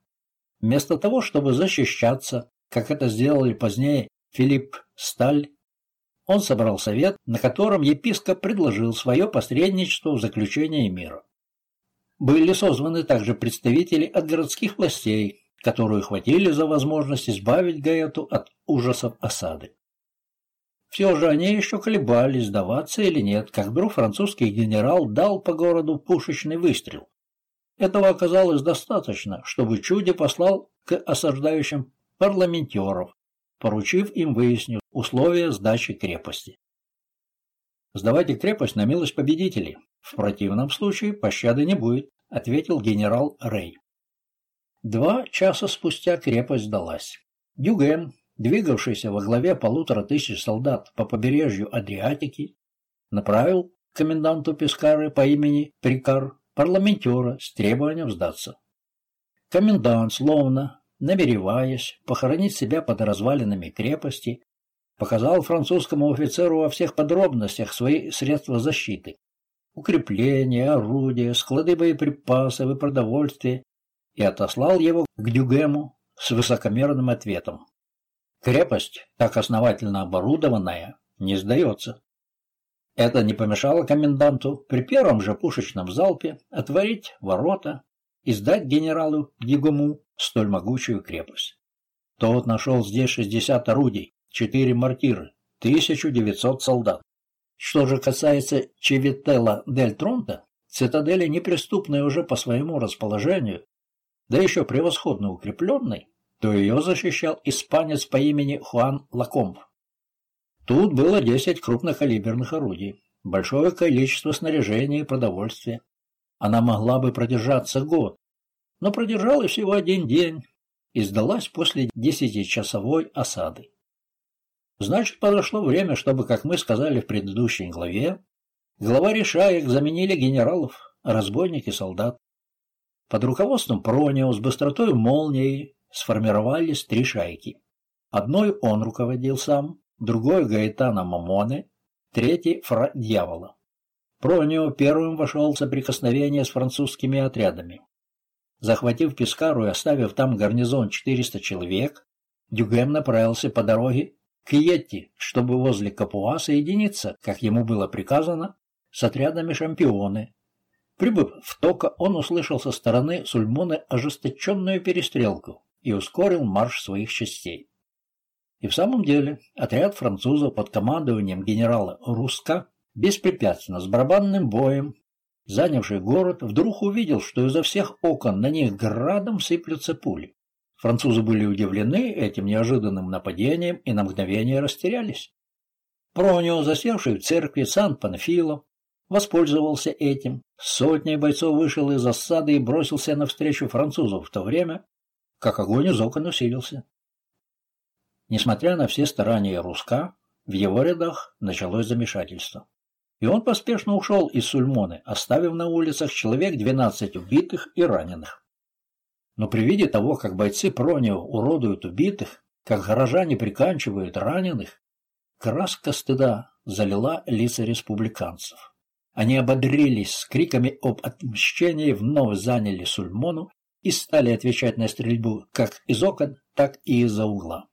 Вместо того, чтобы защищаться, как это сделали позднее Филипп Сталь, он собрал совет, на котором епископ предложил свое посредничество в заключении мира. Были созваны также представители от городских властей, которые хватили за возможность избавить Гаэту от ужасов осады. Все же они еще колебались, сдаваться или нет, как вдруг французский генерал дал по городу пушечный выстрел. Этого оказалось достаточно, чтобы Чуди послал к осаждающим парламентеров, поручив им выяснить условия сдачи крепости. «Сдавайте крепость на милость победителей. В противном случае пощады не будет», — ответил генерал Рей. Два часа спустя крепость сдалась. Дюгем, двигавшийся во главе полутора тысяч солдат по побережью Адриатики, направил коменданту Пескары по имени Прикар парламентера с требованием сдаться. Комендант, словно намереваясь похоронить себя под развалинами крепости, показал французскому офицеру во всех подробностях свои средства защиты. Укрепления, орудия, склады боеприпасов и продовольствия и отослал его к Дюгему с высокомерным ответом. Крепость, так основательно оборудованная, не сдается. Это не помешало коменданту при первом же пушечном залпе отворить ворота и сдать генералу Дигому столь могучую крепость. Тот нашел здесь 60 орудий, 4 мортиры, 1900 солдат. Что же касается Чевителла дель Тронта, цитадели неприступная уже по своему расположению, да еще превосходно укрепленной, то ее защищал испанец по имени Хуан Лакомб. Тут было 10 крупнокалиберных орудий, большое количество снаряжения и продовольствия. Она могла бы продержаться год, но продержалась всего один день и сдалась после десятичасовой осады. Значит, подошло время, чтобы, как мы сказали в предыдущей главе, главари шаек заменили генералов, разбойники солдат. Под руководством Пронио с быстротой молнии сформировались три шайки. Одной он руководил сам, другой Гаэтана Мамоне, третий Фра Дьявола. Пронио первым вошел в соприкосновение с французскими отрядами. Захватив Пискару и оставив там гарнизон 400 человек, Дюгем направился по дороге к Йетти, чтобы возле Капуа соединиться, как ему было приказано, с отрядами шампионы. Прибыв в Тока, он услышал со стороны Сульмоны ожесточенную перестрелку и ускорил марш своих частей. И в самом деле отряд французов под командованием генерала Руска беспрепятственно с барабанным боем занявший город, вдруг увидел, что изо всех окон на них градом сыплются пули. Французы были удивлены этим неожиданным нападением и на мгновение растерялись. Пронио, засевший в церкви Сан-Панфило, воспользовался этим. Сотня бойцов вышел из осады и бросился навстречу французов в то время, как огонь из окон усилился. Несмотря на все старания Руска, в его рядах началось замешательство и он поспешно ушел из Сульмоны, оставив на улицах человек 12 убитых и раненых. Но при виде того, как бойцы Пронио уродуют убитых, как горожане приканчивают раненых, краска стыда залила лица республиканцев. Они ободрились с криками об отмщении, вновь заняли Сульмону и стали отвечать на стрельбу как из окон, так и из-за угла.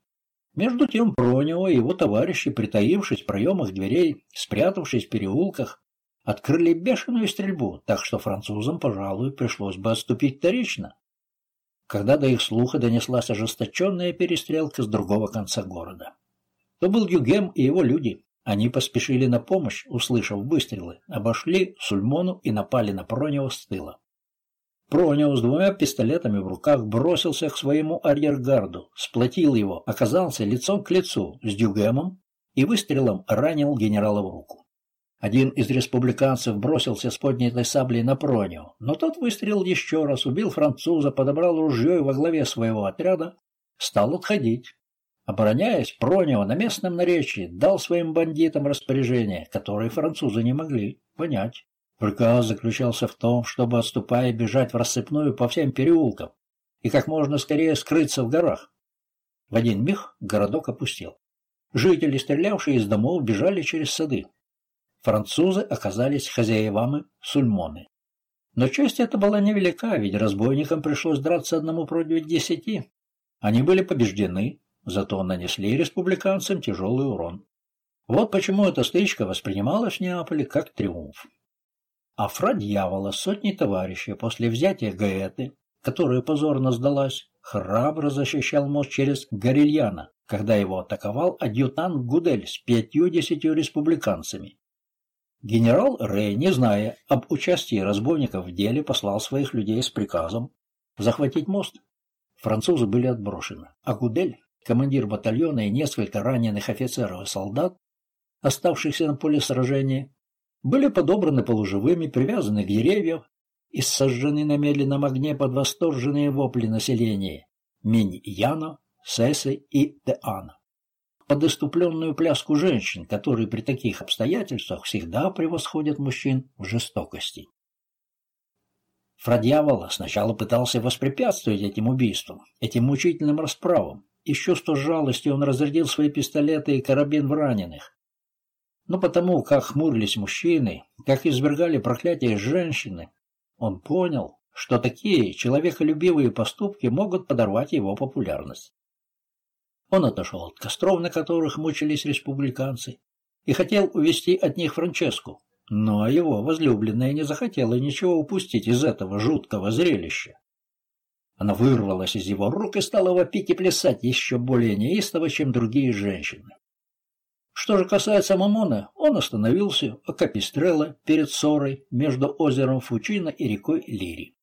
Между тем Пронио и его товарищи, притаившись в проемах дверей, спрятавшись в переулках, открыли бешеную стрельбу, так что французам, пожалуй, пришлось бы отступить вторично. Когда до их слуха донеслась ожесточенная перестрелка с другого конца города. То был Югем и его люди. Они поспешили на помощь, услышав выстрелы, обошли Сульмону и напали на Пронио с тыла. Пронио с двумя пистолетами в руках бросился к своему арьергарду, сплотил его, оказался лицом к лицу с Дюгемом и выстрелом ранил генерала в руку. Один из республиканцев бросился с поднятой саблей на Пронио, но тот выстрелил еще раз, убил француза, подобрал ружье и во главе своего отряда стал отходить. Обороняясь, Пронио на местном наречии дал своим бандитам распоряжение, которые французы не могли понять. Приказ заключался в том, чтобы, отступая, бежать в рассыпную по всем переулкам и как можно скорее скрыться в горах. В один миг городок опустел. Жители, стрелявшие из домов, бежали через сады. французы оказались хозяевами Сульмоны. Но честь эта была невелика, ведь разбойникам пришлось драться одному против десяти. Они были побеждены, зато нанесли республиканцам тяжелый урон. Вот почему эта стычка воспринималась в Неаполе как триумф. А фра дьявола сотни товарищей после взятия Гаэты, которая позорно сдалась, храбро защищал мост через Горильяна, когда его атаковал адъютант Гудель с пятью-десятью республиканцами. Генерал Рей, не зная об участии разбойников в деле, послал своих людей с приказом захватить мост. Французы были отброшены, а Гудель, командир батальона и несколько раненых офицеров и солдат, оставшихся на поле сражения, были подобраны полуживыми, привязаны к деревьям и сожжены на медленном огне под восторженные вопли населения Миньяно, Сесы и Деана. Под иступленную пляску женщин, которые при таких обстоятельствах всегда превосходят мужчин в жестокости. Фрадьявола сначала пытался воспрепятствовать этим убийствам, этим мучительным расправам. Из чувства жалости он разрядил свои пистолеты и карабин в раненых. Но потому, как хмурились мужчины, как извергали проклятие женщины, он понял, что такие человеколюбивые поступки могут подорвать его популярность. Он отошел от костров, на которых мучились республиканцы, и хотел увести от них Франческу, но его возлюбленная не захотела ничего упустить из этого жуткого зрелища. Она вырвалась из его рук и стала вопить и плясать еще более неистово, чем другие женщины. Что же касается Мамона, он остановился у Капистрелла перед ссорой между озером Фучино и рекой Лири.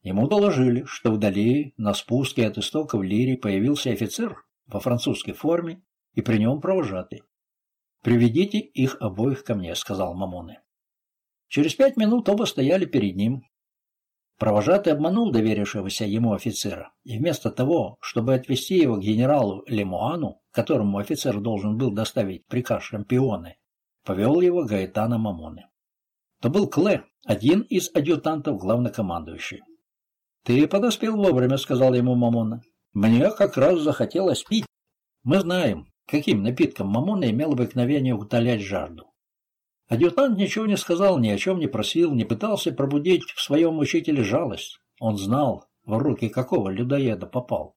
Ему доложили, что вдали, на спуске от истоков Лири, появился офицер во французской форме и при нем провожатый. «Приведите их обоих ко мне», — сказал Мамоне. Через пять минут оба стояли перед ним, Провожатый обманул доверившегося ему офицера, и вместо того, чтобы отвезти его к генералу Лемуану, которому офицер должен был доставить приказ шампионы, повел его Гаэтана Мамоне. То был Кле, один из адъютантов главнокомандующий. «Ты подоспел вовремя», — сказал ему Мамона. «Мне как раз захотелось пить. Мы знаем, каким напитком Мамона имел обыкновение утолять жажду. Адъютант ничего не сказал, ни о чем не просил, не пытался пробудить в своем учителе жалость. Он знал, в руки какого людоеда попал.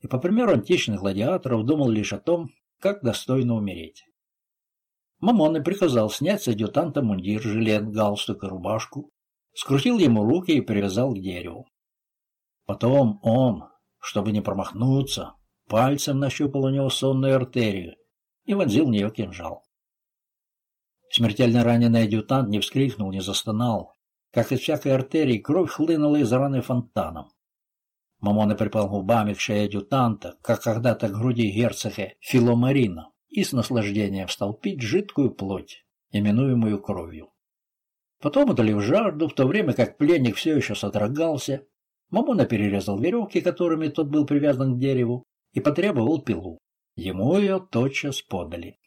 И, по примеру античных гладиаторов, думал лишь о том, как достойно умереть. Мамон приказал снять с адъютанта мундир, жилет, галстук и рубашку, скрутил ему руки и привязал к дереву. Потом он, чтобы не промахнуться, пальцем нащупал у него сонную артерию и вонзил в нее кинжал. Смертельно раненый адъютант не вскрикнул, не застонал. Как из всякой артерии, кровь хлынула из раны фонтаном. Мамона припал губами к шее адъютанта, как когда-то к груди герцога Филомарина, и с наслаждением стал пить жидкую плоть, именуемую кровью. Потом, удалив жажду, в то время как пленник все еще содрогался, Мамона перерезал веревки, которыми тот был привязан к дереву, и потребовал пилу. Ему ее тотчас подали.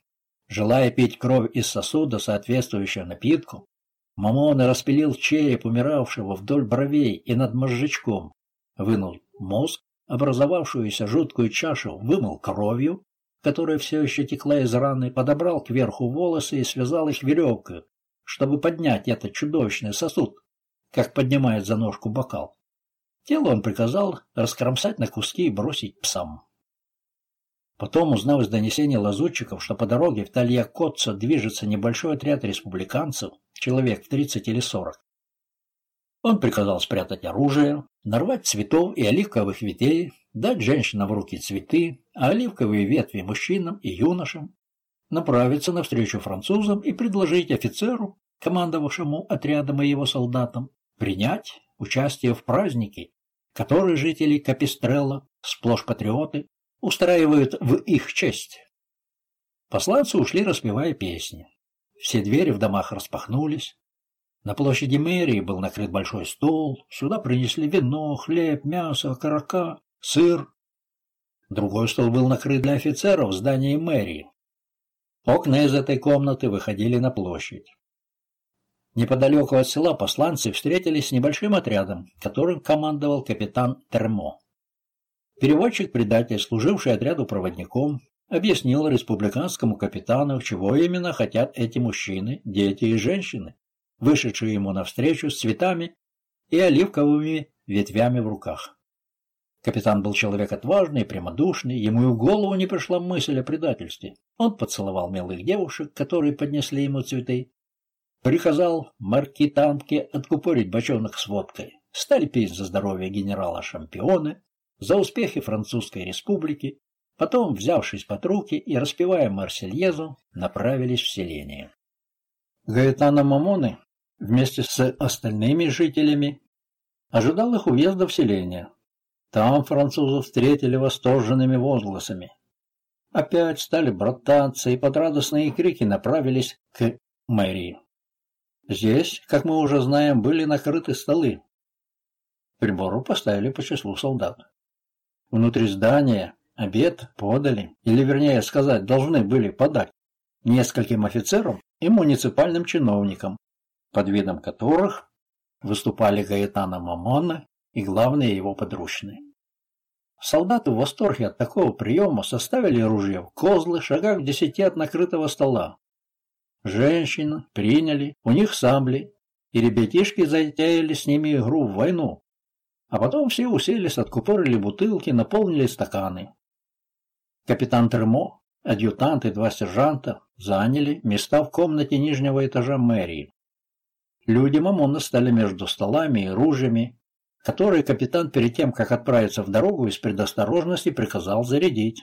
Желая пить кровь из сосуда, соответствующего напитку, Мамона распилил череп умиравшего вдоль бровей и над мозжечком, вынул мозг, образовавшуюся жуткую чашу, вымыл кровью, которая все еще текла из раны, подобрал кверху волосы и связал их веревкой, чтобы поднять этот чудовищный сосуд, как поднимает за ножку бокал. Тело он приказал раскромсать на куски и бросить псам. Потом, узнав из донесения лазутчиков, что по дороге в Талья-Котца движется небольшой отряд республиканцев, человек в 30 или 40, он приказал спрятать оружие, нарвать цветов и оливковых ветвей, дать женщинам в руки цветы, а оливковые ветви мужчинам и юношам, направиться навстречу французам и предложить офицеру, командовавшему отрядом и его солдатам, принять участие в празднике, который жители Капистрелла, сплошь патриоты, устраивают в их честь. Посланцы ушли, распевая песни. Все двери в домах распахнулись. На площади мэрии был накрыт большой стол. Сюда принесли вино, хлеб, мясо, карака, сыр. Другой стол был накрыт для офицеров в здании мэрии. Окна из этой комнаты выходили на площадь. Неподалеку от села посланцы встретились с небольшим отрядом, которым командовал капитан Термо. Переводчик-предатель, служивший отряду проводником, объяснил республиканскому капитану, чего именно хотят эти мужчины, дети и женщины, вышедшие ему навстречу с цветами и оливковыми ветвями в руках. Капитан был человек отважный и прямодушный, ему и в голову не пришла мысль о предательстве. Он поцеловал милых девушек, которые поднесли ему цветы, приказал маркетанке откупорить бочонок с водкой, стали пить за здоровье генерала-шампиона, за успехи Французской республики, потом, взявшись под руки и распевая Марсельезу, направились в селение. Гаэтана Мамоны вместе с остальными жителями ожидал их уезда в селение. Там французов встретили восторженными возгласами. Опять стали брататься и под радостные крики направились к мэрии. Здесь, как мы уже знаем, были накрыты столы. Прибору поставили по числу солдат. Внутри здания обед подали, или вернее сказать, должны были подать нескольким офицерам и муниципальным чиновникам, под видом которых выступали Гаэтана Мамона и главные его подручные. Солдаты в восторге от такого приема составили ружья в козлы шагах в десяти от накрытого стола. Женщины приняли, у них сабли, и ребятишки затеяли с ними игру в войну. А потом все уселись, откупорили бутылки, наполнили стаканы. Капитан Термо, адъютант и два сержанта заняли места в комнате нижнего этажа мэрии. Люди Мамона стали между столами и ружьями, которые капитан перед тем, как отправиться в дорогу, из предосторожности приказал зарядить.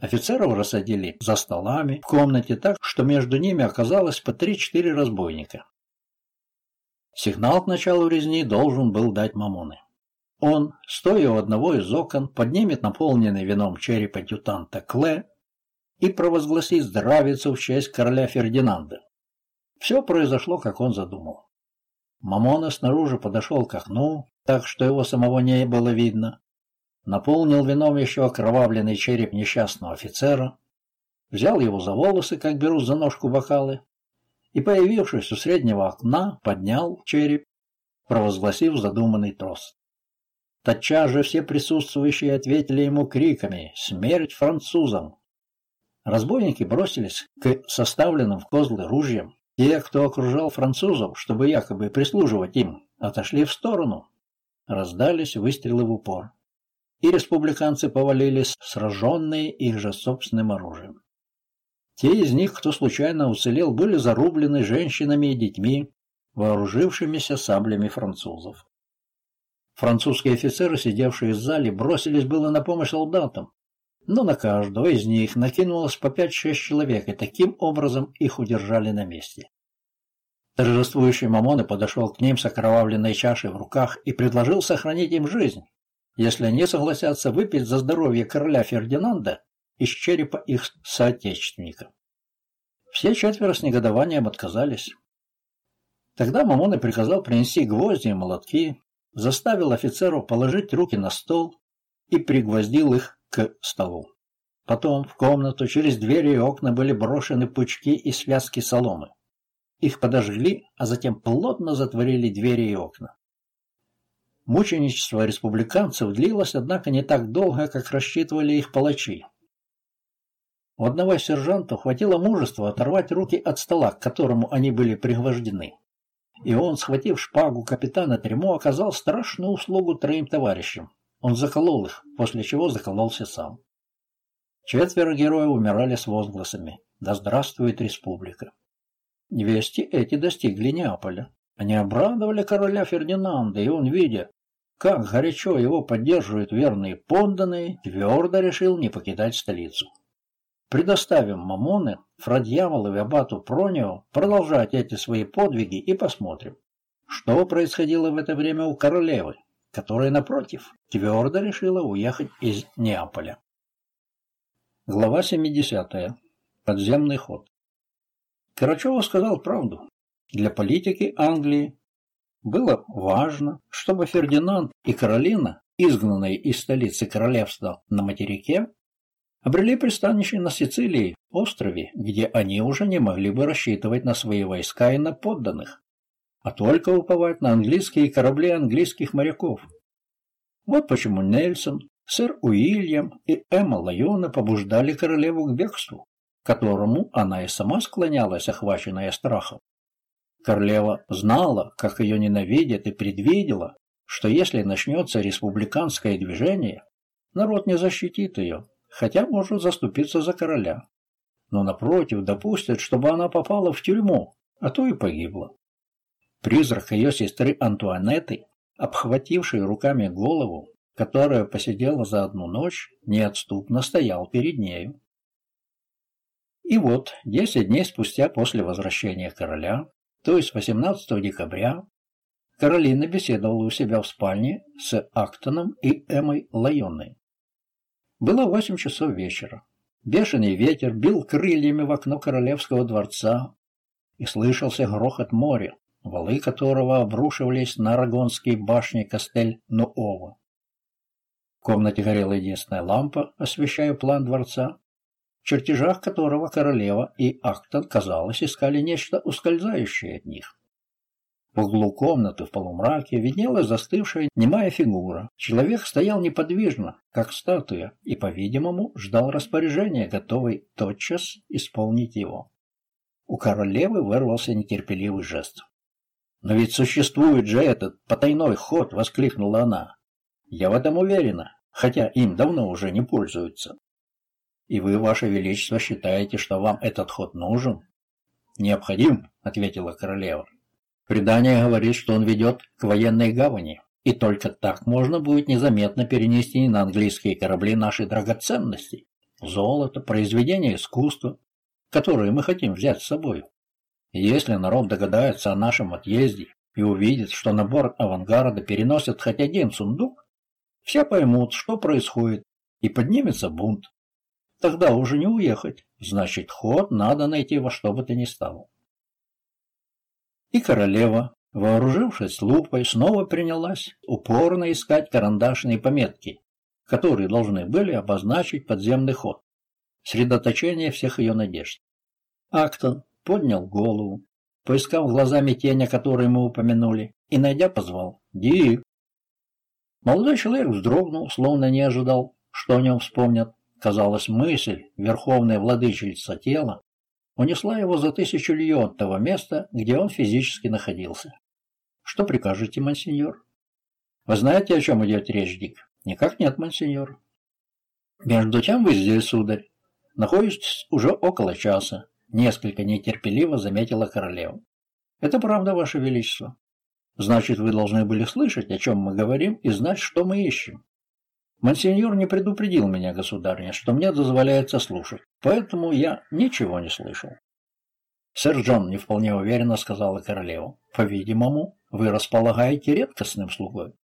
Офицеров рассадили за столами в комнате так, что между ними оказалось по три-четыре разбойника. Сигнал к началу резни должен был дать Мамоны. Он, стоя у одного из окон, поднимет наполненный вином череп адъютанта Кле и провозгласит здравицу в честь короля Фердинанда. Все произошло, как он задумал. Мамона снаружи подошел к окну, так что его самого не было видно, наполнил вином еще окровавленный череп несчастного офицера, взял его за волосы, как берут за ножку бокалы, и, появившись у среднего окна, поднял череп, провозгласив задуманный тост. Тотчас же все присутствующие ответили ему криками «Смерть французам!». Разбойники бросились к составленным в козлы ружьям, те, кто окружал французов, чтобы якобы прислуживать им, отошли в сторону. Раздались выстрелы в упор. И республиканцы повалились, сраженные их же собственным оружием. Те из них, кто случайно уцелел, были зарублены женщинами и детьми, вооружившимися саблями французов. Французские офицеры, сидевшие в зале, бросились было на помощь солдатам, но на каждого из них накинулось по пять-шесть человек, и таким образом их удержали на месте. Торжествующий Мамоны подошел к ним с окровавленной чашей в руках и предложил сохранить им жизнь, если они согласятся выпить за здоровье короля Фердинанда из черепа их соотечественника. Все четверо с негодованием отказались. Тогда Мамоны приказал принести гвозди и молотки, заставил офицеров положить руки на стол и пригвоздил их к столу. Потом в комнату через двери и окна были брошены пучки и связки соломы. Их подожгли, а затем плотно затворили двери и окна. Мученичество республиканцев длилось, однако, не так долго, как рассчитывали их палачи. У одного из сержантов хватило мужества оторвать руки от стола, к которому они были пригвождены. И он, схватив шпагу капитана Тремо, оказал страшную услугу троим товарищам. Он заколол их, после чего закололся сам. Четверо героев умирали с возгласами «Да здравствует республика!». Вести эти достигли Неаполя. Они обрадовали короля Фердинанда, и он, видя, как горячо его поддерживают верные подданные, твердо решил не покидать столицу. Предоставим Мамоны, Фрадьямолу и Абату Пронио продолжать эти свои подвиги и посмотрим, что происходило в это время у королевы, которая, напротив, твердо решила уехать из Неаполя. Глава 70. Подземный ход. Карачев сказал правду. Для политики Англии было важно, чтобы Фердинанд и Каролина, изгнанные из столицы королевства на материке, обрели пристанище на Сицилии, острове, где они уже не могли бы рассчитывать на свои войска и на подданных а только уповать на английские корабли английских моряков. Вот почему Нельсон Сэр Уильям и Эмма Лайона побуждали королеву к бегству, которому она и сама склонялась, охваченная страхом. Королева знала, как ее ненавидят, и предвидела, что если начнется республиканское движение, народ не защитит ее, хотя может заступиться за короля. Но, напротив, допустят, чтобы она попала в тюрьму, а то и погибла. Призрак ее сестры Антуанетты, обхвативший руками голову, которая посидела за одну ночь, неотступно стоял перед нею. И вот, десять дней спустя после возвращения короля, то есть 18 декабря, Каролина беседовала у себя в спальне с Актоном и Эмой Лайонной. Было восемь часов вечера. Бешеный ветер бил крыльями в окно королевского дворца, и слышался грохот моря, валы которого обрушивались на Арагонские башни Кастель-Нуова. В комнате горела единственная лампа, освещая план дворца, в чертежах которого королева и Актон, казалось, искали нечто ускользающее от них. В углу комнаты в полумраке виднелась застывшая немая фигура. Человек стоял неподвижно, как статуя, и, по-видимому, ждал распоряжения, готовый тотчас исполнить его. У королевы вырвался нетерпеливый жест. «Но ведь существует же этот потайной ход!» — воскликнула она. Я в этом уверена, хотя им давно уже не пользуются. И вы, ваше величество, считаете, что вам этот ход нужен? Необходим, ответила королева. Предание говорит, что он ведет к военной гавани, и только так можно будет незаметно перенести на английские корабли наши драгоценности, золото, произведения искусства, которые мы хотим взять с собой. Если народ догадается о нашем отъезде и увидит, что на борт авангарда переносят хоть один сундук, все поймут, что происходит, и поднимется бунт. Тогда уже не уехать, значит, ход надо найти во что бы то ни стало. И королева, вооружившись лупой, снова принялась упорно искать карандашные пометки, которые должны были обозначить подземный ход, средоточение всех ее надежд. Актон поднял голову, поискав глазами тень, о которой мы упомянули, и, найдя, позвал «Дик!». Молодой человек вздрогнул, словно не ожидал, что о нем вспомнят. Казалось, мысль, верховная владычица тела, унесла его за тысячу лье от того места, где он физически находился. «Что прикажете, мансиньор?» «Вы знаете, о чем идет речь, Дик?» «Никак нет, мансиньор». «Между тем вы здесь, сударь. Находитесь уже около часа», — несколько нетерпеливо заметила королева. «Это правда, ваше величество. Значит, вы должны были слышать, о чем мы говорим, и знать, что мы ищем. Монсеньор не предупредил меня, государыня, что мне дозволяется слушать, поэтому я ничего не слышал. Сэр Джон не вполне уверенно сказала королева. По-видимому, вы располагаете редкостным слугой.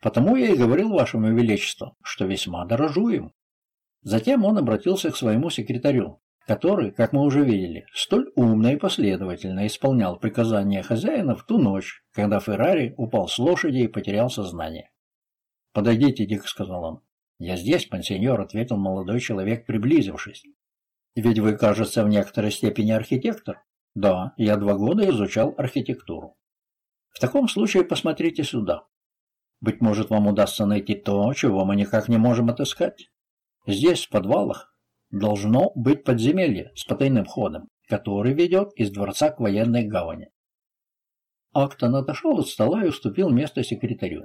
Потому я и говорил вашему величеству, что весьма дорожу им. Затем он обратился к своему секретарю, который, как мы уже видели, столь умно и последовательно исполнял приказания хозяина в ту ночь, когда Феррари упал с лошади и потерял сознание. «Подойдите, Дик», — сказал он. «Я здесь, пансеньор», — ответил молодой человек, приблизившись. «Ведь вы, кажется, в некоторой степени архитектор?» «Да, я два года изучал архитектуру». «В таком случае посмотрите сюда. Быть может, вам удастся найти то, чего мы никак не можем отыскать. Здесь, в подвалах, должно быть подземелье с потайным ходом, который ведет из дворца к военной гавани. Актон отошел от стола и уступил место секретарю.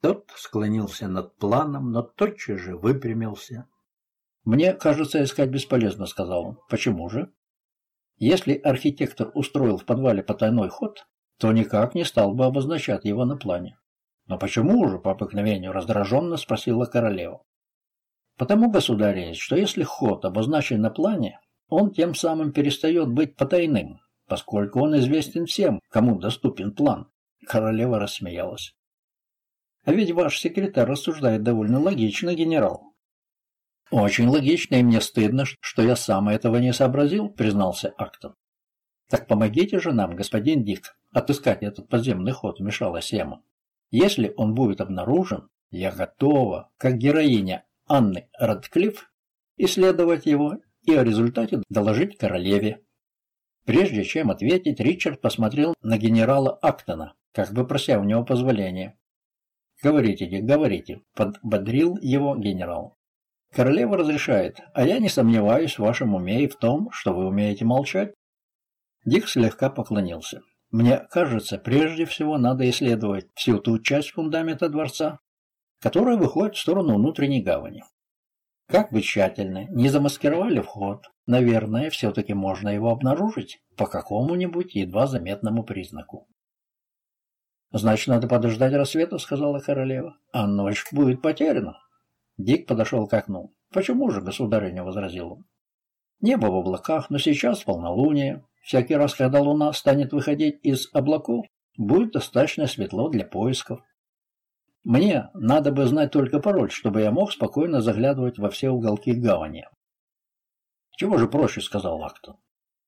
Тот склонился над планом, но тотчас же выпрямился. «Мне кажется, искать бесполезно», — сказал он. «Почему же?» «Если архитектор устроил в подвале потайной ход, то никак не стал бы обозначать его на плане». «Но почему же?» — по обыкновению раздраженно спросила королева. Потому, государь, что если ход обозначен на плане, он тем самым перестает быть потайным, поскольку он известен всем, кому доступен план. Королева рассмеялась. А ведь ваш секретарь рассуждает довольно логично, генерал. Очень логично, и мне стыдно, что я сам этого не сообразил, признался Актон. Так помогите же нам, господин Дик, отыскать этот подземный ход, вмешалась Эмма. Если он будет обнаружен, я готова, как героиня Анны Радклифф, исследовать его и о результате доложить королеве. Прежде чем ответить, Ричард посмотрел на генерала Актона, как бы прося у него позволения. Говорите, Дик, говорите, подбодрил его генерал. Королева разрешает, а я не сомневаюсь в вашем уме и в том, что вы умеете молчать. Дик слегка поклонился. Мне кажется, прежде всего надо исследовать всю ту часть фундамента дворца, которая выходит в сторону внутренней гавани. Как бы тщательно не замаскировали вход, наверное, все-таки можно его обнаружить по какому-нибудь едва заметному признаку. «Значит, надо подождать рассвета», — сказала королева, — «а ночь будет потеряна». Дик подошел к окну. «Почему же, государыня?» — возразил он. «Небо в облаках, но сейчас полнолуние. Всякий раз, когда луна станет выходить из облаков, будет достаточно светло для поисков. Мне надо бы знать только пароль, чтобы я мог спокойно заглядывать во все уголки гавани. «Чего же проще?» — сказал Лактон.